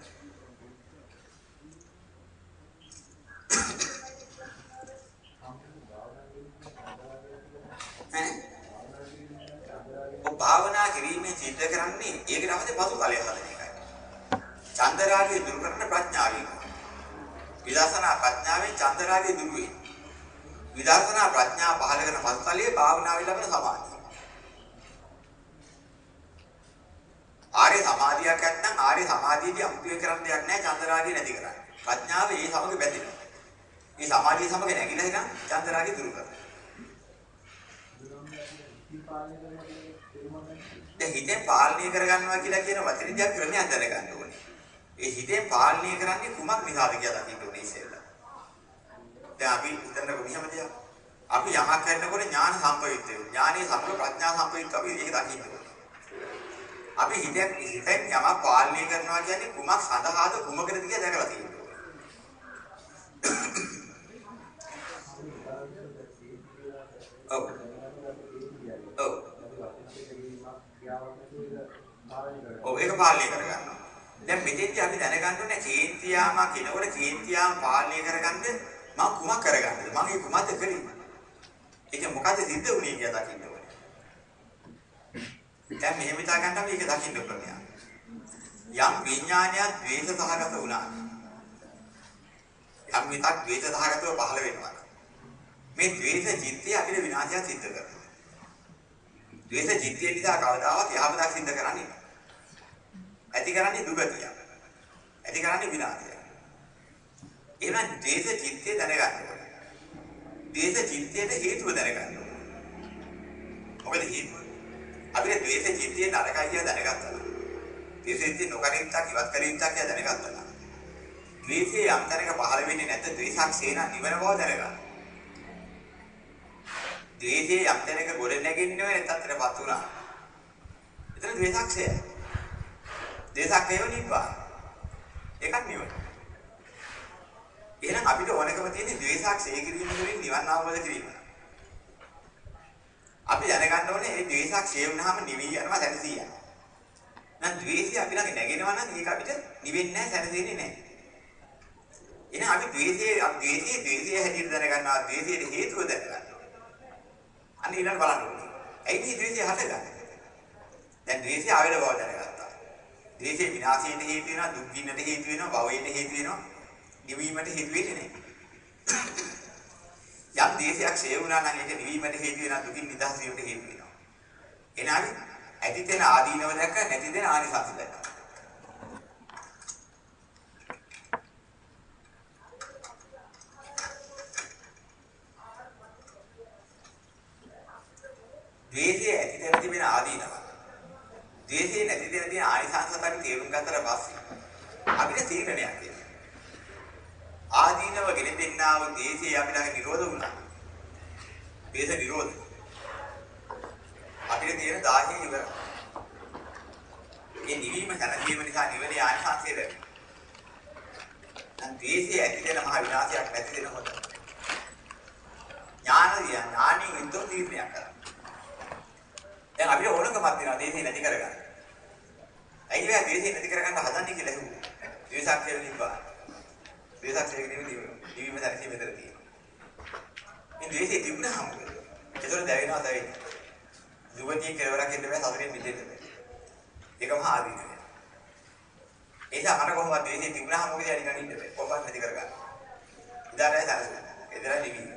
ඔය භාවනා කිරීමේ සිද්ධ කරන්නේ ඒකට අවශ්‍ය පසුතලය හදන එකයි. චන්දරාගය දුරු කරන ප්‍රඥාවෙන්. විදර්ශනා ප්‍රඥාවෙන් චන්දරාගය දුරු වෙනවා. විදර්ශනා ප්‍රඥා පහල කරන පසුතලයේ භාවනාවේ ලැබෙන සමාධිය. ආර්ය සමාධියක් නැත්නම් ආර්ය සමාධියදී අමුතුවෙන් කරන්න දෙයක් නැහැ චන්දරාගය නැති කරන්නේ. ප්‍රඥාව ඒ සමග බැඳෙනවා. මේ සමාධිය සමග නැగిලා ඉතින් චන්දරාගය දුරු කරනවා. දැන් හිතෙන් පාලනය කරගන්නවා කියලා කියන වචනේ ක්‍රමයක් දැනගන්න ඕනේ. ඒ හිතෙන් පාලනය කරන්නේ කුමක් නිසාද කියලා දකින්න ඕනේ ඉස්සෙල්ලා. දැන් අපි හිතන්නකො මෙහෙම දෙයක්. අපි යමක් කරනකොට ඥාන සම්පවිත වෙනවා. ඥානීය සම්ප්‍ර ප්‍රඥා සම්පවිත අපි ඒක දකින්න ඕනේ. අපි හිතෙන් හිතෙන් යමක් පාලනය කරනවා කියන්නේ කුමක් සඳහාද කුමකටද කියලා දැකලා තියෙන්න ඕනේ. ඔව්. ඔව්. ඔව් ඒක පාලනය කරගන්නවා. දැන් මෙතෙන්දී අපි දැනගන්න ඕනේ කේන්තියාම කිනකොට කේන්තියාම පාලනය කරගන්න මම කුමක් කරගන්නද? මම මේ කුමක්ද කළේ? ඒක මොකද සිද්ධ වුනේ කියලා දකින්න ඕනේ. දැන් මෙහෙම හිතා ගන්න අපි ඒක දකින්න ඕනේ. යම් විඥානයක් ද්වේෂ සහගත වුණා. යම් මිතක් ද්වේෂ සහගතව පහළ වෙනවා. මේ ද්වේෂ චිත්තය අපිට විනාශයක් සිද්ධ කරනවා. ද්වේෂ චිත්තය නිසා කවදාවත් යහපතක් සිද්ධ කරන්නේ නැහැ. ඇති කරන්නේ දුගතිය. ඇති කරන්නේ විනාශය. එහෙනම් ද්වේෂ චිත්තය දැනගන්න ඕනේ. ද්වේෂ චිත්තයට හේතුව දැනගන්න ඕනේ. මොකද හේතුව? අපිට ද්වේෂ චිත්තය නරකයි කියලා දැනගත්තා. ද්වේෂ චිත්තය නොකරින්ටක් ඉවත් කරින්ටක් කියලා දැනගත්තා. ද්වේෂය යම් තැනක පහළ වෙන්නේ නැත්නම් ද්වේෂක් සේන නිවන බව දැනගන්න. ද්වේෂය යම් තැනක ගොඩ නැගෙන්නේ නැත්නම් තත්ත්වයටපත් වුණා. එතන ද්වේෂක් සේය. ද්වේෂක් හේව නිබ්බාන. ඒකක් නිවන. එහෙනම් අපිට ඕනකම තියෙන්නේ ද්වේෂක් සේ කිරීම තුළින් නිවන් අවබෝධ කිරීම. අපි දැනගන්න ඕනේ මේ ද්වේෂක් සේ වුණාම නිවි යනවා සැනසී යනවා. නම් ද්වේෂය අපි ළඟ නැගෙනවා නම් ඒක අපිට නිවෙන්නේ නැහැ සැනසෙන්නේ නැහැ. එහෙනම් අපි ද්වේෂයේ ද්වේෂයේ ද්වේෂයේ හැටියට දැනගන්නවා ද්වේෂයේ හේතුව දැනගන්නවා. අන්න ඊළඟ බලන්න ඕනේ. ඇයි මේ ද්වේෂය හටගන්නේ? දැන් ද්වේෂය ආවෙන බව දැනගත්තා. ද්වේෂේ විනාශයට හේතු වෙනවා, දුක් ගින්නට හේතු වෙනවා, භවයට හේතු වෙනවා, නිවීමට හේතු වෙන්නේ නැහැ. යම් ද්වේෂයක් ඡේ වුණා නම් ඒක නිවීමට හේතු වෙනවා, දුකින් නිදහස් වීමට හේතු වෙනවා. එනහරි ඇති දෙන ආදීනව දැක්ක නැති දෙන ආනිසංස දැක්ක. ද්වේෂය ඇති දෙන තිබෙන ආදීනව. ද්වේෂය නැති දෙන තියෙන ආනිසංස අපි තේරුම් ගත්තට පස්සේ අපිට තීරණයක් එනවා. ආදීනව ගෙන දෙන්නා වූ ද්වේෂය අපි ළඟ නිරෝධ වුණා. ද්වේෂ නිරෝධ. අපිට තියෙන 10 ඉවරයි. ඒ නිවීම දැනගීම නිසා නිවනේ ආනිසංසය ලැබෙනවා. දැන් ද්වේෂය ඇති දෙන මහ විනාශයක් නැති දෙන කොට. ඥානය ඥානින් විතර තීරණයක් කරා. දැන් අපිට ඕනකමක් තියෙනවා ද්වේෂය නැති කරගන්න. ඇයි මේ ද්වේෂය නැති කරගන්න හදන්නේ කියලා හෙව්වා. ද්වේෂක් කියලා නිබ්බා. ද්වේෂක් කියලා නිවීම නිවීම දැනසීම මෙතන තියෙනවා. මේ ද්වේෂය තිබුණාම ඒතර දැවෙනවා දැවෙන්නේ. යුවතිය කෙලවරක් ඉන්න බෑ සතුටින් මිදෙන්න බෑ. ඒකම ආදීනය. ඒක අර කොහොමද ද්වේෂය තිබුණාම මොකද යන්නේ නින්න බෑ. කොහොමද නැති කරගන්න. ඉදාරය සැලසෙන්න. එදලා නිවීම.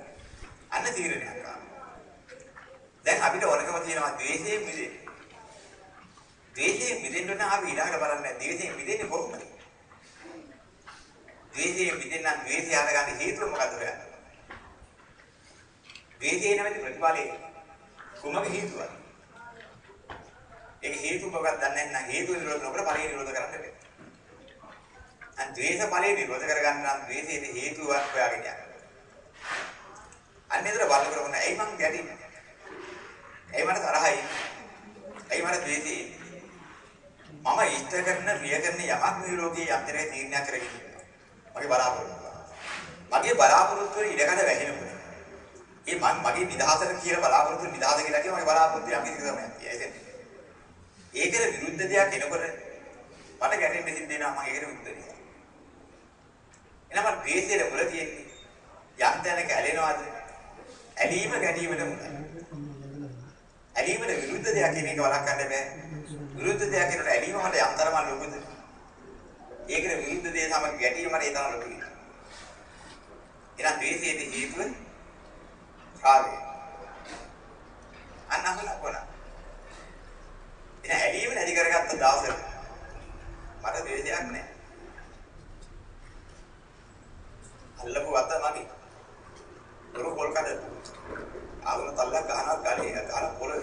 අන්න තීරණයක් ආවා. දැන් අපිට ඕනකම තියෙනවා ද්වේෂයෙන් මිදෙන්න. ද්වේෂයෙන් මිදෙන්න නම් අපි ඊළඟට බලන්නේ ද්වේෂයෙන් මිදෙන්නේ කොහොමද? ද්වේෂයෙන් මිදෙන්න නම් ද්වේෂය හදගන්න හේතුව මොකද්ද හොයන්නේ? ද්වේෂය නැමැති ප්‍රතිඵලයේ කුමක හේතුවද? ඒක හේතු මොකක්ද දන්නේ නැත්නම් හේතු නිරෝධ නොකර ඵලය නිරෝධ කරන්න බෑ. අන් ද්වේෂ ඵලය නිරෝධ කරගන්න නම් ද්වේෂයේ හේතුවක් හොයාගෙන යන්න. අන්න ඒතර බලන කරමුන ඇයි මං ගැටින්නේ? ඇයි මට තරහයි? ඇයි මට ද්වේෂයි? මම ඉෂ්ට කරන ප්‍රිය කරන යමක් මේ ලෝකයේ යම් දෙයක තීරණයක් කරගෙන ඉන්නවා. මගේ බලාපොරොත්තු. මගේ බලාපොරොත්තු වල ඉඩකඩ වැහෙනකොට. ඒ මං මගේ නිදහසට කියලා බලාපොරොත්තු නිදහස කියලා කියන මගේ බලාපොරොත්තු යම් කිසි ක්‍රමයක් තියෙනවා. ඒකට විරුද්ධ දෙයක් එනකොට මට ගැටෙන්න සිද්ධ වෙනවා මම ඒකට විරුද්ධ නිසා. එහෙනම් මට ද්වේෂයේ මුල තියෙන්නේ යම් තැනක ඇලෙනවද? ඇලීම ගැටීමට මුලයි. ඇලීමට විරුද්ධ දෙයක් කියන එක වළක්වන්න බෑ. විරුද්ධ දෙයක් කියනකොට ඇලීම මට යම් තරමක් ලොකුද? ඒකට විරුද්ධ දේ සමග ගැටීම මට ඒ තරම් ලොකුයි. එහෙනම් ද්වේෂයේ හේතුව කාර්යය. අන්න අහලා කොනා. එහෙනම් ඇලීම නැති කරගත්ත දවසට මට ද්වේෂයක් නැහැ. අල්ලපු වත මගේ. දොරු පොල් කඩ. ආවන තල්ලක් ගහනවා ගලේ ගහන පොළ.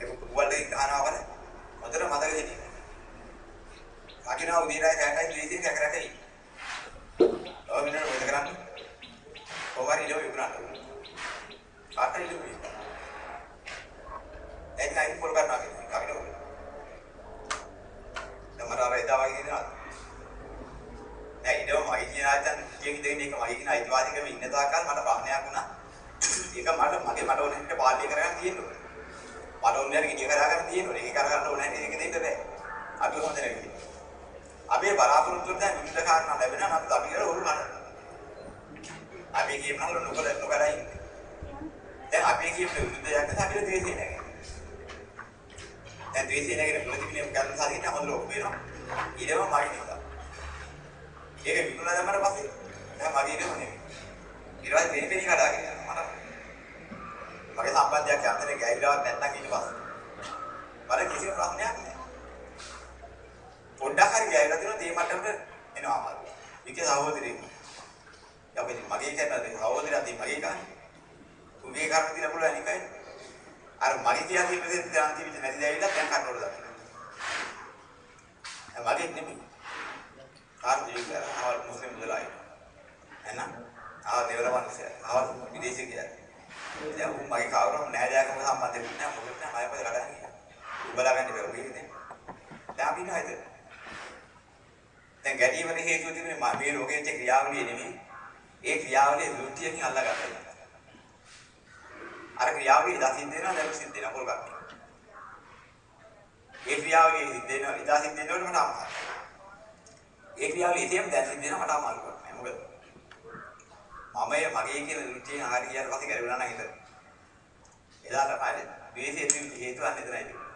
ඒක කුවලේ ගහනවා වල. මතර මතක හිටියේ. කකිනා උදේට හැටයි ද්වේෂයෙන් කැකරටයි. ඔය මිනිහ මොකද කරන්නේ? කොහොමද ඉලෝ විකුණන්නේ? කාටද ඉලෝ විකුණන්නේ? ඒක අයින් පොල් කරනවා කියන්නේ කකිනා උදේ. තමර අර එදා වගේ නේද? නෑ ඊටම මගේ කියන ආයතන කියන දෙන්නේ එක මගේ කියන අයිතිවාසිකම ඉන්න තාක්කල් මට ප්‍රශ්නයක් වුණා. ඒක මට මගේ මට ඕන හින්දා පාලනය කරගන්න තියෙනවා. මට ඕන දෙයක් ඉඩ කරගන්න තියෙනවා. ඒක කරගන්න ඕනේ නැහැ. ඒක දෙන්න බෑ. අපි හොඳ නැහැ. අපේ බලාපොරොත්තු දැන් විවිධ කාරණා ලැබෙනවා. නමුත් අපි කියලා උරු නඩ. අපි කියනවා නොකල නොකරයි. දැන් අපි කියන විරුද්ධ දෙයක් නිසා අපිට ද්වේෂය නැහැ. දැන් ද්වේෂය නැගෙන ප්‍රතිපිනේ කරන සාරිට හොඳ ලෝක වෙනවා. ඊළම මගේ නිසා. ඒක විකුණලා දැම්මට පස්සේ දැන් මගේ නෙමෙයි නෙමෙයි. ඊට පස්සේ වෙන වෙන කඩාගෙන යනවා මට. මගේ සම්බන්ධයක් යන්තනේ ගැහිලාවක් නැත්නම් ඊට පස්සේ. මට කිසිම ප්‍රශ්නයක් නැහැ. පොඩ්ඩක් හරි ගැහිලා තියෙනවා තේ මට්ටමට එනවා අමාරු. ඒකේ සහෝදරයෙක්. අපි මගේ කියන්නේ සහෝදරයා තියෙන මගේ කන්නේ. උගේ කන්න දින පුළුවන් එකයි. අර මගේ කියලා තියෙන දේ දැන් තිබිච්ච නැති දැවිලා දැන් කන්නවල දාන්න. මගේ නෙමෙයි. කාර්යය කරනවා මුස්ලිම් මුදලායි. එහෙනම් ආ දෙවලවන්සේ ආ විදේශිය කියලා. දැන් උන් මගේ කවුරුම නෑදෑකම සම්බන්ධෙත් නෑ මොකද නෑ මම පස්සේ කඩන්නේ කියලා. උඹලා ගන්න බැරුව ඉන්නේ. දැන් අපි නේද? දැන් ගැටීමේ හේතුව තිබුණේ මේ රෝගයේ ක්‍රියාවලිය නෙමෙයි. ඒ ක්‍රියාවලිය වෘත්තියකින් අල්ලගත්තා. අර ක්‍රියාවලිය දසින් දෙනවා දැන් සිද්ධ වෙනවා පොල් ගන්න. ඒ ක්‍රියාවලිය සිද්ධ වෙනවා ඉදා සිද්ධ වෙනකොට මට අමාරුයි. ඒ ක්‍රියාවලිය ඉතින් දැන් සිද්ධ වෙනවා මට අමාරුයි. මොකද මමය මගේ කියන ෘතියෙන් ආහාර කියන පස්සේ ගැලවෙලා නැහැ හිත. එදාට පාරේ ද්වේෂයේ තියෙන හේතුව අන්න එතනයි තිබුණේ.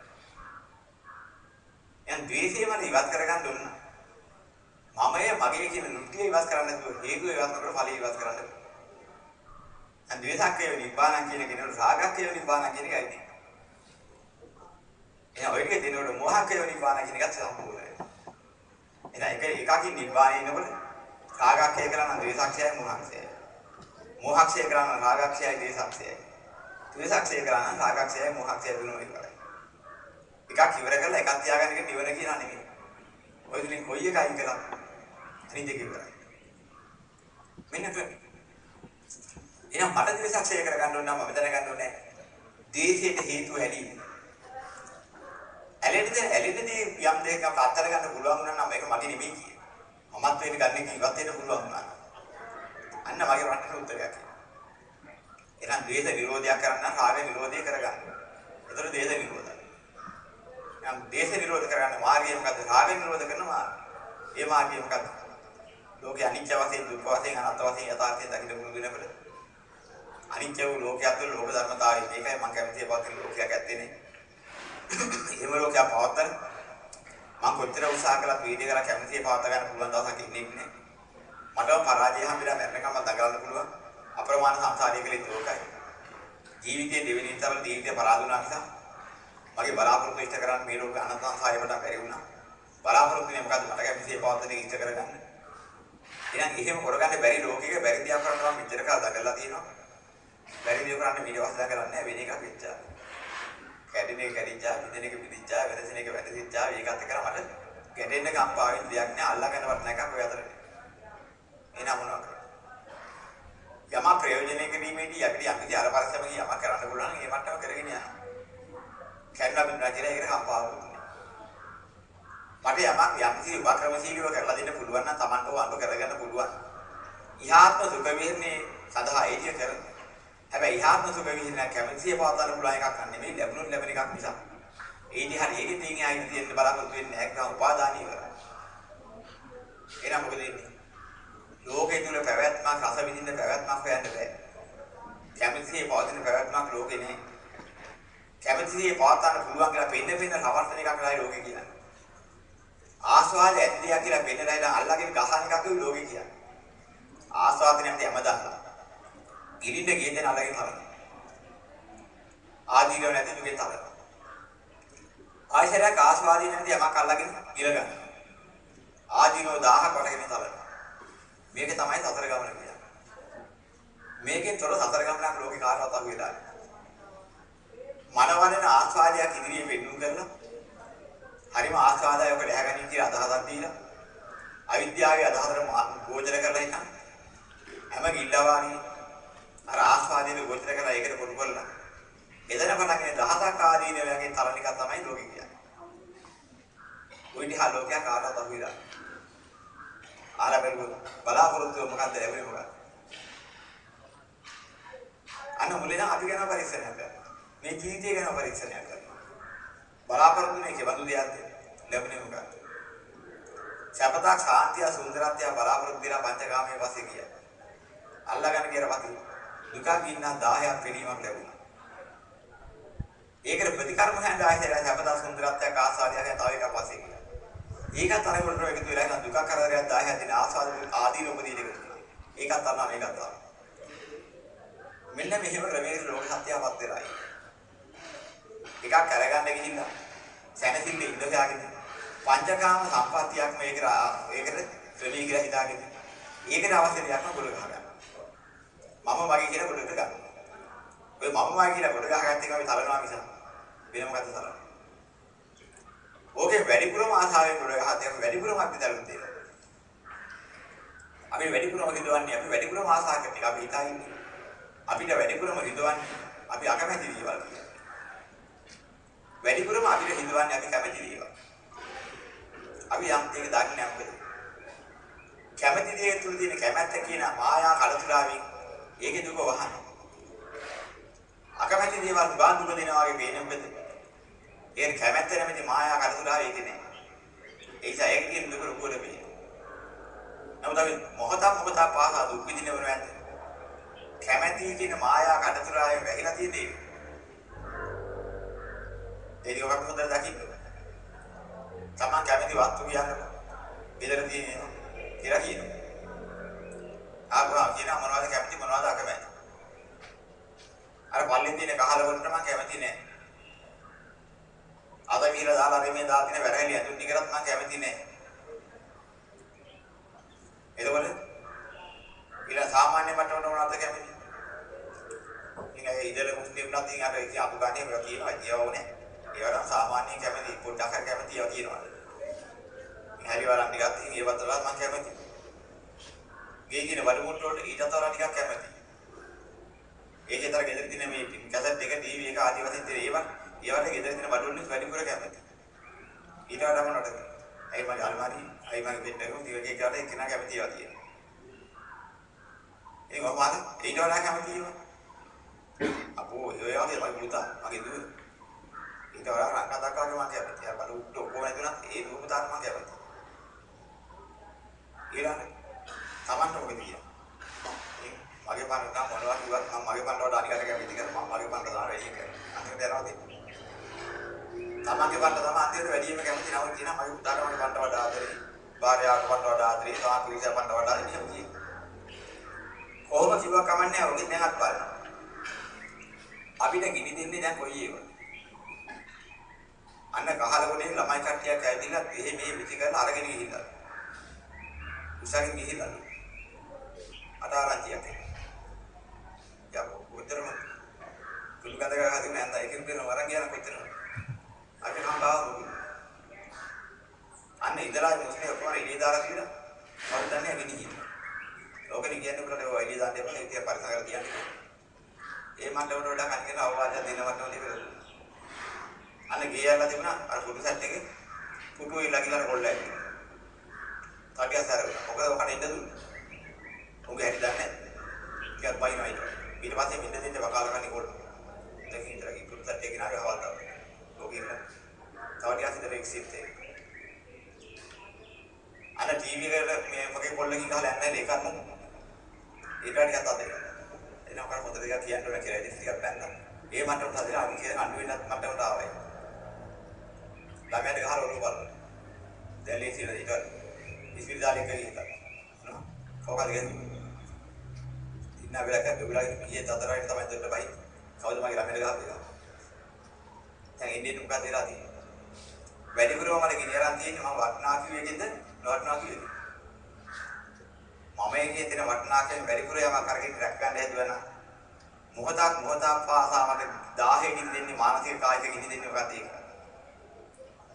එහෙනම් ද්වේෂය මම ඉවත් කරගන්න ඕන. මමය මගේ කියන ෘතිය ඉවත් කරන්න නැතුව හේතුව ඉවත් කරලා ඵලය ඉවත් කරන්න. අන් ද්වේෂක්කේ නිබ්බාන කියන කෙනෙකුට රාගක්කේ නිබ්බාන කියන එකයි තියෙන්නේ. එහෙනම් ඔයකේ දිනවල මොහක්කේ නිබ්බාන කියන එකත් සම්පූර්ණයි. එහෙනම් එක එකකින් නිබ්බානේ ඉන්නකොට රාගක්ෂය කරන ද්වේෂක්ෂයයි මොහක්ෂයයි. මොහක්ෂය කරන රාගක්ෂයයි ද්වේෂක්ෂයයි. ද්වේෂක්ෂය කරන රාගක්ෂයයි මොහක්ෂයයි වෙනම එකයි. එකක් ඉවර කරලා එකක් තියාගන්න එක නිවන කියනා නෙමෙයි. ඔය දෙලින් කොයි එක අයින් කරා අනිත් එක ඉවරයි. මෙන්න ඒක. එහෙනම් මට ද්වේෂක්ෂය කරගන්න ඕන නම් මම දැනගන්න ඕනේ දේශයට හේතු ඇලීම. ඇලෙන්නේ ඇලෙන්නේ යම් දෙයක අත්තර ගන්න පුළුවන් වුණා නම් මේක මගේ නෙමෙයි කිය. මමත් වෙන්න ගන්න කිව්වත් වෙන්න පුළුවන් වුණා. අන්න මගේ රටට උත්තරයක්. එහෙනම් ද්වේෂ නිරෝධයක් කරන්න රාග නිරෝධය කරගන්න. ඒතර ද්වේෂ නිරෝධය. නම් ද්වේෂ නිරෝධ කරගන්න මාර්ගය මොකද්ද? රාග නිරෝධ කරන මාර්ගය. ඒ මාර්ගය මොකද්ද? ලෝකේ අනිත්‍ය වශයෙන් දුක් වශයෙන් අනාත්ම වශයෙන් යථාර්ථයෙන් දකින්න පුළුවන් වෙනකොට අනිත්‍ය වූ ලෝකයක් තුළ ලෝක ධර්මතාවය මේකයි මම කැමතියි පවතින ලෝකයක් ඇත්තේ නේ. එහෙම ලෝකයක් පවත්තන මම කොච්චර උත්සාහ කළත් වීඩියෝ කරලා කැමතියි පවත්වා ගන්න පුළුවන් දවසක් ඉන්නේ නැහැ. මටම පරාජය හම්බෙලා මැරෙනකම් දඟලන්න පුළුවන් අප්‍රමාණ සංසාරයේ කියලා ලෝකයි. ජීවිතයේ දෙවෙනි තරල ජීවිතය පරාදුනා නිසා මගේ බලාපොරොත්තු ඉෂ්ට කරන්න මේ ලෝක අනන්ත සංසාරේ මට බැරි වුණා. බලාපොරොත්තුනේ මොකද්ද මට කැමතියි පවත්වන එක ඉෂ්ට කරගන්න. එහෙනම් එහෙම කරගන්න බැරි ලෝකයක බැරි දියා කරනවා මෙච්චර කාල දඟලලා තියෙනවා. බැරි දේ කරන්න ඊට පස්සේ දඟලන්නේ නැහැ වෙන එකක් වෙච්චා. කැඩෙන එක කැඩිච්චා, පිටින එක පිටිච්චා, වෙනසෙන එක වැටදිච්චා, ඒකත් එක්ක මට ගැටෙන්න කම්පාවෙන් දෙයක් නෑ අල්ලගන්න වටන එකක් ඔය අතරේ. එනම මොනවද? යම ප්‍රයෝජනෙ කිරීමේදී අපිට යම් කිසි අර පරිස්සමකින් යමක් කරන්න පුළුවන් නම් ඒ මට්ටම කරගෙන යනවා. කැඩලා බින්දා කියලා ඒකට කම්පාව දුන්නේ. මට යමක් යම් කිසි උපක්‍රමශීලීව කරලා දෙන්න පුළුවන් නම් Tamanට වඳ කරගන්න පුළුවන්. ඉහාත්ම සුඛ විහරණේ සඳහා ඒතිය කරනවා. හැබැයි ඉහාත්ම සුඛ විහරණ කැමැතිය පවතන පුළුවන් එකක් නෙමෙයි ලැබුණොත් ලැබෙන එකක් නිසා. ඒ දිහා ඒකේ තියෙන ආයිත් තියෙන්න බලාපොරොත්තු වෙන්නේ නැහැ කියලා උපාදානිය කරා. එහෙනම් මොකද වෙන්නේ? ලෝකේ තුල පැවැත්මක් රස විඳින්න පැවැත්මක් හොයන්න බෑ. කැමැතියේ පවතින පැවැත්මක් ලෝකේ නෑ. කැමැතියේ පවතන පුළුවන් කියලා පෙන්න පෙන්න රවර්තන එකක් නෑ ලෝකේ කියන්නේ. ආස්වාද ඇතිදියා කියලා පෙන්නලා ඉඳන් අල්ලගෙන ගහන එකක් ලෝකේ කියන්නේ. ආස්වාද නැමැති හැමදාම ගිරින්න ගිය දෙන අල්ලගෙන හරන. ආදීනව නැති දුකේ තල. ආයශරයක් ආස්වාදී නැති යමක් අල්ලගෙන ගිර ගන්න. ආදීනව 1000ක් වටගෙන තල. මේක තමයි සතර ගමන කියන්නේ. මේකෙන් තොර සතර ගමනක් ලෝකේ කාටවත් අහු වෙලා මනවලන ආස්වාදයක් ඉදිරියේ පෙන්නුම් කරලා හරිම ආස්වාදයකට ඇහැගනින් කියලා අදහසක් දීලා අවිද්‍යාවේ අදහසට ගෝචර කරලා ඉන්න හැම ගිල්ලවානේ අර ආස්වාදයේ ගොචර කරලා ඒකට පොඩු කරලා එදෙන පටන් දහසක් ආදීන වගේ තරණ එක තමයි ලෝකෙ කියන්නේ. ওই දිහා ලෝකයක් කාටවත් අහුවිලා. ආලා බැලුවොත් බලාපොරොත්තු මොකක්ද ලැබෙන්නේ මොකක්ද? අන්න මුලින් අපි ගැන පරීක්ෂණයක් කරනවා. මේ ජීවිතය ගැන පරීක්ෂණයක් කරනවා. බලාපොරොත්තු නේ කිව්වඳු දෙයක්ද ලැබෙන්නේ මොකක්ද? සපතක් සාන්තිය සුන්දරත්වය බලාපොරොත්තු දිනා පංචකාමයේ පස්සේ කිය. අල්ලගන්න කියලා පස්සේ දුකක් ඉන්න 10ක් පිළීමක් ලැබුණා. ඒකට ප්‍රතිකර්ම හැඳ ආයතනය අපදා සුන්දරත්වයක් ආසාදයක් තව එකක් පස්සේ ගියා. ඒකත් අර වලට එකතු වෙලා ඉන්න දුකක් කරදරයක් 10ක් දින ආසාද ආදීන උපදීන එකතු. ඒකත් අන්නා මේකත් අන්නා. මෙන්න මෙහෙම ක්‍රමයකට ලෝක සත්‍යවත් වෙලා එකක් අරගන්න ගිහිල්ලා සැනසෙල්ල ඉඳලාගෙන පංචකාම සම්පත්තියක් මේකට ඒකට ක්‍රමී කියලා හිතාගෙන ඒකට අවශ්‍ය දෙයක් නෑ ගොඩ ගහගන්න. මම වගේ කියලා ගොඩට ගන්න. ඔය මම වගේ කියලා ගොඩ ගහගත්ත එක අපි තරනවා මිස වෙන මොකද්ද තරන්නේ? ඕකේ වැඩිපුරම ආසාවෙන් ගොඩ ගහද්දී අපි වැඩිපුරම අපි දරුන් දෙනවා. අපි වැඩිපුරම හිතවන්නේ අපි වැඩිපුරම ආසා කරන එක අපි හිතා ඉන්නේ. අපිට වැඩිපුරම හිතවන්නේ අපි අකමැති දේවල් කියලා. වැඩිපුරම අපිට හිතවන්නේ අපි කැමති දේවල්. අපි යම් දෙයක දන්නේ නැහැ මොකද? කැමති දේ තුල තියෙන කැමැත්ත කියන මායා කලතුරාවෙන් ඒකේ දුක වහන. අකමැති දේවල් ගාන දුක දෙනවා වගේ පේන මොකද? ඒ කැමැත්ත නැමැති මායා කලතුරාවේ ඒකේ නැහැ. ඒ නිසා ඒක කියන දුක රුකුල පේන. නමුත් අපි මොහොතක් මොහොතක් පාසා දුක් විඳිනව නැද්ද? කැමැති කියන මායා කලතුරාවේ වැහිලා තියෙන දේ. ඒක ඔබ හොඳට දකින්න. තමන් කැමති වස්තු කියන්නේ ගෙදර තියෙන කියලා කියනවා. ආපහා කියන මොනවද කැමති මොනවද අකමැති. අර පල්ලෙන් තියෙන කහල වලට මම කැමති නෑ. අද විහිලා දාලා රෙමේ දාලා තියෙන වැරහැලි ඇඳුම් ටිකටත් මම කැමති නෑ. එතකොට ඊළ සාමාන්‍ය මට්ටමට මොනවද කැමති? ඉතින් ඒ ඉදල මුස්ලිම් නම් ඉතින් අර ඉතින් අපු ගන්නේ මේවා කියනවා ඒවෝනේ. ඒවා සාමාන්‍ය කැමති පොඩ්ඩක් හරි කැමති ඒවා කියනවා. හරි වරන් ටිකක් ඉතින් ඒවත් වලත් මම කැමති. ගේ කියන වඩමුට්ට වලට ඊටත් වඩා ටිකක් කැමති. ඒකේ තර ගෙදර තියෙන මේ කැසට් එක ටීවී එක ආදී වශයෙන් තියෙන ඒවා ඒවට ගෙදර තියෙන බඩුවලින් වැඩිපුර කැමති. ඊට වඩා මොනවද? ඇයි මගේ අල්මාරි, ඇයි මගේ බෙඩ් එක උදේ එක කාට එක්කෙනා කැමති ඒවා තියෙනවා. ඒක වමාල ඊට වඩා කැමති ඒවා. අපෝ ඒ වගේ මගේ පුතා, මගේ දුව. ඊට වඩා රංගා දක්වාගේ මම කැමති. අර බඩු උඩ ඔක්කොම නැතුණත් ඒ දුව පුතාට මම කැමති. ඊළඟ තමන්ට මොකද කියන්නේ? මගේ පන්න නම් මොනවා කිව්වත් මම මගේ පන්න වලට අනිකට කැමති කියලා මම මගේ පන්න දාන වැඩි කරනවා. අන්තිමට යනවා දෙන්නේ. තමන්ගේ පන්න තමයි අන්තිමට වැඩිම කැමති නම කියනවා මගේ පුතාට මගේ පන්න වඩා ආදරේ. භාර්යාවට පන්න වඩා ආදරේ. තා පිරිස පන්න වඩා එහෙම කියනවා. කොහොම කිව්වා කමන්නේ ඔගේ නැහත් බලනවා. අපිට ගිනි දෙන්නේ දැන් කොයි ඒවා. අන්න කහලකොනේ ළමයි කට්ටියක් ඇවිදලා එහෙ මේ විසි කරලා අරගෙන ගිහිල්ලා. උසාවින් ගිහිල්ලා. අටාරංචියක්. යකෝ කොතරම් කුළු ගඳ ගහ හදින නැන්ද ඒකෙන් දෙන වරන් කියන කොච්චර. අපි නම් බාව. අන්න ඉදලා මුස්ලිම් ඔක්කොම එළිය දාලා කියලා. මම දන්නේ ගිනි. ලෝකෙට කියන්නේ උකට ඔය එළිය දාන්න එපා ඒක පරිසර කරලා කියන්නේ. ඒ මණ්ඩලවල වඩා කණිකන අවවාදයක් දෙනවට ඕනේ කියලා. අන්න ගියලා තිබුණා අර ෆොටෝ සෙට් එකේ ෆොටෝ ඉල්ලා කියලා කොල්ලයි. තාටියසාර මොකද ඔකට ඉන්න දුන්නේ. උගේ හැටි දන්නේ නැහැ. ටිකක් බයිනවා ඊට. ඊට පස්සේ මෙන්න දෙන්න වකාල කන්නේ කොල්ල. දැන් ඉතර කි ෆොටෝ සෙට් එකේ නාගේ හවල් දානවා. ලෝකෙ ඉන්න. තාටියස ඉතර එක්සිට් එක. අන්න ටීවී එකට මේ මගේ කොල්ලකින් ගහලා යන්නේ නැහැ ඒකත්. ඊට ටිකක් අතේ. එනවා කර හොඳ දෙයක් කියන්න ඕන කියලා ඉතින් ටිකක් බැන්නා. ඒ මට්ටමට හදලා අනිත් කියන අඬු වෙනත් මට්ටමට ආවයි. ළමයාට ගහලා ඔළුව බලන්න. දැන් ලේසියද ඊට ඉස්පිරිතාලේ ගිහින් නෝ කවකද ගන්නේ? ඉන්න වෙලාවක බෙබුලා ගියේ තතරයින් තමයි දෙන්න බයි. කවුද මගේ ළමයාට ගහපේ? දැන් ඉන්නේ මොකක්ද වෙලා තියෙන්නේ? වැඩිපුරම මට ගෙනියරන් තියෙන්නේ මම වටනා කිව්වෙකින්ද නොවටනා කිව්වෙද? මම එකේ තියෙන වටනාකයෙන් වැඩිපුර යමක් අරගෙන රැක් ගන්න හැදුවා නම් මොහොතක් මොහොතක් පාසා මට 10 ගිනි දෙන්නේ මානසික කායික ගිනි දෙන්නේ මොකක්ද ඒක?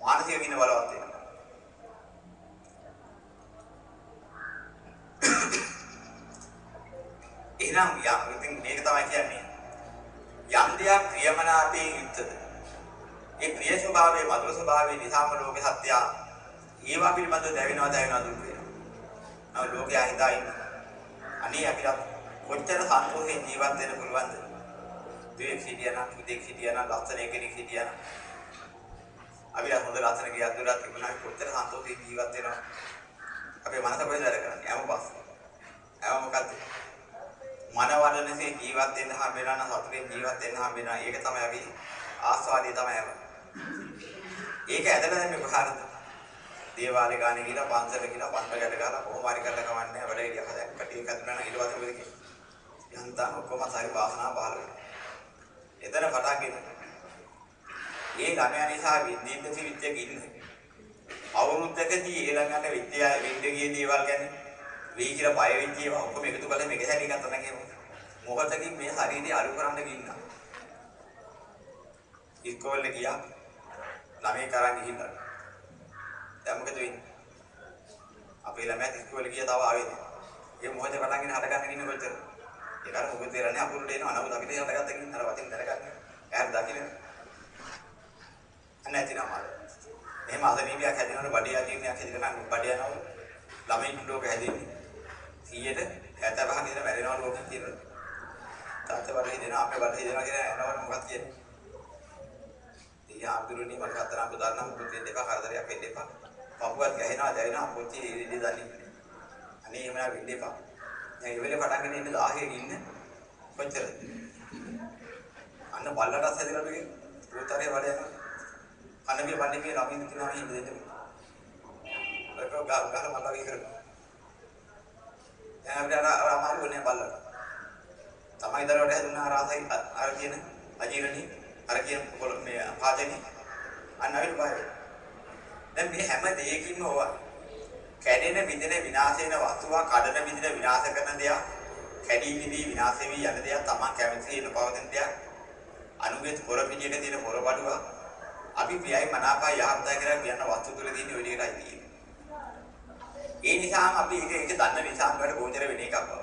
මානසික ගිනි බලවත් වෙනවා. එහෙනම් යම් ඉතින් මේක තමයි කියන්නේ. යම් දෙයක් ප්‍රියමනාපයෙන් යුක්තද ඒ ප්‍රිය ස්වභාවයේ මధుර ස්වභාවයේ නිසාම ලෝකේ සත්‍ය ඒවා පිළිබඳව දැවෙනවා දැවෙනවා දුක් වෙනවා. නම ලෝකයේ අහිතා ඉන්න. අනේ අපිට කොච්චර සන්තෝෂයෙන් ජීවත් වෙන්න පුළුවන්ද? දෙයක් හිටියනම් දෙයක් හිටියනම් ලස්සන කෙනෙක් හිටියනම්. අපිට හොඳ ලස්සන ගියක් දුරක් තිබුණා කොච්චර සන්තෝෂයෙන් ජීවත් වෙනවා අපේ මනස කොහෙද වැඩ කරන්නේ හැම පාස් හැම මොකද්ද මනවලනසේ ජීවත් වෙන්න හම් වෙනවා නම් සතුටින් ජීවත් වෙන්න හම් වෙනවා ඒක තමයි අපි ආස්වාදයේ තමයි අප. ඒක ඇදලා දැන් මේ කොහරද? දේවාලේ ගානේ ගිහලා පන්සල ගිහලා පන්සල ගැට ගහලා කොහොම හරි කරලා කවන්නේ වැඩ එළිය හදන්න කටිය කතුනා නම් ඊට පස්සේ මොකද කියන්නේ? යන්තම් ඔක්කොම සාරි වාසනාව පහළ වෙනවා. එතන පටන්ගෙන ඒ ළමයා නිසා විද්‍යිත සිවිච්චක ඉන්නේ. අවුරුද්දකදී ඒ ළමයාට විද්‍යාව විද්‍යාවේ දේවල් ගැන වෙයි කියලා බය වෙච්ච ඒවා ඔක්කොම එකතු කරලා මේක හැටි ගත්තා නම් එහෙම මොහොතකින් මේ ශරීරය අලු කරන්න ගින්නා. ඉස්කෝලේ ගියා ළමයි කරන් ගිහිල්ලා. දැන් මොකද වෙන්නේ? අපේ ළමයා ඉස්කෝලේ ගියා තව ආවේ නෑ. ඒ මොහොතේ පටන්ගෙන හද ගන්න ගින්න කොච්චර. ඒක අර මොකද දෙරන්නේ අපුරුට එනවා නමුත් අපිට හද ගත්ත ගින්න අර වටින් දැනගන්න. එයාට දකින්න. අන්න ඇති නම. එහෙම අදනීවියක් හැදෙනවනේ බඩේ ආදීනයක් හැදෙනවා නම් බඩේ යනවා. ළමයි ලෝක හැදෙන්නේ. 100ට 75 විතර මැරෙනවා ලෝකෙ කියලා. තාත්තා වරේ දෙනවා අපේ වරේ දෙනවා කියලා එනවනේ මොකක්ද කියන්නේ? ඉතින් ආම්දුරුනි මට කතරම් උදාහරණ මොකද දෙන්න එපා කරදරයක් වෙන්න එපා. පපුවත් ගැහෙනවා දැවෙනවා පොච්චි ඉරි දන්නේ. අනේ එහෙම නා වෙන්න එපා. දැන් ඒ වෙලේ පටන් ගන්න ඉන්න 10 ඉන්න කොච්චරද? අන්න බල්ලට ඇසෙදලා මේක පුතරේ වඩ යනවා. අන්න මේ වන්නේ මේ ළමින් කියනවා හින්ද දෙන්න. ඒක ගා ගාලා මල්ලා විතර. දැන් අපිට අර අමාරු වෙන්නේ බල්ලට. තමයි දරුවට හැදුනා රාසයි අර කියන අජීරණී අර කියන මේ පාදෙනි අන්න අවිල බය. දැන් මේ හැම දෙයකින්ම ඕවා කැඩෙන බිඳෙන විනාශ වෙන වස්තුවක් කඩන බිඳෙන විනාශ කරන දෙයක් කැඩී බිඳී විනාශ වෙවි යන දෙයක් Taman කැමති වෙන පවතින දෙයක් අනුගෙත් පොර පිටියක තියෙන පොර බඩුව අපි ප්‍රියයි මනාපයි යහපතයි කියලා කියන වස්තු තුල තියෙන ඔය දෙකයි තියෙන්නේ. ඒ නිසාම අපි ඒක ඒක දන්න නිසා අපිට ගෝචර වෙන එකක් බව.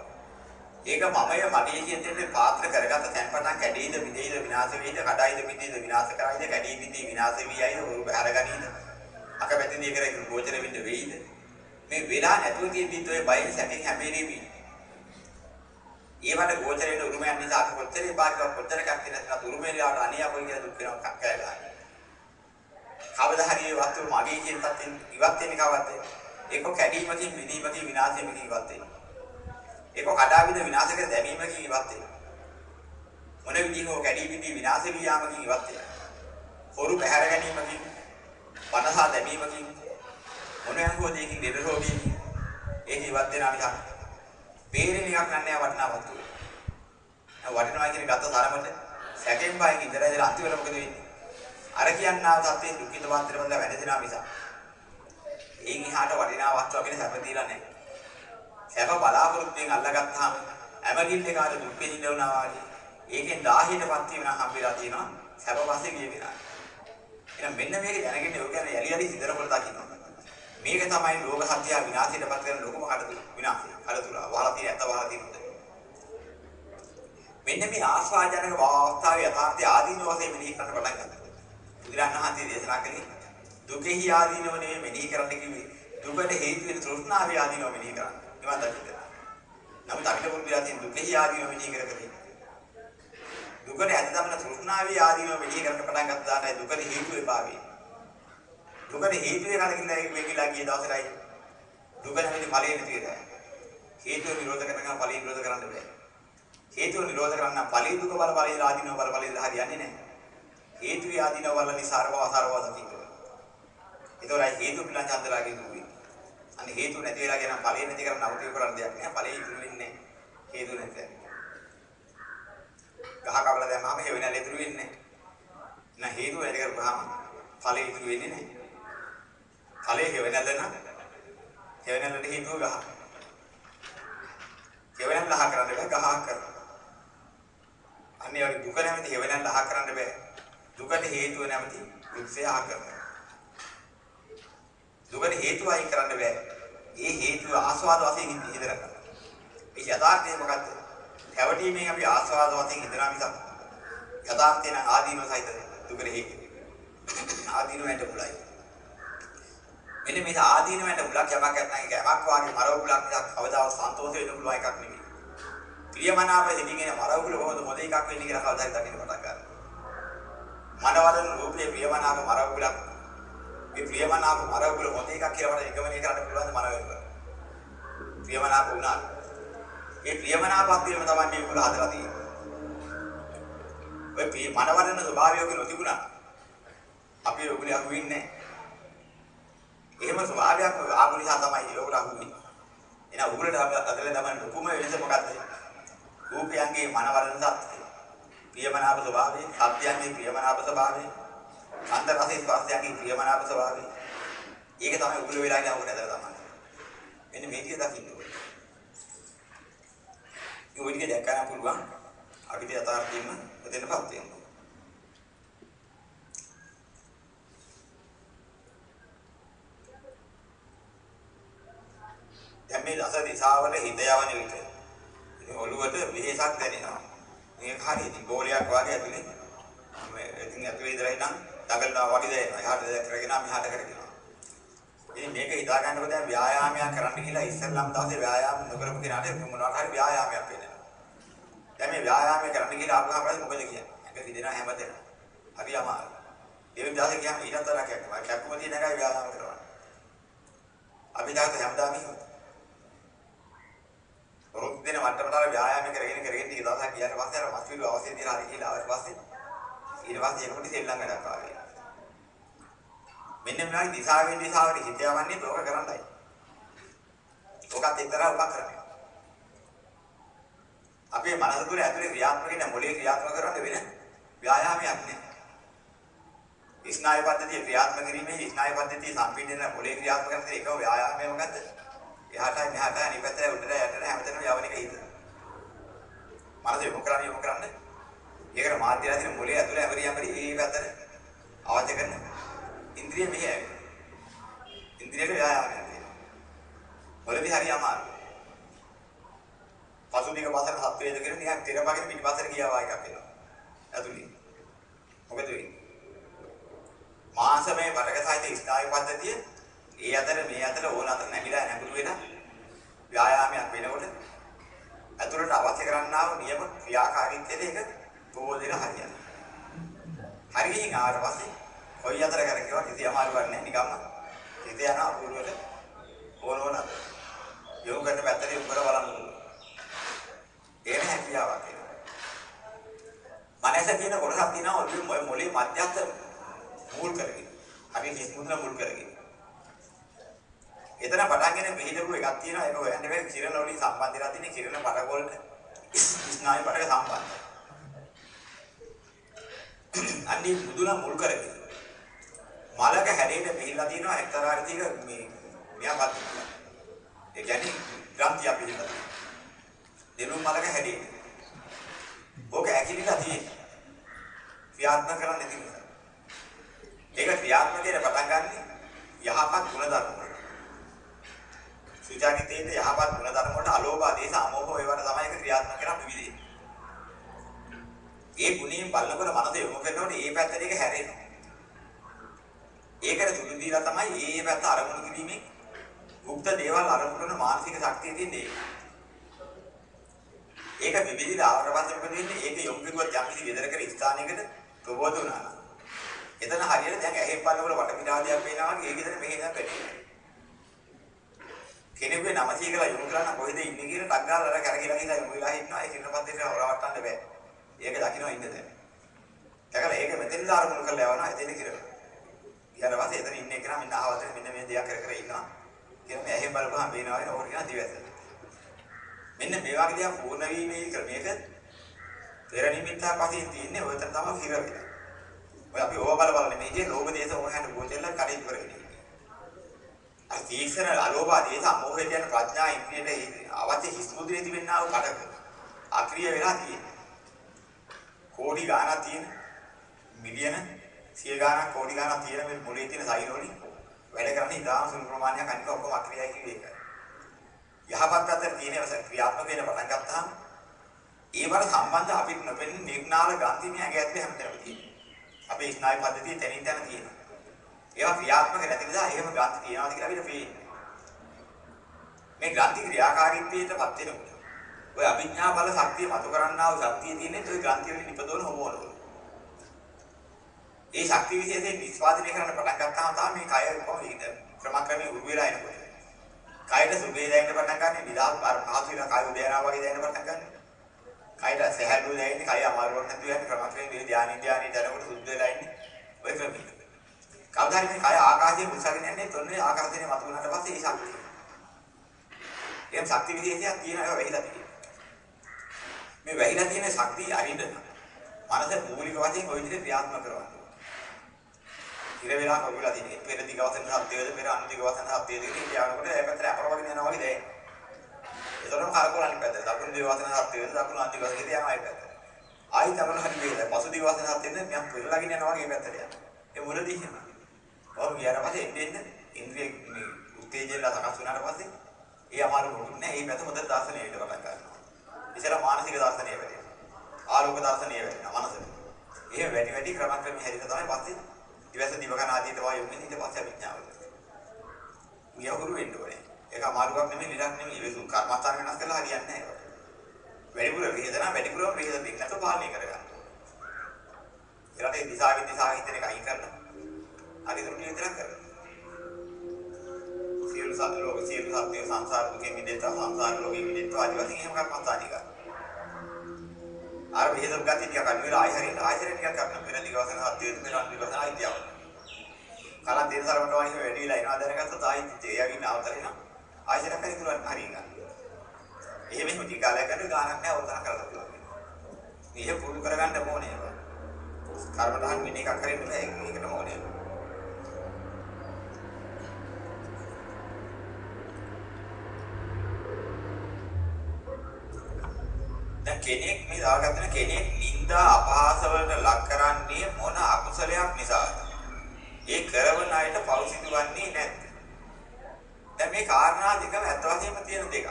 ඒක මමය මගේ කියන දෙන්නේ පාත්‍ර කරගත්ත තැන්පටන් කැඩෙයිද බිඳෙයිද විනාශ වෙයිද කඩයිද බිඳෙයිද විනාශ කරයිද කැඩී බිඳී විනාශ වී යයිද උරු බහැරගනීද අකමැති දේ කරගෙන ගෝචර වෙන්න වෙයිද මේ වෙලා නැතුව තියෙද්දිත් ඔය බයෙන් සැකෙන් හැමෙලෙම ඒවට ගෝචර වෙන උරුමයන් නිසා අපි කොච්චර පාරක කොච්චර කැක්කේ නැත්නම් උරුමේලාට අනිය අපෝ කියලා දුක් වෙනවා කක්කය ගන්න. කවදා හරි මේ වස්තුව මගේ කියන තත්ත්වෙන් ඉවත් වෙන්නේ කවද්ද? ඒක කැඩීමකින් විදීමකින් විනාශයකින් ඉවත් වෙනවා. ඒක කඩාවිද විනාශ කර දැමීමකින් ඉවත් වෙනවා. මොන විදිහක හෝ කැඩී බිඳී විනාශ වී යාමකින් ඉවත් වෙනවා. හොරු පැහැර ගැනීමකින් වනසා දැමීමකින් මොන යංගෝ දෙයකින් දෙද රෝගීකින් ඒක ඉවත් වෙනා මිසක් බේරෙන එකක් නෑ වටිනා වස්තුව. වටිනවා කියන ගත්ත තරමට සැකෙන් බයෙන් ඉඳලා ඉඳලා අන්තිමට මොකද වෙන්නේ? අර කියන්නා තත්ත්වයෙන් දුක්ඛිත වාන්තර බඳ වැඩෙනවා මිසක්. එයින් එහාට වටිනා වස්තුව අපිට සැප දීලා නැහැ. සැප බලාපොරොත්තුෙන් අල්ලගත්තාම ඇමගිල්ලේ කාට දුක් වෙනින්න වුණා වගේ. ඒකෙන් 1000ටපත් වීම නම් හම්බෙලා තියෙනවා. සැප පස්සේ ගිය විනා. එහෙනම් මෙන්න මේක දැනගෙන ඔය කියන්නේ යලි යලි සිදරකොට දකින්න. මේක තමයි ලෝක සත්‍ය විනාශයටපත් කරන ලොකුම කඩතුල විනාශය. කඩතුල වහලා තියෙන ඇත්ත වහලා තියෙන. මෙන්න මේ ආස්වාදජනක වාස්තාවේ යථාර්ථය ආදීන වශයෙන් මෙනෙහි කරන්න පටන් ගන්නවා. බුදුරණන් වහන්සේ දේශනා කළේ දුකෙහි ආදීනව නෙවෙයි මෙනෙහි කරන්න කිව්වේ. දුකට හේතු වෙන තෘෂ්ණාවේ ආදීනව මෙනෙහි කරන්න. නිවන් දකින්න. නමුත් අපිට පුරුදුලා තියෙන දුකෙහි ආදීනව මෙනෙහි කරකදී දුකට ඇද දමන තෘෂ්ණාවේ ආදීනව මෙනෙහි කරන්න පටන් ගත්තාට දුකට හේතු වෙපා වේ. දුකට හේතු වේ කලකින්ලා වෙකිලා ගිය දවසටයි දුක නැමැති ඵලෙ නැති වෙලා. හේතුව නිරෝධ කරනවා ඵලෙ නිරෝධ කරන්න බෑ. හේතුව නිරෝධ කරන්න ඵලෙ දුක බල ඵලෙ ආදීනව බල ඵලෙ හරියන්නේ නැහැ. හේතු ආදීනව වල නිසාරව අසාරව දකින්න. ඒතොරයි හේතු පිළං චන්දලාගේ දුවේ. අන්න හේතු නැති වෙලා කියන ඵලෙ නැති කරන්න අවුතිය කරන්න දෙයක් නෑ. ඵලෙ ඉතුරු වෙන්නේ හේතු නැති. ගහ කපලා දැම්මම හේව වෙනල් ඉතුරු වෙන්නේ නෑ. නැ හේතු වැඩ කරපුවාම ඵලෙ ඉතුරු වෙන්නේ නෑ. ඵලෙ හේව නැල්ල නම් හේව නැල්ලට හේතුව ගහ. හේව නැල්ල ලහ කරන්න බෑ ගහක් කරනවා. අන්නේ වගේ දුක නැමැති හේව නැල්ල ලහ කරන්න බෑ. දුකට හේතුව නැමැති වෘක්ෂය ආ කරනවා. දුකට හේතුව අයින් කරන්න බෑ. ඒ හේතුව ආස්වාද වශයෙන් ඉඳලා කරනවා. මේ යථාර්ථය මොකද්ද? හැවටීමෙන් අපි ආස්වාද වශයෙන් ඉඳලා මිසක් යථාර්ථය නම් ආදීනව සහිත දුකට හේතුව. ආදීනවයට මුලයි. මෙන්න මේ ආදීනවයට මුලක් යමක් නැත්නම් ඒක යමක් වාගේ මරවුලක් මිසක් කවදාවත් සන්තෝෂ වෙන්න පුළුවන් එකක් නෙමෙයි. ප්‍රියමනාප දෙමිගෙන මරවුල කොහොමද හොඳ එකක් වෙන්නේ කියලා කවදාවත් දකින්න පටන් ගන්නවා. මනවලන රූපේ ප්‍රියමනාප මරවුලක් මේ ප්‍රියමනාප මරවුල හොඳ එකක් කියලා මට නිගමනය කරන්න පුළුවන් මනවල. ප්‍රියමනාප වුණා. මේ ප්‍රියමනාපත් වීම තමයි මේ උගල හදලා තියෙන්නේ. ඔය ප්‍රිය මනවලන ස්වභාවයක නොතිබුණා. අපි උගල අහුවෙන්නේ එහෙම ස්වභාවයක් ආපු නිසා තමයි උගල අහුවෙන්නේ. එහෙනම් උගලට අදලා තමයි ලොකුම වෙනස මොකද්ද? රූපයන්ගේ මනවලන සත්‍ය. ප්‍රියමනාප ස්වභාවය, ශබ්දයන්ගේ ප්‍රියමනාප ස්වභාවය, ගන්ධ රස ස්පර්ශයන්ගේ ප්‍රියමනාප ස්වභාවය. ඒක තමයි උගල වෙලා ඉන්න උගල ඇදලා තමයි. මෙන්න මේක දකින්න ඕනේ. ඒ වගේ දැක්කම පුළුවන් අපිට යථාර්ථයෙන්ම මෙතනපත් වෙන්න. දැන් මේ රස දිශාවල හිත යවන විට ඉතින් ඔළුවට වෙහසක් දැනෙනවා. මේක හරිය ඉතින් ගෝලයක් වගේ ඇතුලේ මේ ඉතින් ඇතුලේ ඉඳලා ඉඳන් දඟලනවා වගේ දැනෙනවා. එහාට කරගෙන මෙහාට කරගෙන. ඉතින් මේක හිතා ගන්නකොට දැන් ව්‍යායාමයක් කරන්න ගිහලා ඉස්සෙල්ලාම දවසේ ව්‍යායාම නොකරපු කෙනාට මොනවාට හරි ව්‍යායාමයක් වෙනවා. දැන් මේ ව්‍යායාමය කරන්න ගිහලා ආපුවාම පස්සේ මොකද කියන්නේ? ඒක රිදෙනවා හැමතැන. හරි අමාරුයි. ඒ විදිහට ගියාම ඊටත් වඩා කැක්කම. කැක්කම තියෙන එකයි ව්‍යායාම කරනවා. අපි දාත හැමදාම ඉන්නවා. රොක් දෙන මට්ටමට අර ව්‍යායාම කරගෙන කරගෙන ටික දවසක් ගියාට පස්සේ අර මස්විලු අවශ්‍ය විදිහට හරි කියලා ආවට පස්සේ ඊට පස්සේ ඒකට සෙල්ලම් වැඩක් ආවේ. මෙන්න මේ දිශාවෙන් දිශාවට හිත යවන්නේ තෝක කරන්නයි. ඔකත් එක්තරා උපකරණයක්. අපේ මනස තුළ ඇතුලේ ක්‍රියාත්මක වෙන මොලේ ක්‍රියාත්මක කරන්න වෙන ව්‍යායාමයක් නෑ. ස්නායු පද්ධතිය ක්‍රියාත්මක කිරීමේ ස්නායු පද්ධතිය සම්පීඩන මොලේ ක්‍රියාත්මක කරන එකම ව්‍යායාමය මොකද්ද? එහාටයි මෙහාටයි අනිත් පැත්තට උඩට යටට හැමතැනම යවන එක හිත. මනස යොමු කරන්න යොමු කරන්න. ඒකට මාධ්‍යලා තියෙන මොලේ ඇතුලේ ඇමරි ඇමරි ඒ පැත්තට අවශ්‍ය කරන ඉන්ද්‍රිය මෙහෙ ඇවිත්. ඉන්ද්‍රියට ව්‍යායාමයක් තියෙනවා. මොළේ හරි අමාරුයි. පසුබිම පස්සට සත්වේද කියලා නිකන් තිරපගෙන පිටිපස්සට ගියා වගේ එකක් වෙනවා. ඇතුළේ. මොකද වෙන්නේ? මාංශමය බඩගසහිත ස්නායු පද්ධතිය ඒ අතර මේ අතර ඕන අතර නැగిලා නැඹුරු වෙන ව්‍යායාමයක් වෙනකොට ඇතුළට අවශ්‍ය කරන්නා වූ නියම ක්‍රියාකාරීත්වයට ඒක ප්‍රබෝධන හරියනවා. හරියෙන් ආවට පස්සේ කොයි අතර කරකේවා කිසි අමාරුවක් නැහැ නිකම්ම හිත යන අපූර්වට ඕන ඕන අතර. යොමු කරන පැත්තට යොමු කර බලන්න. ඒන හැකියාවක් එනවා. මනස කියන කොටසක් තියෙනවා ඔළුවේ මොලේ මධ්‍යස්ථ මුල් කරගෙන. අපි හිස් මුද්‍ර මුල් කරගෙන. එතන පටන්ගෙන මෙහිදපු එකක් තියෙනවා ඒක හොයන්න බැරි කිරණ වලින් සම්බන්ධ වෙලා තියෙන කිරණ පඩ වලට ස්නායු පඩක සම්බන්ධයි. අන්නේ මුදුන මුල් කරගෙන මලක හැඩයට මෙහිලා තියෙනවා එක්තරා විදිහක මේ මෙයාපත් ඒ කියන්නේ ග්‍රන්ථිය පිළිබඳ. දෙනු මලක හැඩයට. ඕක ඇකිලිලා තියෙන්නේ. ක්‍රියාත්මක කරන්නේ නැති නිසා. ඒක ක්‍රියාත්මක වෙන පටන් ගන්න යහපත් ගුණ ධර්ම සීජාගේ තියෙන යහපත් ගුණ ධර්ම වලට අලෝභ ආදේශ අමෝහ ඒවට තමයි ඒක ක්‍රියාත්මක කරන විවිධේ. ඒ ගුණයෙන් බලනකොට මනස යොමු කරනකොට ඒ පැත්තට ඒක හැරෙනවා. ඒකට තුඩු දීලා තමයි ඒ පැත්ත අරමුණු කිරීමෙන් මුක්ත දේවල් අරමුණු කරන මානසික ශක්තිය තියෙන්නේ. ඒක විවිධ ආවරවන්තක වෙන්නේ ඒක යොමු කරුවත් යම් කිසි විදරකර ස්ථානයකට ප්‍රබෝධ වුණා. එතන හරියට දැන් ඇහි බලනකොට වටපිටාදියක් වෙනවා වගේ ඒක ඉතින් මෙහෙ ඉඳන් වැඩි වෙනවා. කෙනෙකුගේ නම සීකලා යොමු කරලා කොහෙද ඉන්නේ කියන ටක් ගාලා අර කරකිලා ගිහලා යොමු වෙලා ඉන්නවා. ඒ කිරණපත් දෙක හොරවට්ටන්න බෑ. ඒක දකින්න ඉන්න දැන්. දැකලා ඒක මෙතෙන්ද ආරමුණු කරලා යවනවා එතන කිරණ. ඊට පස්සේ එතන ඉන්න එක නම් මෙන්න ආවතේ මෙන්න මේ දෙයක් කර කර ඉන්නවා. කියන මේ ඇහෙන් බලපුවාම පේනවා නේ ඕක කියන දිවැස. මෙන්න මේ වගේ දේවල් පූර්ණ වීමේ ක්‍රමයක පෙර නිමිත්තා පසින් තියෙන්නේ ඔය තර තමයි හිර වෙලා. ඔය අපි ඕව බල බල නෙමෙයි ඉන්නේ ලෝභ දේශ ඕන හැට ගෝචෙල්ල කඩේ කරගෙන ඉන්නේ. අර තීක්ෂණ අලෝභ දේශ අමෝහය කියන ප්‍රඥා ඉන්ද්‍රියට අවශ්‍ය හිස්මුද්‍රේ තිබෙනා වූ කඩක අක්‍රිය වෙලා තියෙන්නේ. කෝටි ගාණක් තියෙන මිලියන සිය ගාණක් කෝටි ගාණක් තියෙන මේ මොලේ තියෙන සෛල වලින් වැඩ කරන්නේ ඉතාම සුළු ප්‍රමාණයක් අනික ඔක්කොම අක්‍රියයි කිව්වේ ඒකයි. යහපත් අතර තියෙන වශයෙන් ක්‍රියාත්මක වෙන පටන් ගත්තාම ඒවට සම්බන්ධ අපිට නොපෙනෙන නිර්නාල ගන්තිමය ඇඟ ඇතුලේ හැමතැනම තියෙනවා. අපේ ස්නායු පද්ධතිය තැනින් තැන තියෙනවා. ඒවා ක්‍රියාත්මක නැති නිසා එහෙම ග්‍රන්ථි තියනවාද කියලා අපිට පේන්නේ. මේ ග්‍රන්ථි ක්‍රියාකාරීත්වයටපත් වෙනකොට ඔය අභිඥා බල ශක්තිය මතු කරන්නා වූ ශක්තිය තියෙන්නේ ඔය ග්‍රන්ථි වලින් නිපදවන හෝමෝන වල. ඒ ශක්තිය විශේෂයෙන් නිෂ්පාදනය කරන්න පටන් ගත්තාම තමයි මේ කය කොහොමද ක්‍රමක්‍රමයෙන් උරු වෙලා එනකොට. කයට සුභේ දැනෙන්න පටන් ගන්න නිදාස් පහසු වෙන කය උදයනා වගේ දැනෙන්න පටන් ගන්න. කයට සහැල්ලු දැනෙන්නේ කය අමාරුවක් නැතුව යන ක්‍රමක්‍රමයෙන් මේ ධානී ධානී දැනකොට සුද්ධ වෙලා ඉන්නේ. ඔය ක්‍රමයක. කවදා හරි මේ කය ආකාශයේ මුසගෙන යන්නේ තොන්නේ ආකාශයේ මතු වුණාට පස්සේ ඒ ශක්තිය. එම් ශක්ති විශේෂයක් තියෙන ඒවා වෙහිලා තියෙනවා. මේ වෙහිලා තියෙන ශක්තිය අරින්න මනස මූලික වශයෙන් ওই විදිහට ක්‍රියාත්මක කරනවා. ඉර වෙලා කවුරුලා තියෙන්නේ පෙර දිග වශයෙන් හත්යේද පෙර අනු දිග වශයෙන් හත්යේද කියලා යනකොට ඒ පැත්තට අපරවගෙන යනවා වගේ දැනෙනවා. ඒතරම් කරකවල අනිත් පැත්තට දකුණු දිග වශයෙන් හත්යේද දකුණු අනු දිග වශයෙන් යනවා ඒ පැත්තට. ආයි තමන හරි වේද පසු දිග වශයෙන් හත්යේද මම පෙරලාගෙන යනවා වගේ පැත්තට යනවා. ඒ මුලදී එහෙම. ඔව් ගියාට පස්සේ එන්නේ එන්නේ ඉන්ද්‍රිය මේ උත්තේජනලා සකස් වුණාට පස්සේ ඒ අමාරු මොකුත් නැහැ. මේ පැත්ත හොඳ දර්ශනය වෙන්න පටන් ගන්නවා. ඉතල මානසික දර්ශනය වෙනවා. ආලෝක දර්ශනය වෙනවා මනසට. එහෙම වැඩි වැඩි ක්‍රමක්‍රමී හැරිලා තමයි පස්සේ ඊවැස දිවකන ආදීට වායු වෙන ඊට පස්සේ අවිඥාව. ගියවුරු වෙන්න ඕනේ. ඒක අමාරුවක් නෙමෙයි ලීලක් නෙමෙයි. ඒක කර්මස්ථාන වෙනස් කරලා හරියන්නේ නැහැ ඒකට. වැඩිපුර වේදනා වැඩිපුරම වේදන දෙක නැත පාලනය කරගන්න. ඒකට දිශාවෙන් දිශාව හිතන එක අයින් කරලා හරි දුරට විතරක් කරන්න. සියලු සත්ත්ව ලෝක සියලු සත්ත්ව සංසාර දුකෙන් මිදෙත්ත සංසාර ලෝකෙ මිදෙත්ත ආදි වශයෙන් එහෙම කර්මස්ථානික. අර විහෙදම් ගති ටික අඩු වෙලා ආයෙ හරියට ආයෙ ටිකක් කරන පෙර දිගවසන සත්‍යයෙන් පෙර අන්ති වසන ආයිතියව. කලින් දින සරමට වගේ වැඩි වෙලා එනවා දැනගත්තොත් ආයෙ තේයකින් අවතරින ආයෙ ටිකක් හරි තුරන් හරි ගන්න. එහෙම එහෙම ටික කාලයකට ගානක් නැහැ උදාන කරලා තියෙනවා. මේක පුරුදු කරගන්න ඕනේ. කර්ම දහන් වෙන එකක් හරියට ඒකටම ඕනේ. දැන් කෙනෙක් මේ දාගත්තන කෙනෙක් නිന്ദා අපහාස වලට ලක් කරන්නේ මොන අකුසලයක් නිසාද? ඒ කරවන අයට පව් සිදුවන්නේ නැද්ද? දැන් මේ කාරණා දෙක ඇත්ත වශයෙන්ම තියෙන දෙකක්.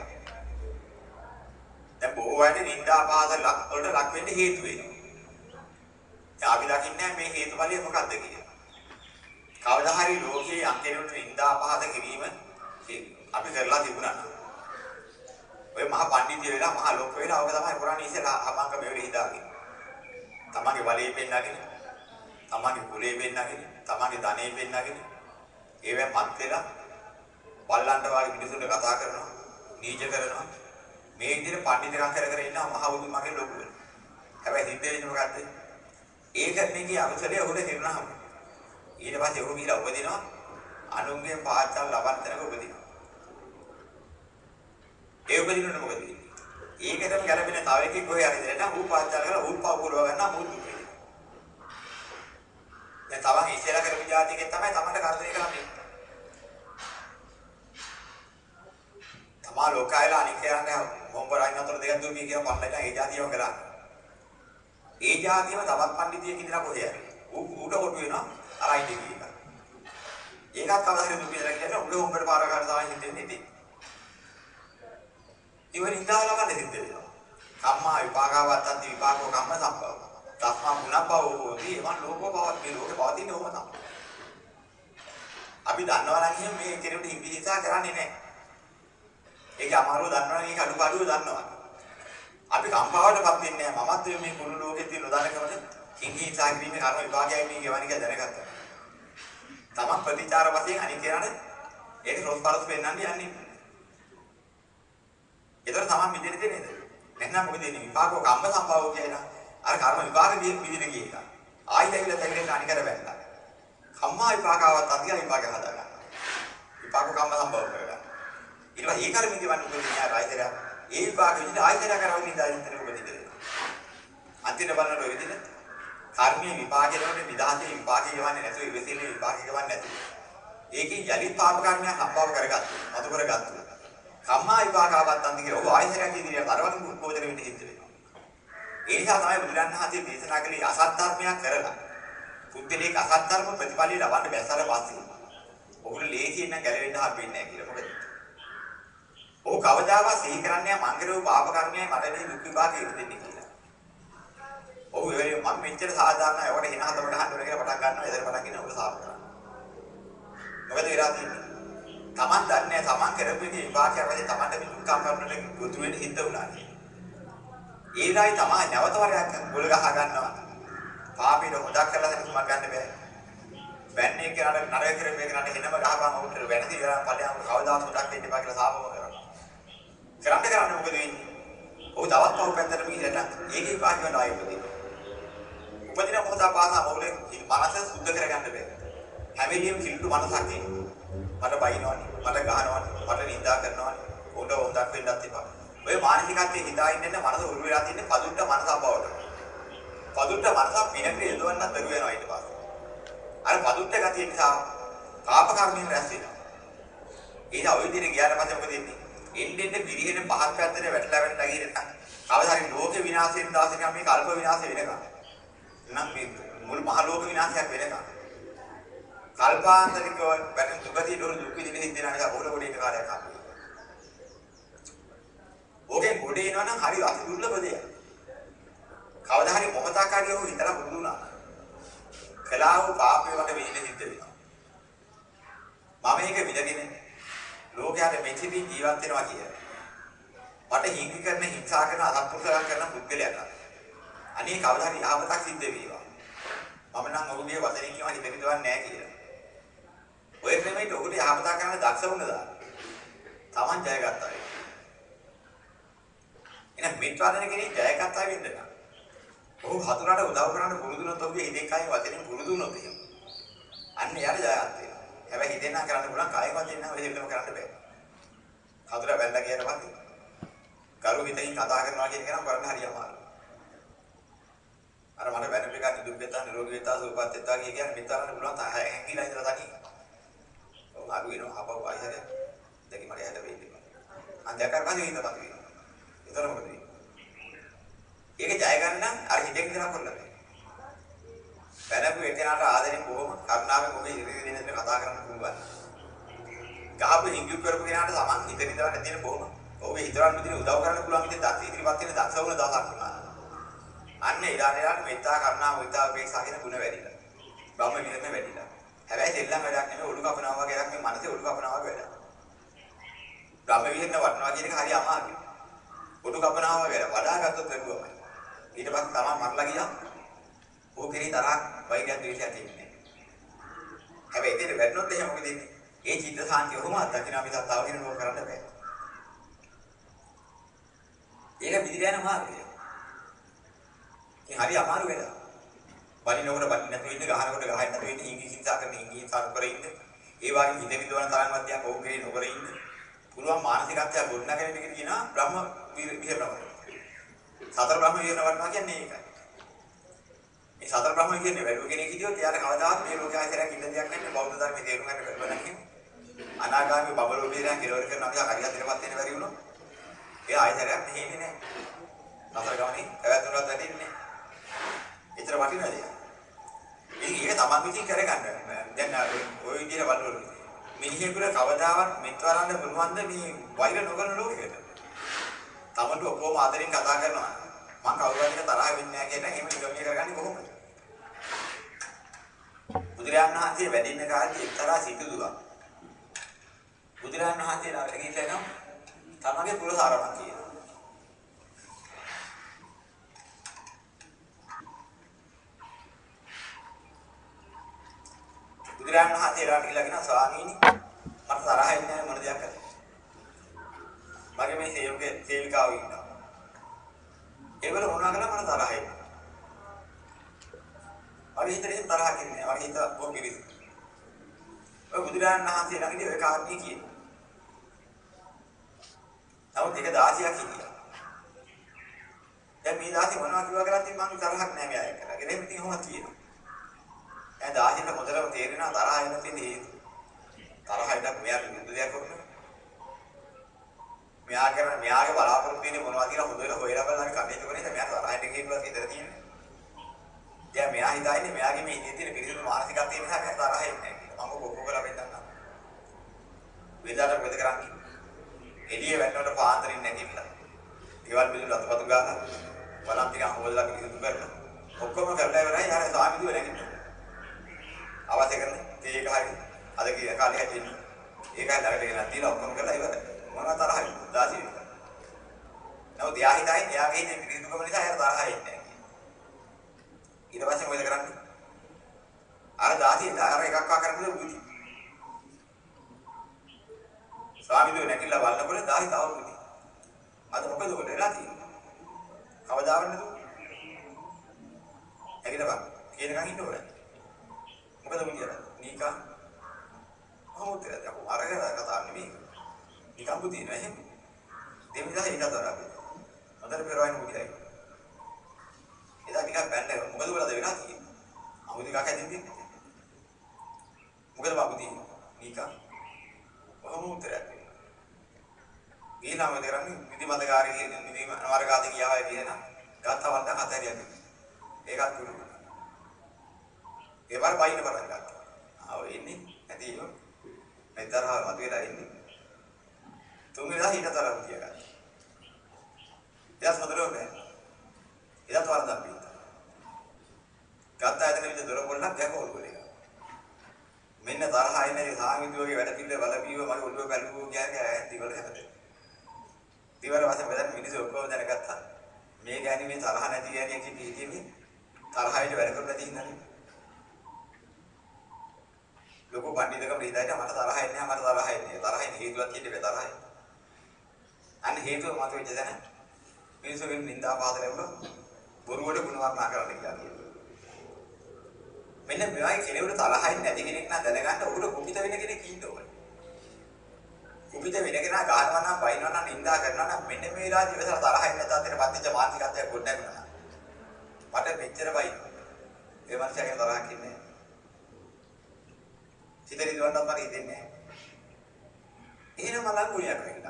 දැන් බොහෝ අය නිന്ദා අපහාස වලට ලක් වෙන්න හේතු වෙනවා. දැන් අපි දකින්නේ මේ හේතුඵලය මොකක්ද කියලා. කවදා හරි ලෝකයේ අන්තිමට නිന്ദා අපහාස කිරීම අපි කරලා තිබුණා. ඔය මහා පඬිතිය වෙලා මහා ලෝක වෙලා ඔක තමයි පුරාණ ඉස්සෙල්ලා අමංග මෙවලි හිතාගෙන. තමන්ගේ බලය පෙන්නගෙන, තමන්ගේ කුලය පෙන්නගෙන, තමන්ගේ ධනෙ පෙන්නගෙන ඒවෙන් පත් වෙලා බල්ලන්ට වගේ මිනිසුන්ට කතා කරනවා, නීච කරනවා. මේ විදිහට පඬිතුකම් කර කර ඉන්නවා මහ බුදු මගේ ලොකු වෙන. හැබැයි සිද්ධ වෙන්නේ මොකද්ද? ඒක නෙගී අකුසලයේ උඩ හිරනහම. ඊට පස්සේ ඔහු ගිහලා උපදිනවා අනුන්ගේ පාච්චල් ලබන තැනක උපදිනවා. ඒ උපදිනකොට මොකද වෙන්නේ? ඒකටම ගැළපෙන තව එකෙක් හොය හරි දෙන්න රූපාචාර කරලා රූපා පුරව ගන්න මුල් දුක. දැන් තමන් ඉස්සෙල්ලා කරපු જાතිකේ තමයි තමන්ට කරදරේ කරන්නේ. තමා ලෝකයලා අනික් කියන්නේ මොම්බරයින් අතර දෙකක් දුමී කියන පන්නට ඒ જાතියම කරා. ඒ જાතියම තවත් පඬිතියෙක් ඉඳලා කොහේ යන්නේ? ඌට කොටු වෙනවා අරයි දෙකේ. ඒකත් කවදාහරි දුමී කියලා කියන උඩ උඹට පාර ගන්න තමයි හිතෙන්නේ ඉතින්. ඉවර ඉඳලා ලබන්නේ සිද්ධ වෙනවා. කම්මා විපාකවත් අන්ති විපාකෝ කම්ම සම්භව. තස්මා මුණබ්බව හෝති එවන් ලෝකෝ බවත් මේ ලෝකේ පවතින ඕම තමයි. අපි දන්නවා නම් එහෙනම් මේ කෙනෙකුට හිමිහිසා කරන්නේ නැහැ. ඒක අමාරුව දන්නවා නම් ඒක අඩුපාඩුව දන්නවා. අපි කම්පාවටපත් වෙන්නේ නැහැ. මමත් මේ කුණු ලෝකෙ තියෙන උදාහරණයකට හිමිහිසා කිරීමේ කර්ම විපාකයයි මේ ගෙවනික දැනගත්තා. තමන් ප්‍රතිචාර වශයෙන් අනිත් කෙනාට ඒක රොස් පරස් පෙන්වන්න යන්නේ. ඒතර තමන් මිදෙන්නේ නේද? නැත්නම් මොකද වෙන්නේ? විපාකෝ කම්ම සම්භවෝ කියලා. අර කර්ම විපාක විදිහට ගිය එක. ආයි දැවිලා තැගෙන්න අනිකර වැල්ලා. කම්මා විපාකාවත් අධ්‍ය විපාක හදාගන්න. විපාක කම්ම සම්භව කරගන්න. ඊට පස්සේ ඒ කර්මෙන් ගෙවන්න මොකද න්යාය රාජ්‍යය. ඒ විපාක විදිහට ආයතන කරවන්නේ ඉඳලා මොකද ඉඳලා. අන්තිම බලන ඔය විදිහට කර්මයේ විපාකේ වලට නිදාසේ විපාකේ ගවන්නේ නැතුව ඉවසිල්ලේ විපාකේ ගවන්නේ නැතුව. ඒකෙන් යලිත් පාප කර්මයක් සම්භව කරගත්තා. මතු කරගත්තා. කම්මා විපාකාවත් අන්ති කියලා ඔය ආයතනයක් ඉදිරියට අරවන කෝචර වෙන්න හිත වෙනවා. ඒ නිසා තමයි බුදුරන් වහන්සේ දේශනා කළේ අසත් ධර්මයක් කරලා. පුද්ගලික අසත් ධර්ම ප්‍රතිපලිය ලබන්න බැස්සර පස්සේ. ඔහුට ලේසියෙන් නම් ගැලවෙන්න හම්බෙන්නේ නැහැ කියලා මොකද? ඔහු කවදාවත් සිහි කරන්නේ මංගලෝ පාප කර්මයයි මට මේ දුක් විපාකෙ ඉදිරියට කියලා. ඔව් ඒ වෙලේ මම මෙච්චර සාධාරණයි ඔකට හිනා හදවට හඳුන කියලා පටන් ගන්නවා එතන පටන් ගෙන ඔබ සාප කරනවා. මොකද වෙලා තියෙන්නේ? Taman දන්නේ Taman කරපු එකේ විපාකයක් වශයෙන් Tamanට විදුක්කම් කරනට ගොතු වෙන්න හිත උනා නේ. ඒලයි තමයි නැවත වරයක් ගොල ගහ ගන්නවා. පාපේට හොදක් කරලා දැනුමක් ගන්න බෑ. වැන්නේ කියනට නරක කරේ මේක නට එනම ගහපන් උන්ට වැනසි කරා ඵලයන් කවදාත් හොදක් දෙන්න එපා කියලා සාපම කරනවා. කරන්න කරන්න මොකද වෙන්නේ? ඔහු තවත් පහු පැත්තට ගිහිල්ලා ඒකේ විපාක වෙනවා ආයෙත්. උපදින මොහොත පාසා මොලේ මනස සුද්ධ කරගන්න බෑ. හැම වෙලෙම කිලුට මනසක් එන්නේ. මට බයිනවනේ, මට ගහනවනේ, මට නිඳා කරනවනේ. උඩ හොඳක් වෙන්නත් එපා. ඔය මානසිකත්වයේ හිතා ඉන්න මනස උරු වෙලා තින්නේ පදුට්ට මනස බවට. පදුට්ට මනස පිනකට යොදවන්නත් බැරි වෙනවා ඊට පස්සේ. අර පදුට්ට ගතිය නිසා පාප කර්මයෙන් රැස් වෙනවා. ඒක ඔය විදිහට ගියාට පස්සේ මොකද වෙන්නේ? එන්න එන්න පිරිහෙන පහත් පැත්තට වැටලා වැටලා ගිහින් කවදා හරි ලෝක විනාශයෙන් දාසක මේ කල්ප විනාශ වෙනකම්. නම් මේ මුළු මහ ලෝක විනාශයක් වෙනකම්. කල්පාන්තරිකව වැටෙන දුකදී දොර දුක් විඳින හින්දා නිසා බොල බොල ඉන්න කාලයක් ආවා. ඕකේ ගොඩ එනවා නම් හරි අසුදුර්ලභ දෙයක්. කවදා හරි මොහොතක් හරි ඔහු හිතලා බුදු වුණා. කලාව පාපේ වට වෙන්න සිද්ධ වෙනවා. මම මේක විඳගෙන ලෝකයට මෙච්චිදී ජීවත් වෙනවා කිය. මට හිංගි කරන හිංසා කරන අසත්පුරුෂයන් කරන පුද්ගලයාට. අනේ කවදා හරි යහපතක් සිද්ධ වේවා. මම නම් ඔහුගේ වචනේ කියව හිත හිතවන්නේ නැහැ කියලා. ඔය ක්‍රමයට ඔහුට යහපතක් කරන්න දක්ෂ වුණා. Taman ජයගත්තා ඒක. එහෙනම් මිත්‍රාදන කෙනෙක් ජයගත්තා වෙන්න නම් ඔහු හතුරට උදව් කරන්න පුරුදු වුණොත් ඔහුගේ හිතේ කයින් වචනෙන් පුරුදු වුණොත් එහෙම. අන්න යාර ජයගත් වෙනවා. හැබැයි හිතෙන් නම් කරන්න පුළුවන් කායික වචෙන් නම් ඔය දෙන්නම කරන්න බෑ. හතුර බැලලා කියන පස්සේ. කරු හිතෙන් කතා කරනවා කියන එක නම් කරන්න හරිය අමාරුයි. අර මට බැනපු එක නිදුක් වෙතා නිරෝගී වෙතා සුවපත් වෙතා කිය කියන්නේ මෙතරම් පුළුවන් තහ හැංගිලා ඉඳලා තනි. ඔව් අරු වෙනවා ආපහු ආයෙත් දෙකි මට යට වෙන්නේ. අන්දයක් කරපස්සේ ඉඳපත් වෙනවා. ඒතර මොකද වෙන්නේ? ඒක ජය ගන්න අර හිතෙන් කරා කරලා බෑ. බැනපු එකනට ආදරෙන් බොහොම කරුණාවෙන් ඔබේ ඉරිදි දෙන්න කතා කරන්න පුළුවන්. ගහපු හිඟු කරපු කෙනාට සමන් හිත විඳවන්න තියෙන බොහොම ඔහුගේ හිතරන් විදිහට උදව් කරන්න පුළුවන් විදිහට දක්ෂ ඉදිරිපත් වෙන දක්ෂ වුණ දවසක් වුණා. අන්න ඊළාට ඊළාට මෙත්තා කරුණා මුදිතා උපේක්ෂා කියන ගුණ වැඩිලා. බ්‍රහ්ම විහරණ වැඩිලා. හැබැයි දෙල්ලම වැඩක් නෙමෙයි ඔලු කපනවා වගේ එකක් මේ මනසේ ඔලු කපනවා වගේ වැඩක්. බ්‍රහ්ම විහරණ වටනවා කියන එක හරි අමාරුයි. ඔලු කපනවා වගේ වඩා ගත්තොත් ලැබුවමයි. ඊට පස්සේ තමන් මරලා ගියා. ඕක කෙරේ තරහක් වෛරයක් ද්වේෂයක් තියෙන්නේ. හැබැයි ඉතින් වැටෙනොත් එහෙම මොකද වෙන්නේ? ඒ චිත්ත සාන්තිය කොහොමද දකින්න අපි තව කෙනෙකුට කරන්න බෑ. ඒක විදිහට යන මාර්ගය. ඒ හරි අමාරු වෙලා. බලිනකොට බලින්න නැතුව ඉන්න ගහනකොට ගහන්න නැතුව ඉන්න ඉංග්‍රීසි හිංසා කරන ඉංග්‍රීසි හිංසා කර ඉන්න. ඒ වගේ හිත විදවන තරම්වත් යක් ඕක කෙරේ නොකර ඉන්න. පුළුවන් මානසිකත්වය ගොඩනගෙන ඉන්න කියනවා බ්‍රහ්ම විහරණවල. සතර බ්‍රහ්ම විහරණ වඩනවා කියන්නේ ඒකයි. මේ සතර බ්‍රහ්ම කියන්නේ වැළුව කෙනෙක් හිටියොත් එයාට කවදාවත් මේ ලෝකයේ ආයතරයක් ඉන්න දෙයක් නැහැ බෞද්ධ ධර්මයේ තේරුම් ගන්න බැරුව නැහැ. අනාගාමී බබලෝ බීරයන් කෙලවර කරන අපි හරියටම වෙන්න බැරි වුණොත් එයා ආයතරයක් මෙහෙන්නේ නැහැ. සතර ගමනේ පැවැත්මවත් වැටෙන්නේ නැහැ. ඒතර වටිනවද? ඉතින් ඒක තමන් විසින් කරගන්න. දැන් ওই විදිහට බලවලු. මිනිහෙකුට කවදාවත් මෙත් වරන්න පුළුවන්ද මේ වෛර නොකරන ලෝකෙකට? තමන්ට ඔක්කොම ආදරෙන් කතා කරනවා. මං කවුරුහරි තරහ වෙන්නේ නැහැ කියන එහෙම නිගමනය කරගන්නේ කොහොමද? බුදුරජාණන් වහන්සේ වැඩින්න කාලේ එක්තරා සිටුදුවක්. බුදුරජාණන් වහන්සේ ළඟට ගිහිල්ලා එනවා තමගේ කුල සාරමක් කියනවා. බුදුරජාණන් වහන්සේ ළඟට ගිහිල්ලා කියනවා ස්වාමීනි මට තරහ එන්නේ නැහැ මොන දෙයක් කරේ. මගේ මේ සේවක සේවිකාව ඉන්නවා. ඒවල මොනවා කළා මට තරහ එන්නේ. මගේ හිතේ තරහ කින්නේ. මගේ හිත බොහොම පිරිසි. ඔය බුදුරජාණන් වහන්සේ ළඟදී ඔය කාරණේ කියනවා. නමුත් ඒක 16ක් හිටියා. දැන් මේ 16 මොනවා කිව්වා කරත් මම තරහක් නෑ මෙයා එක්ක. ගෙදර ඉතින් කොහොමද කියනවා. දැන් 16ට මොදලම තේරෙනවා තරහ එන තියෙන හේතු. තරහ එන්න මෙයා විරුද්ධ දෙයක් කරනවා. මෙයා කරන මෙයාගේ බලාපොරොත්තු වෙන්නේ මොනවද කියලා හොඳට හොයලා බලලා කටයුතු කරන්නේ මෙයා තරහින් කියනවා කියලා තියෙන්නේ. දැන් මෙයා හිතන්නේ මෙයාගේ මේ ඉන්නේ තියෙන පිළිතුරු මානසිකත්වය නිසා මෙයා තරහ එන්නේ නැහැ කියලා. මම කොහොම කරලා වෙන්නම්. වේදාට මොකද කරන්නේ? එළිය වැටෙනකොට පාන්දරින් නැගිටලා. ගෙවල් බිලු රතපතු ගාලා බලම් ටික හොදලා පිළිතුරු කරලා. ඔක්කොම කරලා ඉවරයි යාර ස්වාමීදුව නැගිටිනවා. අවශ්‍ය කරන තේ එක හරි අද කිය කාලේ හැදෙන්නේ. ඒකයි ළඟට ගෙනත් තියලා ඔක්කොම කරලා ඉවරයි. මොනවා තරහයි දාසි වෙනවා. නමුත් එයා හිතන්නේ එයාගේ ඉන්නේ පිළිතුරුකම නිසා එයාට තරහ එන්නේ නැහැ. ඊට පස්සේ මොකද කරන්නේ? අර දාසි අර එකක් වා කරන්නේ බුදි. ස්වාමීදුව නැගිටලා බලනකොට දාහි තව බුදි. අද මොකද උකට වෙලා තියෙන්නේ? කවදාවත් නේද? නැගිටපන්. කියනකන් ඉන්න ඕනේ. මොකද මුදියලා? නීකා. කොහොමද ඒක අරගෙන කතා නෙමෙයි. නිකම් බුදි නෑ එහෙම. දෙමිදා ඒක තරම්. හොඳට පෙරවයින් මුදියයි. එදා ටිකක් බැන්න මොකද උලද වෙලා තියෙන්නේ? අමුදි කක ඇදින්දී. මොකද බබුදී? නීකා. කොහොම උත්තරයක් ඊළඟ කරන්නේ නිදිමතකාරී නිදිම වර්ගාදී කියාවයි කියන ගාතවන්ත හතරියක්. ඒකත් තුරු. ඒ වර බයින පටන් ගත්තා. ආව ඉන්නේ නැති ඒව. මෙතරහ මතුවලා ඉන්නේ. තුන්වෙනිදා හිතතරම් තියගත්තා. එයාත් හොඳට බෑ. එයාත් වරදක් පිටා. ගත්තා ඇදෙන විදිහ දොර පොල්ලක් ගැකෝල් ගොලේ. මෙන්න තරහ එන්නේ සාමිදුවගේ වැඩ පිළිවෙල බලපීව මගේ ඔළුව බැලුවෝ කියන්නේ ඇත්ති වල හැදෙන්නේ. ඊවර වශයෙන් බෙදන්න මිනිස්සු ඔක්කොම දැනගත්තා. මේ ගෑණි මේ තරහ නැති ගෑණියක් කිව්වේ තරහයිට වැඩ කරු නැති හින්දානේ. ලොකු පඬිතුකම රීදායිට මට තරහ එන්නේ නැහැ මට තරහ එන්නේ. තරහින් හේතුවක් කියන්නේ තරහයි. අන්න හේතුව මත වෙච්ච දැන මිනිස්සුගෙන් නින්දා පාද ලැබුණා. බොරුවට ගුණවර්ණා කරන්න කියලා කියනවා. මෙන්න මෙවයි කෙනෙකුට තරහින් නැති කෙනෙක් නම් දැනගන්න උඩ කුපිත වෙන කෙනෙක් ඉන්න ඕනේ. කුපිත වෙන කෙනා ගහනවා නම් බයිනවා නම් නින්දා කරනවා නම් මෙන්න මේ වෙලාවේ ඉවසලා තරහින් නැත අතර පත්‍ච්ච මානසිකත්වයක් ගොඩ නැගුණා. මට මෙච්චර බයි. ඒ මනුස්සයාගේ තරහක් ඉන්නේ. සිතේ දිවන්නත් මට හිතෙන්නේ නැහැ. එහෙනම් මලන් කුලියක් වෙන්න.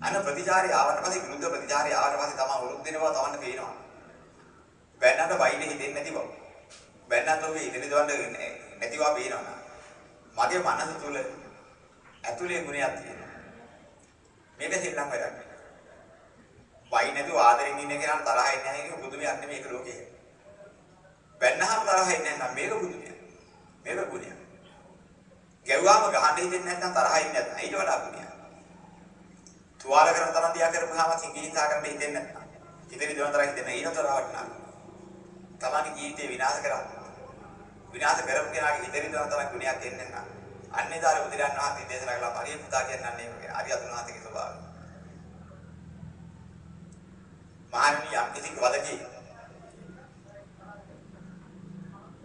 අන ප්‍රතිචාරය ආවට පස්සේ විරුද්ධ ප්‍රතිචාරය ආවට පස්සේ තමයි උරුත් දෙනවා තවන්න පේනවා. බැන්නට වයින් හිතෙන්නේ නැති බව. බැන්නත් ඔබ ඉදිරි දවන්න නැතිවා පේනවා. මගේ මනස තුල ඇතුලේ ගුණයක් තියෙනවා. මේක සෙල්ලම් වැඩක් නෙවෙයි. වයි නැතුව ආදරෙන් ඉන්න කෙනාට තරහ එන්නේ නැහැ කියන බුදුමයක් නෙමෙයි මේක ලෝකේ. බැන්නහම තරහ එන්නේ නැහැ මේක බුදුමයක්. මේක ගුණයක්. ගැව්වාම ගහන්න හිතෙන්නේ නැත්නම් තරහ එන්නේ නැත්නම් ඊට වඩා ගුණයක්. තුවාල කරන තරම් දියා කරපුවාම සිංගිලිතා කරන්න හිතෙන්නේ නැත්නම් ඉතින් දෙවන තරම් හිතෙන්නේ ඊට වඩා වටිනවා. තමන්ගේ ජීවිතේ විනාශ කරා. විනාශ කරපු කෙනාගේ හිතේ දෙවන තරම් ගුණයක් එන්නේ නැහැ. අන්නේ දාර බුදුරන් වහන්සේ දේශනා කළා පරිය පුතා කියන්නේ අන්නේ මේක. අරියතුන් වහන්සේගේ ස්වභාවය. මහණනි යම් කිසි වදකේ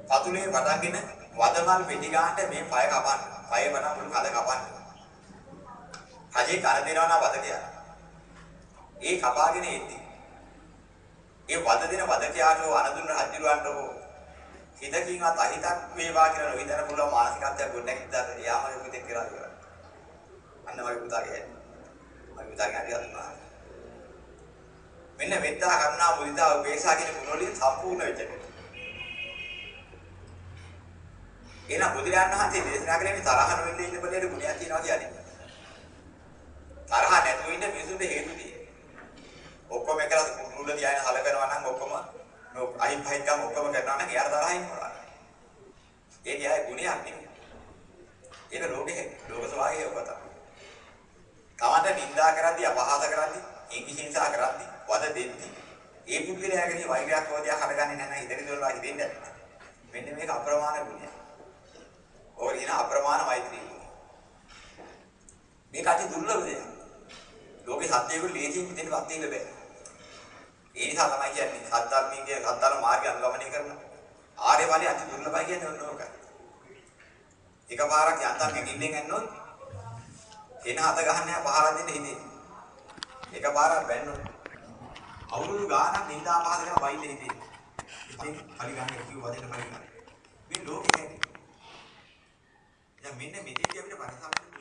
පතුලේ වඩගෙන වදමල් පෙටි ගන්නට මේ පය කපන්න. පය වඩා මුළු කඩ කපන්න. රජේ කර දෙනවා නම් වදකයා. ඒ කපාගෙන එද්දි. ඒ වද දෙන වදකයාට අනදුන්න රජුරවන්ට හිතකින්වත් අහිතක් වේවා කියලා නොහිතන පුළුවන් මානසිකත්වයක් ගොඩනැගිච්චාද එයාම යුකිතෙක් කියලා ඉවරයි. අන්න වගේ පුතාගේ හැටි. මගේ පුතාගේ හරි අතුනා. මෙන්න මෙත්තා කරුණා මුදිතා උපේක්ෂා කියන ගුණ වලින් සම්පූර්ණ වෙච්ච කෙනෙක්. එන බුදුරජාණන් වහන්සේ දේශනා කරන්නේ තරහ නොවෙන්න ඉන්න බඩේ ගුණයක් තියෙනවා කියන්නේ. තරහ නැතුව ඉන්න මිනිසුන්ට හේතු තියෙනවා. ඔක්කොම එකලා කුරුල්ල දිහාන හලකනවා නම් ඔක්කොම අයින් පහින් ගම ඔක්කොම කරනවා නම් එයාට තරහින් මොනවා. ඒ දිහා ගුණයක් නෙමෙයි. ඒක ලෝකේ ලෝක ස්වභාවය ඔබ තමයි. කවන්ට නිඳා කරද්දී අපහාස කරද්දී ඉංග්‍රීසිංසා කරද්දී වද දෙද්දී ඒ පුද්ගලයාගේ වෛරයක් හොදියා හරගන්නේ නැහැ ඉදිරි දොරලා හිතෙන්නේ මෙන්න මේක අප්‍රමාණ ගුණයක්. ඔය කියන අප්‍රමාණ මෛත්‍රී ගුණය. මේක අති දුර්ලභ දෙයක්. ලෝකේ සත්‍යයකට ලේසියෙන් හිතෙන්නවත් තියෙන්න බෑ. ඒ නිසා තමයි කියන්නේ සත්‍ධර්මයේ සත්‍තර මාර්ගය අනුගමනය කරන ආර්ය ඵලයේ අති දුර්ලභයි කියන්නේ ඔන්න ඕක. එකපාරක් යන්තම් ගින්නෙන් ඇන්නොත් එන හත ගහන්නේ පහර දෙන්න හිතේ. එකපාරක් බැන්නොත් අවුරුදු ගානක් නින්දා පහද කරන බයින්න හිතේ. ඉතින් පරි ගන්න කිව්ව වදෙන්න පරි ගන්න. මේ ලෝකේ දැන් මෙන්න මෙතෙන්දී අපිට පරිසම්පන්න පුළුවන්